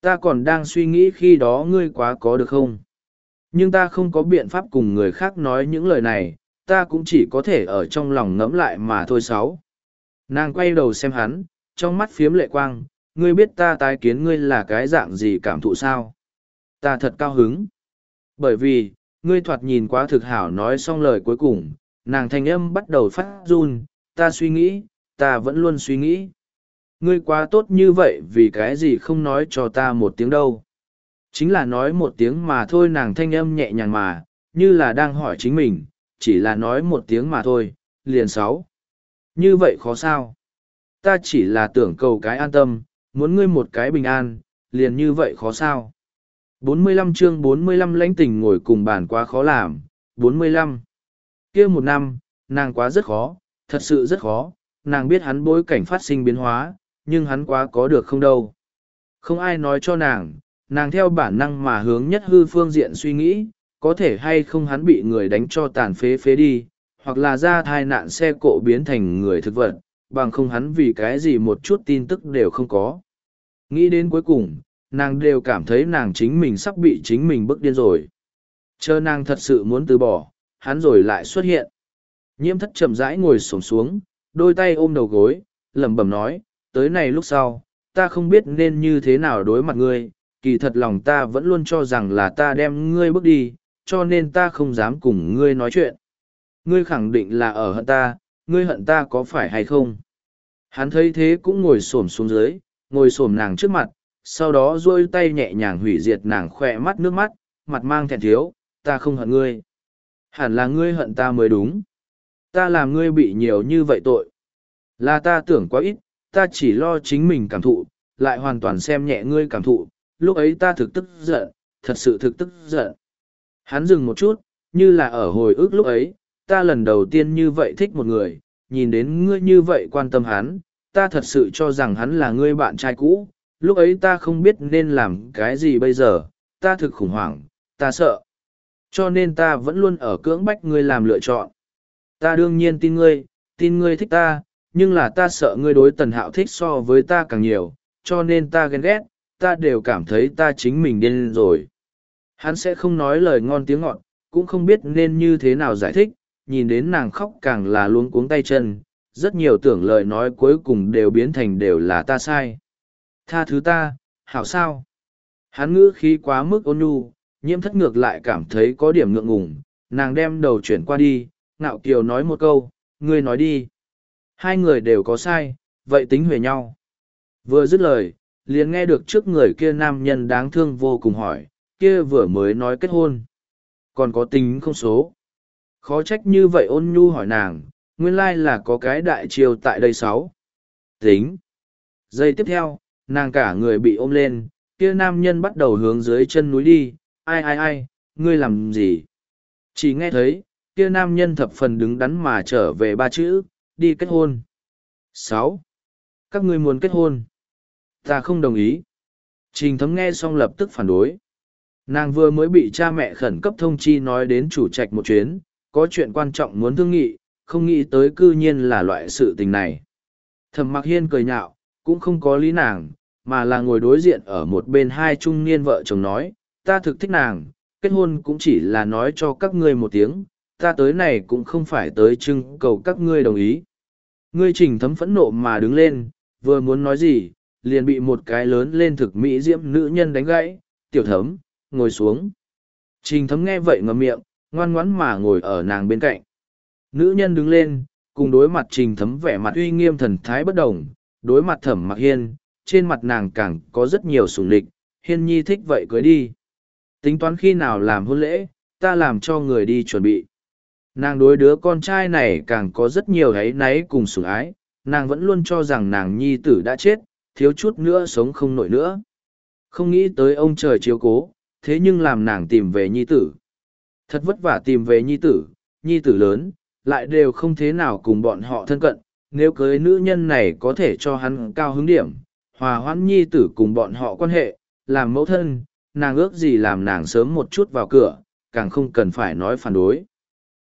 Ta còn đang suy nghĩ khi đó ngươi quá có được không? Nhưng ta không có biện pháp cùng người khác nói những lời này, ta cũng chỉ có thể ở trong lòng ngẫm lại mà thôi sáu. Nàng quay đầu xem hắn, trong mắt phiếm lệ quang, ngươi biết ta tái kiến ngươi là cái dạng gì cảm thụ sao? Ta thật cao hứng. Bởi vì, ngươi thoạt nhìn quá thực hảo nói xong lời cuối cùng, nàng thanh âm bắt đầu phát run, ta suy nghĩ, ta vẫn luôn suy nghĩ. Ngươi quá tốt như vậy vì cái gì không nói cho ta một tiếng đâu. Chính là nói một tiếng mà thôi nàng thanh âm nhẹ nhàng mà, như là đang hỏi chính mình, chỉ là nói một tiếng mà thôi, liền sáu. Như vậy khó sao? Ta chỉ là tưởng cầu cái an tâm, muốn ngươi một cái bình an, liền như vậy khó sao? 45 chương 45 lãnh tình ngồi cùng bàn quá khó làm, 45 kia một năm, nàng quá rất khó, thật sự rất khó, nàng biết hắn bối cảnh phát sinh biến hóa, nhưng hắn quá có được không đâu. Không ai nói cho nàng, nàng theo bản năng mà hướng nhất hư phương diện suy nghĩ, có thể hay không hắn bị người đánh cho tàn phế phế đi, hoặc là ra thai nạn xe cộ biến thành người thực vật, bằng không hắn vì cái gì một chút tin tức đều không có. Nghĩ đến cuối cùng, nàng đều cảm thấy nàng chính mình sắp bị chính mình bức điên rồi. Chờ nàng thật sự muốn từ bỏ, hắn rồi lại xuất hiện. Nhiễm thất chậm rãi ngồi xổm xuống, đôi tay ôm đầu gối, lẩm bẩm nói, tới này lúc sau, ta không biết nên như thế nào đối mặt ngươi, kỳ thật lòng ta vẫn luôn cho rằng là ta đem ngươi bước đi, cho nên ta không dám cùng ngươi nói chuyện. Ngươi khẳng định là ở hận ta, ngươi hận ta có phải hay không? Hắn thấy thế cũng ngồi xổm xuống dưới, ngồi xổm nàng trước mặt, sau đó duỗi tay nhẹ nhàng hủy diệt nàng khỏe mắt nước mắt, mặt mang thẹn thiếu, ta không hận ngươi. Hẳn là ngươi hận ta mới đúng. Ta làm ngươi bị nhiều như vậy tội. Là ta tưởng quá ít, ta chỉ lo chính mình cảm thụ, lại hoàn toàn xem nhẹ ngươi cảm thụ, lúc ấy ta thực tức giận, thật sự thực tức giận. Hắn dừng một chút, như là ở hồi ức lúc ấy, ta lần đầu tiên như vậy thích một người, nhìn đến ngươi như vậy quan tâm hắn, ta thật sự cho rằng hắn là ngươi bạn trai cũ, lúc ấy ta không biết nên làm cái gì bây giờ, ta thực khủng hoảng, ta sợ. Cho nên ta vẫn luôn ở cưỡng bách ngươi làm lựa chọn. Ta đương nhiên tin ngươi, tin ngươi thích ta, nhưng là ta sợ ngươi đối tần hạo thích so với ta càng nhiều, cho nên ta ghen ghét, ta đều cảm thấy ta chính mình điên rồi. Hắn sẽ không nói lời ngon tiếng ngọt, cũng không biết nên như thế nào giải thích, nhìn đến nàng khóc càng là luống cuống tay chân, rất nhiều tưởng lời nói cuối cùng đều biến thành đều là ta sai. Tha thứ ta, hảo sao? Hắn ngữ khí quá mức ôn nhu, nhiễm thất ngược lại cảm thấy có điểm ngượng ngùng, nàng đem đầu chuyển qua đi, ngạo kiều nói một câu, ngươi nói đi. Hai người đều có sai, vậy tính huề nhau. Vừa dứt lời, liền nghe được trước người kia nam nhân đáng thương vô cùng hỏi, kia vừa mới nói kết hôn. Còn có tính không số. Khó trách như vậy ôn nhu hỏi nàng, nguyên lai là có cái đại triều tại đây sáu. Tính. Giây tiếp theo, nàng cả người bị ôm lên, kia nam nhân bắt đầu hướng dưới chân núi đi, ai ai ai, ngươi làm gì? Chỉ nghe thấy, kia nam nhân thập phần đứng đắn mà trở về ba chữ, đi kết hôn. sáu Các ngươi muốn kết hôn. Ta không đồng ý. Trình thấm nghe xong lập tức phản đối. Nàng vừa mới bị cha mẹ khẩn cấp thông chi nói đến chủ trạch một chuyến, có chuyện quan trọng muốn thương nghị, không nghĩ tới cư nhiên là loại sự tình này. Thẩm mặc hiên cười nhạo, cũng không có lý nàng, mà là ngồi đối diện ở một bên hai trung niên vợ chồng nói, ta thực thích nàng, kết hôn cũng chỉ là nói cho các ngươi một tiếng, ta tới này cũng không phải tới trưng cầu các ngươi đồng ý. Ngươi trình thấm phẫn nộ mà đứng lên, vừa muốn nói gì, liền bị một cái lớn lên thực mỹ diễm nữ nhân đánh gãy, tiểu thấm, ngồi xuống. Trình thấm nghe vậy ngậm miệng, ngoan ngoãn mà ngồi ở nàng bên cạnh. Nữ nhân đứng lên, cùng đối mặt trình thấm vẻ mặt uy nghiêm thần thái bất đồng, đối mặt thẩm mặc hiên, trên mặt nàng càng có rất nhiều sủng lịch, hiên nhi thích vậy cưới đi. Tính toán khi nào làm hôn lễ, ta làm cho người đi chuẩn bị. Nàng đối đứa con trai này càng có rất nhiều hấy náy cùng sủng ái, nàng vẫn luôn cho rằng nàng nhi tử đã chết, thiếu chút nữa sống không nổi nữa. Không nghĩ tới ông trời chiếu cố, thế nhưng làm nàng tìm về nhi tử. Thật vất vả tìm về nhi tử, nhi tử lớn, lại đều không thế nào cùng bọn họ thân cận, nếu cưới nữ nhân này có thể cho hắn cao hứng điểm, hòa hoãn nhi tử cùng bọn họ quan hệ, làm mẫu thân, nàng ước gì làm nàng sớm một chút vào cửa, càng không cần phải nói phản đối.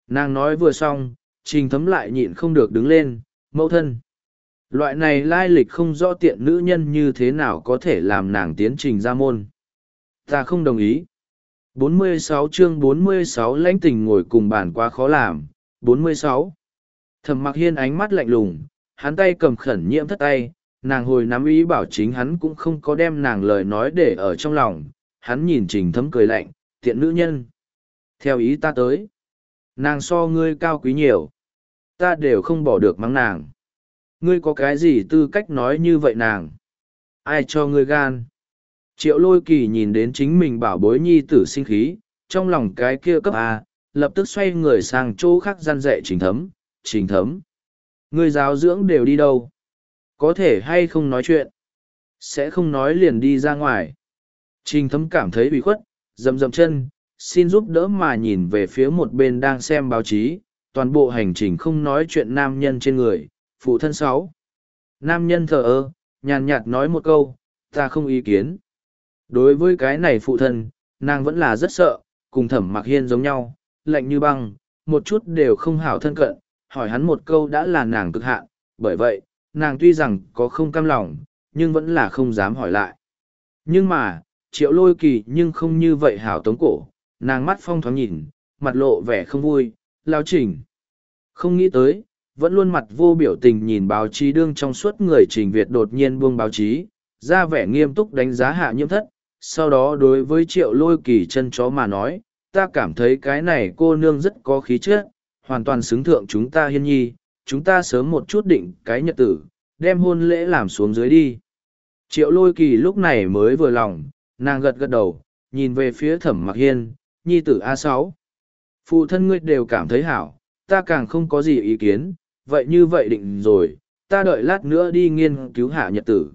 Nàng nói vừa xong, trình thấm lại nhịn không được đứng lên, mẫu thân. Loại này lai lịch không rõ tiện nữ nhân như thế nào có thể làm nàng tiến trình ra môn. Ta không đồng ý. 46 chương 46 lãnh tình ngồi cùng bàn quá khó làm. 46. Thẩm mặc hiên ánh mắt lạnh lùng, hắn tay cầm khẩn nhiễm thất tay, nàng hồi nắm ý bảo chính hắn cũng không có đem nàng lời nói để ở trong lòng, hắn nhìn trình thấm cười lạnh, tiện nữ nhân. Theo ý ta tới, nàng so ngươi cao quý nhiều, ta đều không bỏ được mắng nàng. Ngươi có cái gì tư cách nói như vậy nàng? Ai cho ngươi gan? Triệu lôi kỳ nhìn đến chính mình bảo bối nhi tử sinh khí, trong lòng cái kia cấp A, lập tức xoay người sang chỗ khác gian dạy trình thấm, trình thấm. Ngươi giáo dưỡng đều đi đâu? Có thể hay không nói chuyện? Sẽ không nói liền đi ra ngoài. Trình thấm cảm thấy bị khuất, dầm dầm chân, xin giúp đỡ mà nhìn về phía một bên đang xem báo chí, toàn bộ hành trình không nói chuyện nam nhân trên người, phụ thân sáu. Nam nhân thờ ơ, nhàn nhạt nói một câu, ta không ý kiến. Đối với cái này phụ thân, nàng vẫn là rất sợ, cùng thẩm mặc hiên giống nhau, lạnh như băng, một chút đều không hảo thân cận, hỏi hắn một câu đã là nàng cực hạn, bởi vậy, nàng tuy rằng có không cam lòng, nhưng vẫn là không dám hỏi lại. Nhưng mà, triệu lôi kỳ nhưng không như vậy hảo tống cổ, nàng mắt phong thoáng nhìn, mặt lộ vẻ không vui, lao trình Không nghĩ tới, vẫn luôn mặt vô biểu tình nhìn báo chí đương trong suốt người trình Việt đột nhiên buông báo chí, ra vẻ nghiêm túc đánh giá hạ nhiễm thất, sau đó đối với triệu lôi kỳ chân chó mà nói, ta cảm thấy cái này cô nương rất có khí chất, hoàn toàn xứng thượng chúng ta hiên nhi, chúng ta sớm một chút định cái nhật tử, đem hôn lễ làm xuống dưới đi. Triệu lôi kỳ lúc này mới vừa lòng, nàng gật gật đầu, nhìn về phía thẩm mặc hiên, nhi tử a sáu Phụ thân ngươi đều cảm thấy hảo, ta càng không có gì ý kiến, vậy như vậy định rồi, ta đợi lát nữa đi nghiên cứu hạ nhật tử.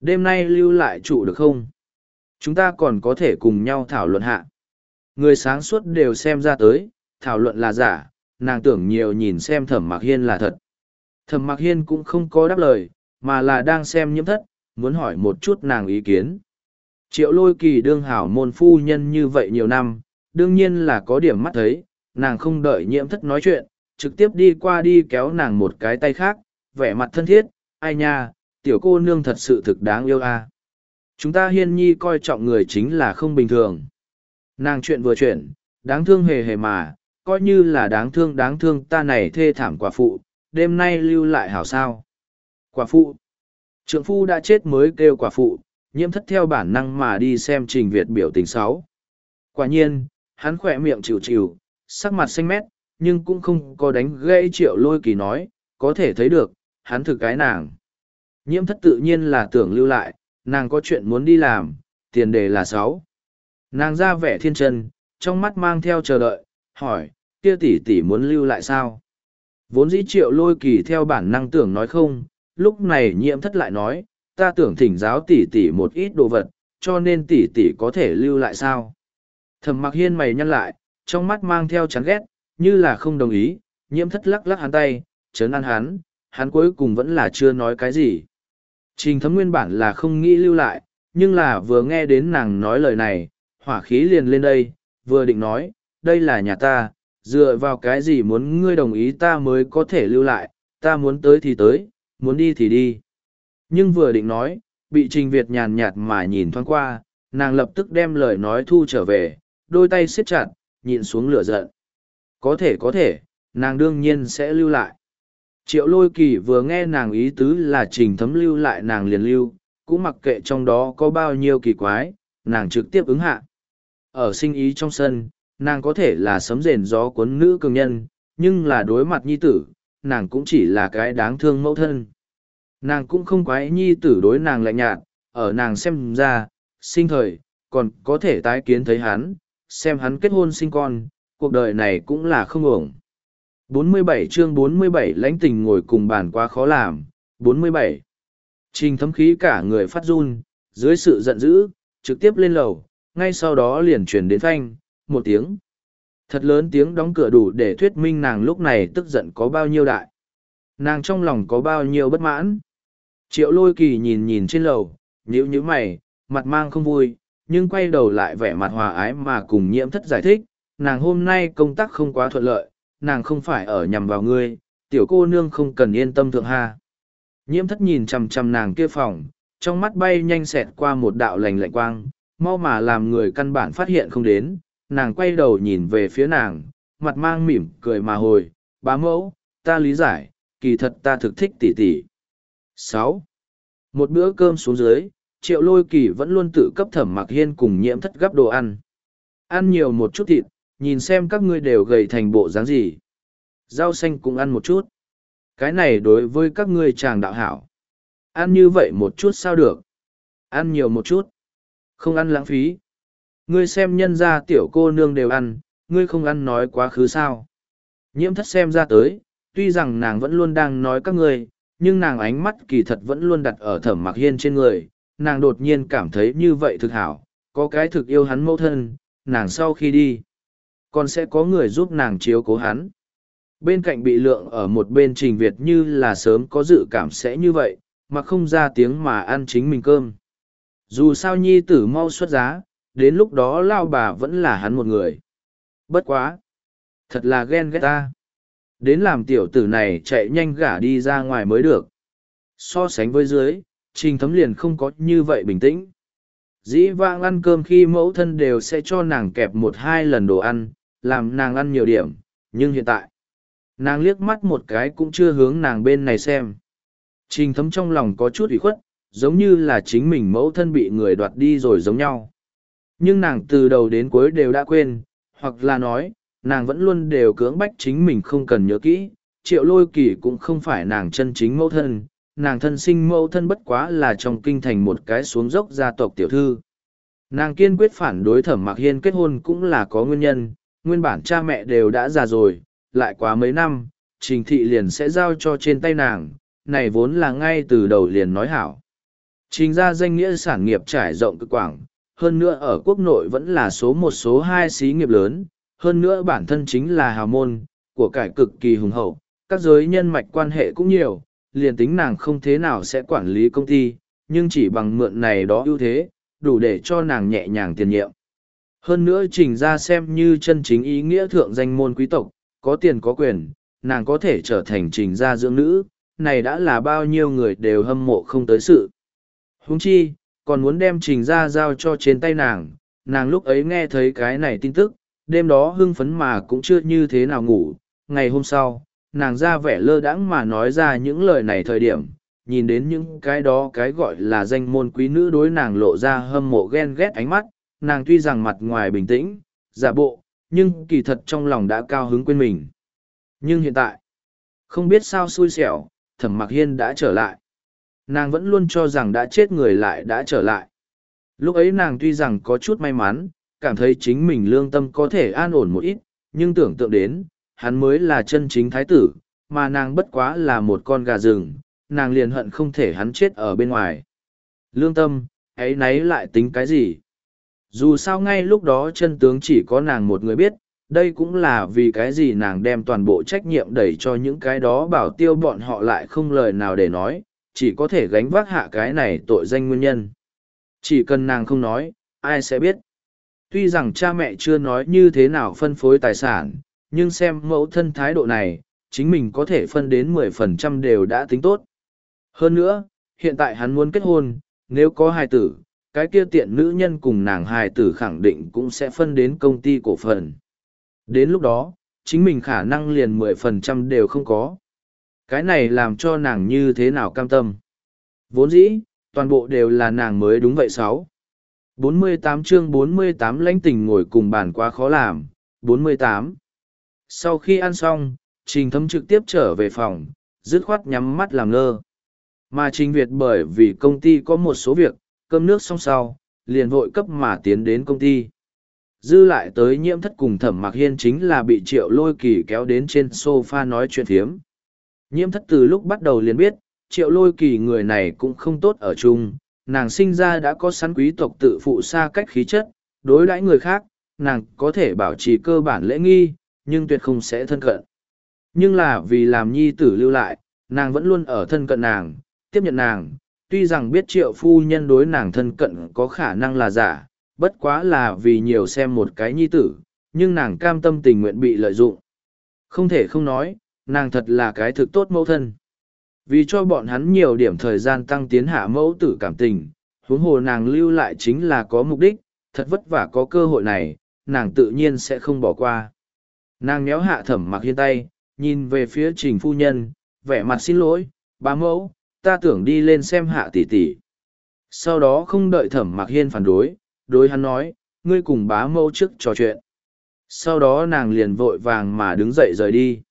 Đêm nay lưu lại trụ được không? Chúng ta còn có thể cùng nhau thảo luận hạ. Người sáng suốt đều xem ra tới, thảo luận là giả, nàng tưởng nhiều nhìn xem thẩm mặc hiên là thật. Thẩm mặc hiên cũng không có đáp lời, mà là đang xem nhiễm thất, muốn hỏi một chút nàng ý kiến. Triệu lôi kỳ đương hảo môn phu nhân như vậy nhiều năm, đương nhiên là có điểm mắt thấy, nàng không đợi nhiễm thất nói chuyện, trực tiếp đi qua đi kéo nàng một cái tay khác, vẻ mặt thân thiết, ai nha, tiểu cô nương thật sự thực đáng yêu a. Chúng ta hiên nhi coi trọng người chính là không bình thường. Nàng chuyện vừa chuyện, đáng thương hề hề mà, coi như là đáng thương đáng thương ta này thê thảm quả phụ, đêm nay lưu lại hảo sao. Quả phụ. Trượng phu đã chết mới kêu quả phụ, nhiễm thất theo bản năng mà đi xem trình Việt biểu tình sáu. Quả nhiên, hắn khỏe miệng chịu chịu, sắc mặt xanh mét, nhưng cũng không có đánh gãy triệu lôi kỳ nói, có thể thấy được, hắn thực cái nàng. Nhiễm thất tự nhiên là tưởng lưu lại, nàng có chuyện muốn đi làm, tiền đề là sáu. Nàng ra vẻ thiên chân, trong mắt mang theo chờ đợi, hỏi, kia tỷ tỷ muốn lưu lại sao? Vốn dĩ triệu lôi kỳ theo bản năng tưởng nói không, lúc này nhiễm thất lại nói, ta tưởng thỉnh giáo tỷ tỷ một ít đồ vật, cho nên tỷ tỷ có thể lưu lại sao? Thẩm mặc hiên mày nhăn lại, trong mắt mang theo chán ghét, như là không đồng ý, nhiễm thất lắc lắc hắn tay, chấn an hắn, hắn cuối cùng vẫn là chưa nói cái gì. Trình thấm nguyên bản là không nghĩ lưu lại, nhưng là vừa nghe đến nàng nói lời này, hỏa khí liền lên đây, vừa định nói, đây là nhà ta, dựa vào cái gì muốn ngươi đồng ý ta mới có thể lưu lại, ta muốn tới thì tới, muốn đi thì đi. Nhưng vừa định nói, bị Trình Việt nhàn nhạt mà nhìn thoáng qua, nàng lập tức đem lời nói thu trở về, đôi tay siết chặt, nhìn xuống lửa giận. Có thể có thể, nàng đương nhiên sẽ lưu lại. Triệu lôi kỳ vừa nghe nàng ý tứ là trình thấm lưu lại nàng liền lưu, cũng mặc kệ trong đó có bao nhiêu kỳ quái, nàng trực tiếp ứng hạ. Ở sinh ý trong sân, nàng có thể là sấm rền gió cuốn nữ cường nhân, nhưng là đối mặt nhi tử, nàng cũng chỉ là cái đáng thương mẫu thân. Nàng cũng không quái nhi tử đối nàng lạnh nhạt, ở nàng xem ra, sinh thời, còn có thể tái kiến thấy hắn, xem hắn kết hôn sinh con, cuộc đời này cũng là không ổng. 47 chương 47 lãnh tình ngồi cùng bàn quá khó làm. 47. Trình thấm khí cả người phát run, dưới sự giận dữ, trực tiếp lên lầu, ngay sau đó liền chuyển đến phanh, một tiếng. Thật lớn tiếng đóng cửa đủ để thuyết minh nàng lúc này tức giận có bao nhiêu đại. Nàng trong lòng có bao nhiêu bất mãn. Triệu lôi kỳ nhìn nhìn trên lầu, nhíu nhíu mày, mặt mang không vui, nhưng quay đầu lại vẻ mặt hòa ái mà cùng nhiễm thất giải thích, nàng hôm nay công tác không quá thuận lợi, nàng không phải ở nhằm vào ngươi, tiểu cô nương không cần yên tâm thượng ha. Nhiễm thất nhìn chằm chằm nàng kia phòng, trong mắt bay nhanh xẹt qua một đạo lành lạnh quang, mau mà làm người căn bản phát hiện không đến, nàng quay đầu nhìn về phía nàng, mặt mang mỉm cười mà hồi, bá mẫu, ta lý giải, kỳ thật ta thực thích tỷ tỷ sáu Một bữa cơm xuống dưới, triệu lôi kỳ vẫn luôn tự cấp thẩm mặc hiên cùng nhiễm thất gấp đồ ăn. Ăn nhiều một chút thịt, nhìn xem các ngươi đều gầy thành bộ dáng gì. Rau xanh cũng ăn một chút. Cái này đối với các ngươi chàng đạo hảo. Ăn như vậy một chút sao được. Ăn nhiều một chút. Không ăn lãng phí. Ngươi xem nhân ra tiểu cô nương đều ăn, ngươi không ăn nói quá khứ sao. Nhiễm thất xem ra tới, tuy rằng nàng vẫn luôn đang nói các ngươi, nhưng nàng ánh mắt kỳ thật vẫn luôn đặt ở thẩm mặc hiên trên người. Nàng đột nhiên cảm thấy như vậy thực hảo, có cái thực yêu hắn mẫu thân, nàng sau khi đi còn sẽ có người giúp nàng chiếu cố hắn. Bên cạnh bị lượng ở một bên trình Việt như là sớm có dự cảm sẽ như vậy, mà không ra tiếng mà ăn chính mình cơm. Dù sao nhi tử mau xuất giá, đến lúc đó lao bà vẫn là hắn một người. Bất quá! Thật là ghen ghét ta. Đến làm tiểu tử này chạy nhanh gả đi ra ngoài mới được. So sánh với dưới, trình thấm liền không có như vậy bình tĩnh. Dĩ vãng ăn cơm khi mẫu thân đều sẽ cho nàng kẹp một hai lần đồ ăn, làm nàng ăn nhiều điểm, nhưng hiện tại, nàng liếc mắt một cái cũng chưa hướng nàng bên này xem. Trình thấm trong lòng có chút ủy khuất, giống như là chính mình mẫu thân bị người đoạt đi rồi giống nhau. Nhưng nàng từ đầu đến cuối đều đã quên, hoặc là nói, nàng vẫn luôn đều cưỡng bách chính mình không cần nhớ kỹ, triệu lôi kỳ cũng không phải nàng chân chính mẫu thân, nàng thân sinh mẫu thân bất quá là trong kinh thành một cái xuống dốc gia tộc tiểu thư. Nàng kiên quyết phản đối thẩm mạc hiên kết hôn cũng là có nguyên nhân, nguyên bản cha mẹ đều đã già rồi, lại quá mấy năm, trình thị liền sẽ giao cho trên tay nàng, này vốn là ngay từ đầu liền nói hảo. Trình ra danh nghĩa sản nghiệp trải rộng cực quảng, hơn nữa ở quốc nội vẫn là số một số hai xí nghiệp lớn, hơn nữa bản thân chính là hào môn, của cải cực kỳ hùng hậu, các giới nhân mạch quan hệ cũng nhiều, liền tính nàng không thế nào sẽ quản lý công ty, nhưng chỉ bằng mượn này đó ưu thế, đủ để cho nàng nhẹ nhàng tiền nhiệm. Hơn nữa trình ra xem như chân chính ý nghĩa thượng danh môn quý tộc, có tiền có quyền, nàng có thể trở thành trình gia dưỡng nữ, này đã là bao nhiêu người đều hâm mộ không tới sự. Huống chi, còn muốn đem trình gia giao cho trên tay nàng, nàng lúc ấy nghe thấy cái này tin tức, đêm đó hưng phấn mà cũng chưa như thế nào ngủ, ngày hôm sau, nàng ra vẻ lơ đãng mà nói ra những lời này thời điểm, nhìn đến những cái đó cái gọi là danh môn quý nữ đối nàng lộ ra hâm mộ ghen ghét ánh mắt, nàng tuy rằng mặt ngoài bình tĩnh, giả bộ, nhưng kỳ thật trong lòng đã cao hứng quên mình. Nhưng hiện tại, không biết sao xui xẻo, thẩm mặc hiên đã trở lại. Nàng vẫn luôn cho rằng đã chết người lại đã trở lại. Lúc ấy nàng tuy rằng có chút may mắn, cảm thấy chính mình lương tâm có thể an ổn một ít, nhưng tưởng tượng đến, hắn mới là chân chính thái tử, mà nàng bất quá là một con gà rừng, nàng liền hận không thể hắn chết ở bên ngoài. Lương tâm, ấy nấy lại tính cái gì? Dù sao ngay lúc đó chân tướng chỉ có nàng một người biết, đây cũng là vì cái gì nàng đem toàn bộ trách nhiệm đẩy cho những cái đó bảo tiêu bọn họ lại không lời nào để nói, chỉ có thể gánh vác hạ cái này tội danh nguyên nhân. Chỉ cần nàng không nói, ai sẽ biết. Tuy rằng cha mẹ chưa nói như thế nào phân phối tài sản, nhưng xem mẫu thân thái độ này, chính mình có thể phân đến mười phần trăm đều đã tính tốt. Hơn nữa, hiện tại hắn muốn kết hôn, nếu có hài tử, cái kia tiện nữ nhân cùng nàng hài tử khẳng định cũng sẽ phân đến công ty cổ phần. Đến lúc đó, chính mình khả năng liền mười phần trăm đều không có. Cái này làm cho nàng như thế nào cam tâm. Vốn dĩ, toàn bộ đều là nàng mới đúng vậy sáu. 48 chương 48 lãnh tình ngồi cùng bàn quá khó làm. 48. Sau khi ăn xong, Trình Thấm trực tiếp trở về phòng, dứt khoát nhắm mắt làm ngơ. Mà Trình Việt bởi vì công ty có một số việc, cơm nước xong sau, liền vội cấp mà tiến đến công ty. Dư lại tới nhiễm thất cùng thẩm mặc hiên chính là bị triệu lôi kỳ kéo đến trên sofa nói chuyện thiếm. Nhiễm thất từ lúc bắt đầu liền biết, triệu lôi kỳ người này cũng không tốt ở chung, nàng sinh ra đã có sẵn quý tộc tự phụ xa cách khí chất, đối đãi người khác, nàng có thể bảo trì cơ bản lễ nghi, nhưng tuyệt không sẽ thân cận. Nhưng là vì làm nhi tử lưu lại, nàng vẫn luôn ở thân cận nàng, tiếp nhận nàng, tuy rằng biết triệu phu nhân đối nàng thân cận có khả năng là giả, bất quá là vì nhiều xem một cái nhi tử, nhưng nàng cam tâm tình nguyện bị lợi dụng. Không thể không nói, nàng thật là cái thực tốt mẫu thân. Vì cho bọn hắn nhiều điểm thời gian tăng tiến hạ mẫu tử cảm tình, huống hồ nàng lưu lại chính là có mục đích, thật vất vả có cơ hội này, nàng tự nhiên sẽ không bỏ qua. Nàng méo hạ thẩm mặc hiên tay, nhìn về phía trình phu nhân, vẻ mặt xin lỗi, bá mẫu, ta tưởng đi lên xem hạ tỷ tỷ. Sau đó không đợi thẩm mặc hiên phản đối, đối hắn nói, ngươi cùng bá mẫu trước trò chuyện. Sau đó nàng liền vội vàng mà đứng dậy rời đi.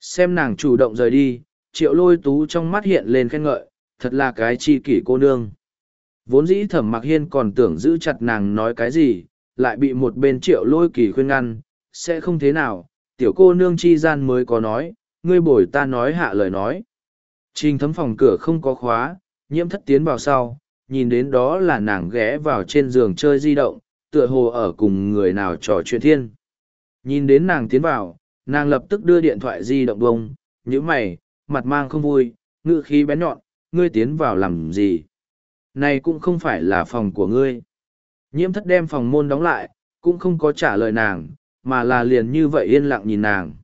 Xem nàng chủ động rời đi, triệu lôi tú trong mắt hiện lên khen ngợi, thật là cái chi kỷ cô nương. Vốn dĩ thẩm mặc hiên còn tưởng giữ chặt nàng nói cái gì, lại bị một bên triệu lôi kỳ khuyên ngăn, sẽ không thế nào, tiểu cô nương chi gian mới có nói, ngươi bồi ta nói hạ lời nói. Trình thấm phòng cửa không có khóa, nhiễm thất tiến vào sau, nhìn đến đó là nàng ghé vào trên giường chơi di động, tựa hồ ở cùng người nào trò chuyện thiên. Nhìn đến nàng tiến vào, nàng lập tức đưa điện thoại di động bông, như mày, mặt mang không vui, ngự khí bén nhọn, ngươi tiến vào làm gì? Này cũng không phải là phòng của ngươi. Nhiễm thất đem phòng môn đóng lại, cũng không có trả lời nàng, mà là liền như vậy yên lặng nhìn nàng.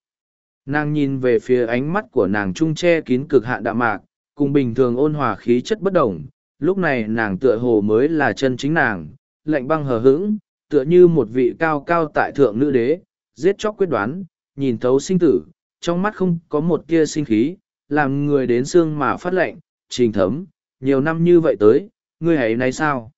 Nàng nhìn về phía ánh mắt của nàng trung che kín cực hạn đạm mạc, cùng bình thường ôn hòa khí chất bất đồng, lúc này nàng tựa hồ mới là chân chính nàng, lạnh băng hờ hững, tựa như một vị cao cao tại thượng nữ đế, giết chóc quyết đoán, nhìn thấu sinh tử, trong mắt không có một tia sinh khí, làm người đến xương mà phát lệnh, trình thấm, nhiều năm như vậy tới, ngươi hãy nay sao?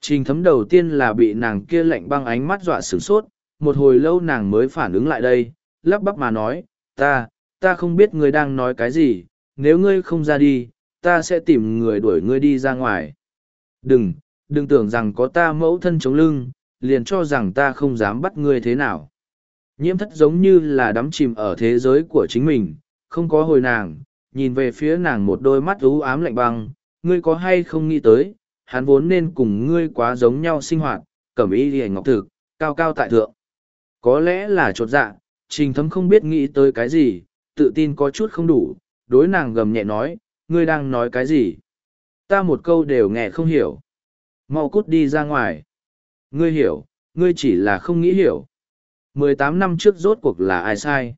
Trình thấm đầu tiên là bị nàng kia lạnh băng ánh mắt dọa sửng sốt, một hồi lâu nàng mới phản ứng lại đây, lắp bắp mà nói, ta, ta không biết ngươi đang nói cái gì, nếu ngươi không ra đi, ta sẽ tìm người đuổi ngươi đi ra ngoài. Đừng, đừng tưởng rằng có ta mẫu thân chống lưng, liền cho rằng ta không dám bắt ngươi thế nào. Nhiễm thất giống như là đắm chìm ở thế giới của chính mình, không có hồi nàng, nhìn về phía nàng một đôi mắt u ám lạnh băng, ngươi có hay không nghĩ tới, hắn vốn nên cùng ngươi quá giống nhau sinh hoạt, cẩm ý hề ngọc thực, cao cao tại thượng. Có lẽ là trột dạ, trình thấm không biết nghĩ tới cái gì, tự tin có chút không đủ, đối nàng gầm nhẹ nói, ngươi đang nói cái gì? Ta một câu đều nghe không hiểu. Mau cút đi ra ngoài. Ngươi hiểu, ngươi chỉ là không nghĩ hiểu. mười tám năm trước rốt cuộc là ai sai?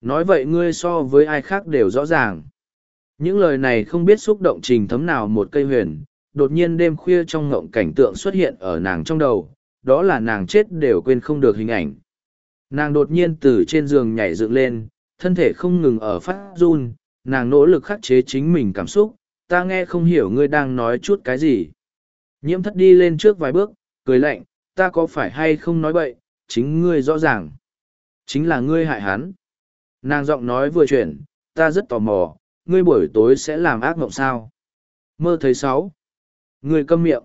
Nói vậy ngươi so với ai khác đều rõ ràng. Những lời này không biết xúc động trình thấm nào một cây huyền, đột nhiên đêm khuya trong ngộng cảnh tượng xuất hiện ở nàng trong đầu, đó là nàng chết đều quên không được hình ảnh. Nàng đột nhiên từ trên giường nhảy dựng lên, thân thể không ngừng ở phát run, nàng nỗ lực khắc chế chính mình cảm xúc, ta nghe không hiểu ngươi đang nói chút cái gì. Nhiễm thất đi lên trước vài bước, cười lạnh, ta có phải hay không nói bậy, chính ngươi rõ ràng. Chính là ngươi hại hắn. Nàng giọng nói vừa chuyển, ta rất tò mò, ngươi buổi tối sẽ làm ác mộng sao. Mơ thấy sáu. Ngươi câm miệng.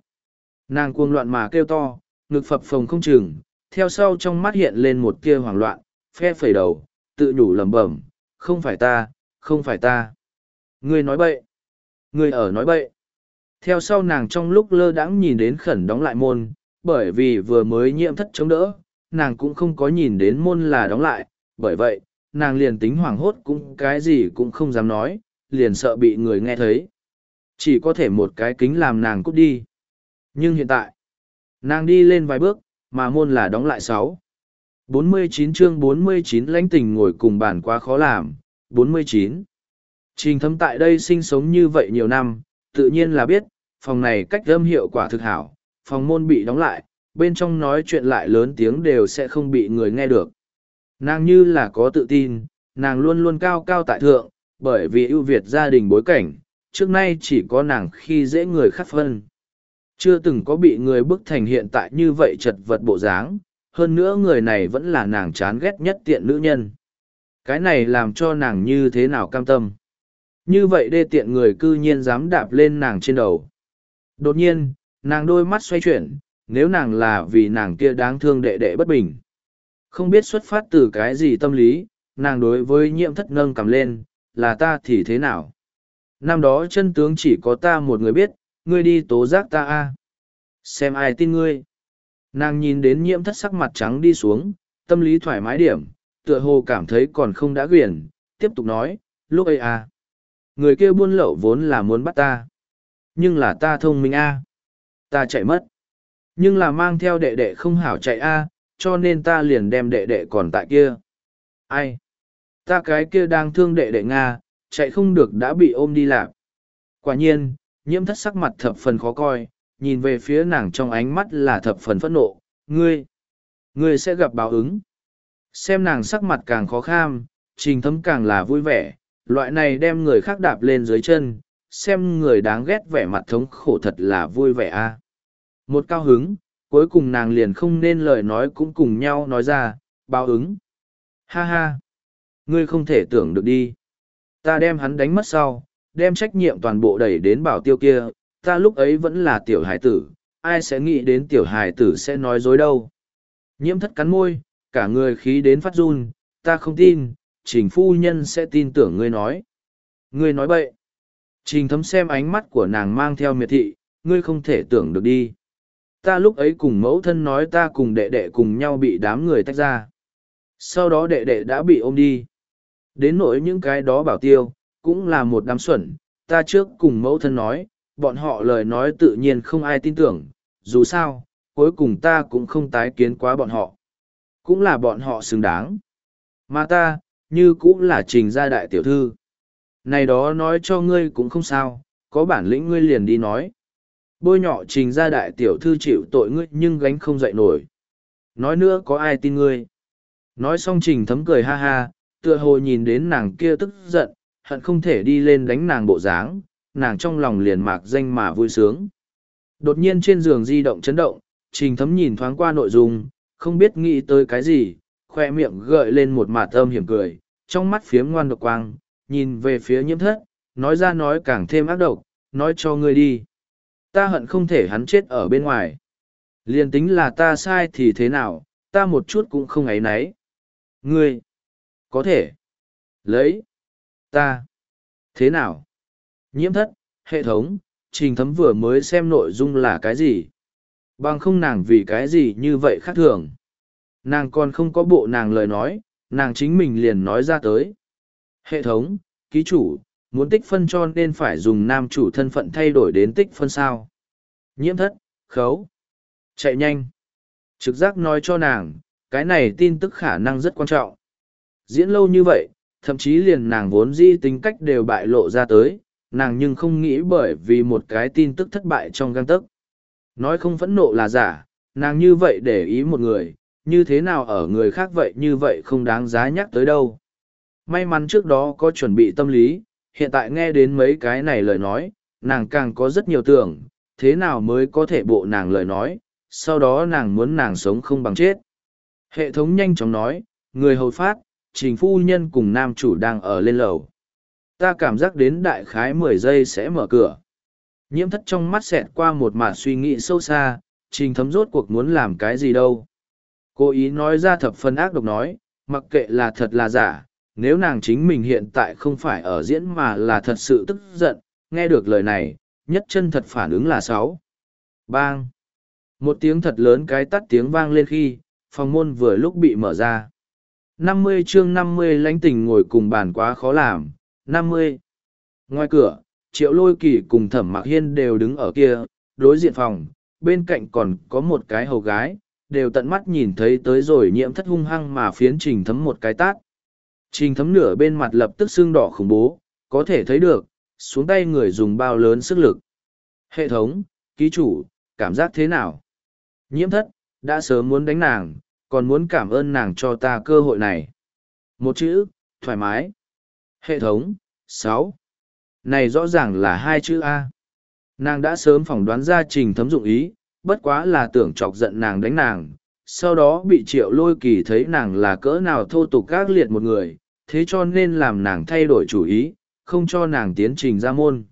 Nàng cuồng loạn mà kêu to, ngực phập phồng không chừng, theo sau trong mắt hiện lên một tia hoảng loạn, phe phẩy đầu, tự nhủ lẩm bẩm, không phải ta, không phải ta. Ngươi nói bậy. Ngươi ở nói bậy. Theo sau nàng trong lúc lơ đãng nhìn đến khẩn đóng lại môn, bởi vì vừa mới nhiễm thất chống đỡ, nàng cũng không có nhìn đến môn là đóng lại, bởi vậy, nàng liền tính hoảng hốt cũng cái gì cũng không dám nói, liền sợ bị người nghe thấy. Chỉ có thể một cái kính làm nàng cút đi. Nhưng hiện tại, nàng đi lên vài bước, mà môn là đóng lại sáu. 49 chương 49 lãnh tình ngồi cùng bàn quá khó làm, 49. Trình thấm tại đây sinh sống như vậy nhiều năm, tự nhiên là biết, phòng này cách âm hiệu quả thực hảo, phòng môn bị đóng lại, bên trong nói chuyện lại lớn tiếng đều sẽ không bị người nghe được. Nàng như là có tự tin, nàng luôn luôn cao cao tại thượng, bởi vì ưu việt gia đình bối cảnh, trước nay chỉ có nàng khi dễ người khác phân. Chưa từng có bị người bức thành hiện tại như vậy chật vật bộ dáng, hơn nữa người này vẫn là nàng chán ghét nhất tiện nữ nhân. Cái này làm cho nàng như thế nào cam tâm. Như vậy đê tiện người cư nhiên dám đạp lên nàng trên đầu. Đột nhiên, nàng đôi mắt xoay chuyển, nếu nàng là vì nàng kia đáng thương đệ đệ bất bình. Không biết xuất phát từ cái gì tâm lý, nàng đối với nhiễm thất nâng cầm lên, là ta thì thế nào? Năm đó chân tướng chỉ có ta một người biết, ngươi đi tố giác ta a Xem ai tin ngươi. Nàng nhìn đến nhiễm thất sắc mặt trắng đi xuống, tâm lý thoải mái điểm, tựa hồ cảm thấy còn không đã quyển, tiếp tục nói, lúc ấy à. Người kia buôn lậu vốn là muốn bắt ta. Nhưng là ta thông minh a Ta chạy mất. Nhưng là mang theo đệ đệ không hảo chạy a cho nên ta liền đem đệ đệ còn tại kia. Ai? Ta cái kia đang thương đệ đệ Nga, chạy không được đã bị ôm đi lạc. Quả nhiên, nhiễm thất sắc mặt thập phần khó coi, nhìn về phía nàng trong ánh mắt là thập phần phẫn nộ. Ngươi! Ngươi sẽ gặp báo ứng. Xem nàng sắc mặt càng khó kham, trình thấm càng là vui vẻ, loại này đem người khác đạp lên dưới chân, xem người đáng ghét vẻ mặt thống khổ thật là vui vẻ a. Một cao hứng, cuối cùng nàng liền không nên lời nói cũng cùng nhau nói ra, báo ứng. Ha ha! Ngươi không thể tưởng được đi. Ta đem hắn đánh mất sau, đem trách nhiệm toàn bộ đẩy đến bảo tiêu kia, ta lúc ấy vẫn là tiểu hải tử, ai sẽ nghĩ đến tiểu hải tử sẽ nói dối đâu. Nhiễm thất cắn môi, cả người khí đến phát run, ta không tin, trình phu nhân sẽ tin tưởng ngươi nói. Ngươi nói bậy. Trình thấm xem ánh mắt của nàng mang theo miệt thị, ngươi không thể tưởng được đi. Ta lúc ấy cùng mẫu thân nói ta cùng đệ đệ cùng nhau bị đám người tách ra. Sau đó đệ đệ đã bị ôm đi. Đến nỗi những cái đó bảo tiêu, cũng là một đám xuẩn, ta trước cùng mẫu thân nói, bọn họ lời nói tự nhiên không ai tin tưởng, dù sao, cuối cùng ta cũng không tái kiến quá bọn họ. Cũng là bọn họ xứng đáng. Mà ta, như cũng là trình gia đại tiểu thư. Này đó nói cho ngươi cũng không sao, có bản lĩnh ngươi liền đi nói. Bôi nhọ trình gia đại tiểu thư chịu tội ngươi nhưng gánh không dậy nổi. Nói nữa có ai tin ngươi. Nói xong trình thấm cười ha ha, tựa hồ nhìn đến nàng kia tức giận, hận không thể đi lên đánh nàng bộ dáng, nàng trong lòng liền mạc danh mà vui sướng. Đột nhiên trên giường di động chấn động, trình thấm nhìn thoáng qua nội dung, không biết nghĩ tới cái gì, khoe miệng gợi lên một mạt âm hiểm cười, trong mắt phiếm ngoan độc quang, nhìn về phía nhiễm thất, nói ra nói càng thêm ác độc, nói cho ngươi đi. Ta hận không thể hắn chết ở bên ngoài. Liên tính là ta sai thì thế nào, ta một chút cũng không ấy náy. Ngươi, có thể, lấy, ta, thế nào? Nhiễm thất, hệ thống, trình thấm vừa mới xem nội dung là cái gì? Bằng không nàng vì cái gì như vậy khác thường. Nàng còn không có bộ nàng lời nói, nàng chính mình liền nói ra tới. Hệ thống, ký chủ, muốn tích phân cho nên phải dùng nam chủ thân phận thay đổi đến tích phân sao. Nhiễm thất, khấu. Chạy nhanh. Trực giác nói cho nàng, cái này tin tức khả năng rất quan trọng. Diễn lâu như vậy, thậm chí liền nàng vốn di tính cách đều bại lộ ra tới, nàng nhưng không nghĩ bởi vì một cái tin tức thất bại trong găng tấc. Nói không phẫn nộ là giả, nàng như vậy để ý một người, như thế nào ở người khác vậy như vậy không đáng giá nhắc tới đâu. May mắn trước đó có chuẩn bị tâm lý, hiện tại nghe đến mấy cái này lời nói, nàng càng có rất nhiều tưởng, thế nào mới có thể bộ nàng lời nói, sau đó nàng muốn nàng sống không bằng chết. Hệ thống nhanh chóng nói, người hầu phát, trình phu nhân cùng nam chủ đang ở lên lầu. Ta cảm giác đến đại khái mười giây sẽ mở cửa. Nhiễm thất trong mắt xẹt qua một mạt suy nghĩ sâu xa, trình thấm rốt cuộc muốn làm cái gì đâu. Cô ý nói ra thập phân ác độc nói, mặc kệ là thật là giả, nếu nàng chính mình hiện tại không phải ở diễn mà là thật sự tức giận, nghe được lời này, nhất chân thật phản ứng là sáu. Bang! Một tiếng thật lớn cái tắt tiếng vang lên khi, phòng môn vừa lúc bị mở ra. năm mươi chương năm mươi lãnh tình ngồi cùng bàn quá khó làm, năm mươi. Ngoài cửa, triệu lôi kỳ cùng thẩm mạc hiên đều đứng ở kia, đối diện phòng, bên cạnh còn có một cái hầu gái, đều tận mắt nhìn thấy tới rồi nhiễm thất hung hăng mà phiến trình thấm một cái tát. Trình thấm nửa bên mặt lập tức xương đỏ khủng bố, có thể thấy được, xuống tay người dùng bao lớn sức lực. Hệ thống, ký chủ, cảm giác thế nào? Nhiễm thất, đã sớm muốn đánh nàng, còn muốn cảm ơn nàng cho ta cơ hội này. Một chữ, thoải mái. Hệ thống, sáu. Này rõ ràng là hai chữ A. Nàng đã sớm phỏng đoán ra trình thấm dụng ý, bất quá là tưởng chọc giận nàng đánh nàng, sau đó bị triệu lôi kỳ thấy nàng là cỡ nào thô tục gác liệt một người, thế cho nên làm nàng thay đổi chủ ý, không cho nàng tiến trình ra môn.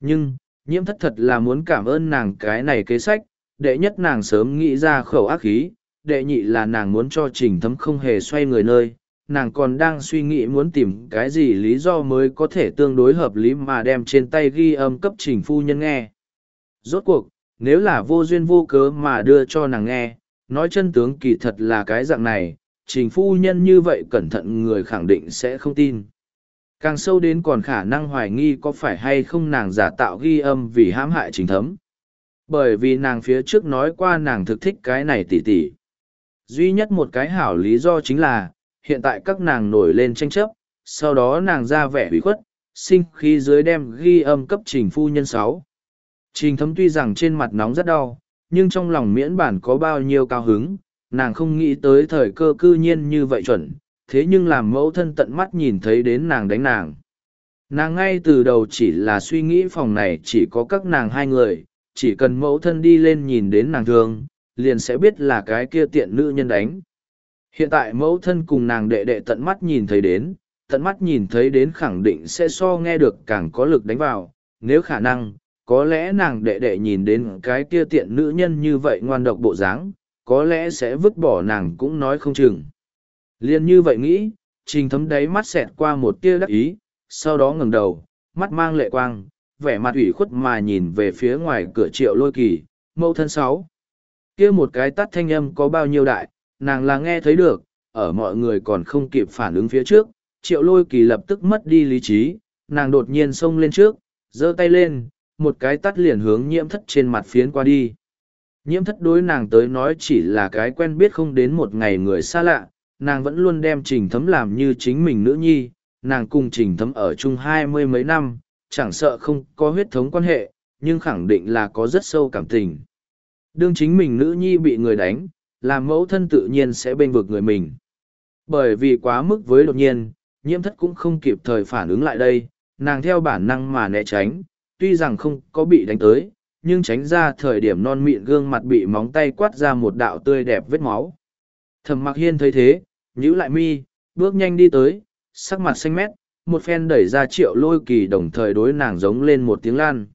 Nhưng, nhiễm thất thật là muốn cảm ơn nàng cái này kế sách, đệ nhất nàng sớm nghĩ ra khẩu ác khí, đệ nhị là nàng muốn cho trình thấm không hề xoay người nơi, nàng còn đang suy nghĩ muốn tìm cái gì lý do mới có thể tương đối hợp lý mà đem trên tay ghi âm cấp trình phu nhân nghe. Rốt cuộc, nếu là vô duyên vô cớ mà đưa cho nàng nghe, nói chân tướng kỳ thật là cái dạng này, trình phu nhân như vậy cẩn thận người khẳng định sẽ không tin. Càng sâu đến còn khả năng hoài nghi có phải hay không nàng giả tạo ghi âm vì hãm hại trình thấm. Bởi vì nàng phía trước nói qua nàng thực thích cái này tỉ tỉ. Duy nhất một cái hảo lý do chính là, hiện tại các nàng nổi lên tranh chấp, sau đó nàng ra vẻ hủy khuất, sinh khi dưới đem ghi âm cấp trình phu nhân sáu. Trình thấm tuy rằng trên mặt nóng rất đau, nhưng trong lòng miễn bản có bao nhiêu cao hứng, nàng không nghĩ tới thời cơ cư nhiên như vậy chuẩn, thế nhưng làm mẫu thân tận mắt nhìn thấy đến nàng đánh nàng. Nàng ngay từ đầu chỉ là suy nghĩ phòng này chỉ có các nàng hai người, chỉ cần mẫu thân đi lên nhìn đến nàng thương, liền sẽ biết là cái kia tiện nữ nhân đánh. Hiện tại mẫu thân cùng nàng đệ đệ tận mắt nhìn thấy đến, tận mắt nhìn thấy đến khẳng định sẽ so nghe được càng có lực đánh vào, nếu khả năng, có lẽ nàng đệ đệ nhìn đến cái kia tiện nữ nhân như vậy ngoan độc bộ dáng, có lẽ sẽ vứt bỏ nàng cũng nói không chừng. Liên như vậy nghĩ, trình thấm đáy mắt xẹt qua một tia đắc ý, sau đó ngừng đầu, mắt mang lệ quang, vẻ mặt ủy khuất mà nhìn về phía ngoài cửa triệu lôi kỳ, mẫu thân sáu. kia một cái tắt thanh âm có bao nhiêu đại, nàng là nghe thấy được, ở mọi người còn không kịp phản ứng phía trước, triệu lôi kỳ lập tức mất đi lý trí, nàng đột nhiên xông lên trước, giơ tay lên, một cái tắt liền hướng nhiễm thất trên mặt phiến qua đi. Nhiễm thất đối nàng tới nói chỉ là cái quen biết không đến một ngày người xa lạ, nàng vẫn luôn đem trình thấm làm như chính mình nữ nhi, nàng cùng trình thấm ở chung hai mươi mấy năm, chẳng sợ không có huyết thống quan hệ, nhưng khẳng định là có rất sâu cảm tình. Đương chính mình nữ nhi bị người đánh, làm mẫu thân tự nhiên sẽ bên vực người mình. Bởi vì quá mức với đột nhiên, nhiễm thất cũng không kịp thời phản ứng lại đây, nàng theo bản năng mà né tránh, tuy rằng không có bị đánh tới, nhưng tránh ra thời điểm non mịn gương mặt bị móng tay quát ra một đạo tươi đẹp vết máu. Thẩm mặc hiên thấy thế, nhíu lại mi, bước nhanh đi tới, sắc mặt xanh mét, một phen đẩy ra triệu lôi kỳ đồng thời đối nàng giống lên một tiếng lan.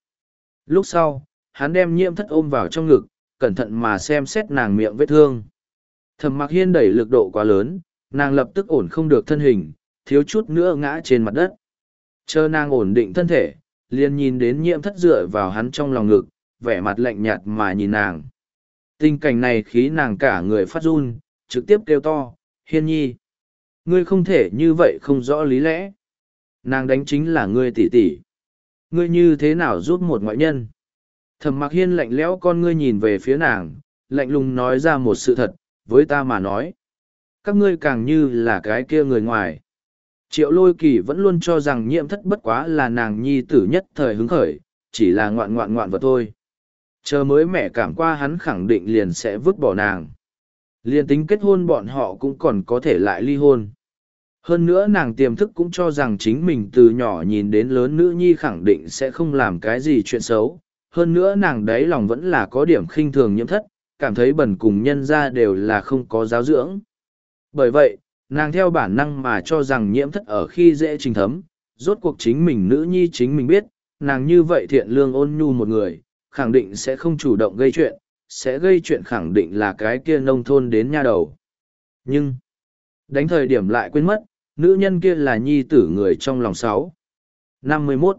Lúc sau, hắn đem nhiễm thất ôm vào trong ngực, cẩn thận mà xem xét nàng miệng vết thương. Thẩm mặc hiên đẩy lực độ quá lớn, nàng lập tức ổn không được thân hình, thiếu chút nữa ngã trên mặt đất. Chờ nàng ổn định thân thể, liền nhìn đến nhiễm thất dựa vào hắn trong lòng ngực, vẻ mặt lạnh nhạt mà nhìn nàng. Tình cảnh này khí nàng cả người phát run, trực tiếp kêu to, hiên nhi. Ngươi không thể như vậy không rõ lý lẽ. Nàng đánh chính là ngươi tỷ tỷ. Ngươi như thế nào giúp một ngoại nhân? Thẩm mặc hiên lạnh lẽo con ngươi nhìn về phía nàng, lạnh lùng nói ra một sự thật, với ta mà nói. Các ngươi càng như là cái kia người ngoài. Triệu lôi kỳ vẫn luôn cho rằng nhiễm thất bất quá là nàng nhi tử nhất thời hứng khởi, chỉ là ngoạn ngoạn ngoạn vật thôi. Chờ mới mẹ cảm qua hắn khẳng định liền sẽ vứt bỏ nàng. Liền tính kết hôn bọn họ cũng còn có thể lại ly hôn. Hơn nữa nàng tiềm thức cũng cho rằng chính mình từ nhỏ nhìn đến lớn nữ nhi khẳng định sẽ không làm cái gì chuyện xấu. Hơn nữa nàng đấy lòng vẫn là có điểm khinh thường nhiễm thất, cảm thấy bẩn cùng nhân ra đều là không có giáo dưỡng. Bởi vậy, nàng theo bản năng mà cho rằng nhiễm thất ở khi dễ trình thấm, rốt cuộc chính mình nữ nhi chính mình biết, nàng như vậy thiện lương ôn nhu một người, khẳng định sẽ không chủ động gây chuyện, sẽ gây chuyện khẳng định là cái kia nông thôn đến nha đầu. Nhưng, đánh thời điểm lại quên mất, nữ nhân kia là nhi tử người trong lòng sáu. năm mươi mốt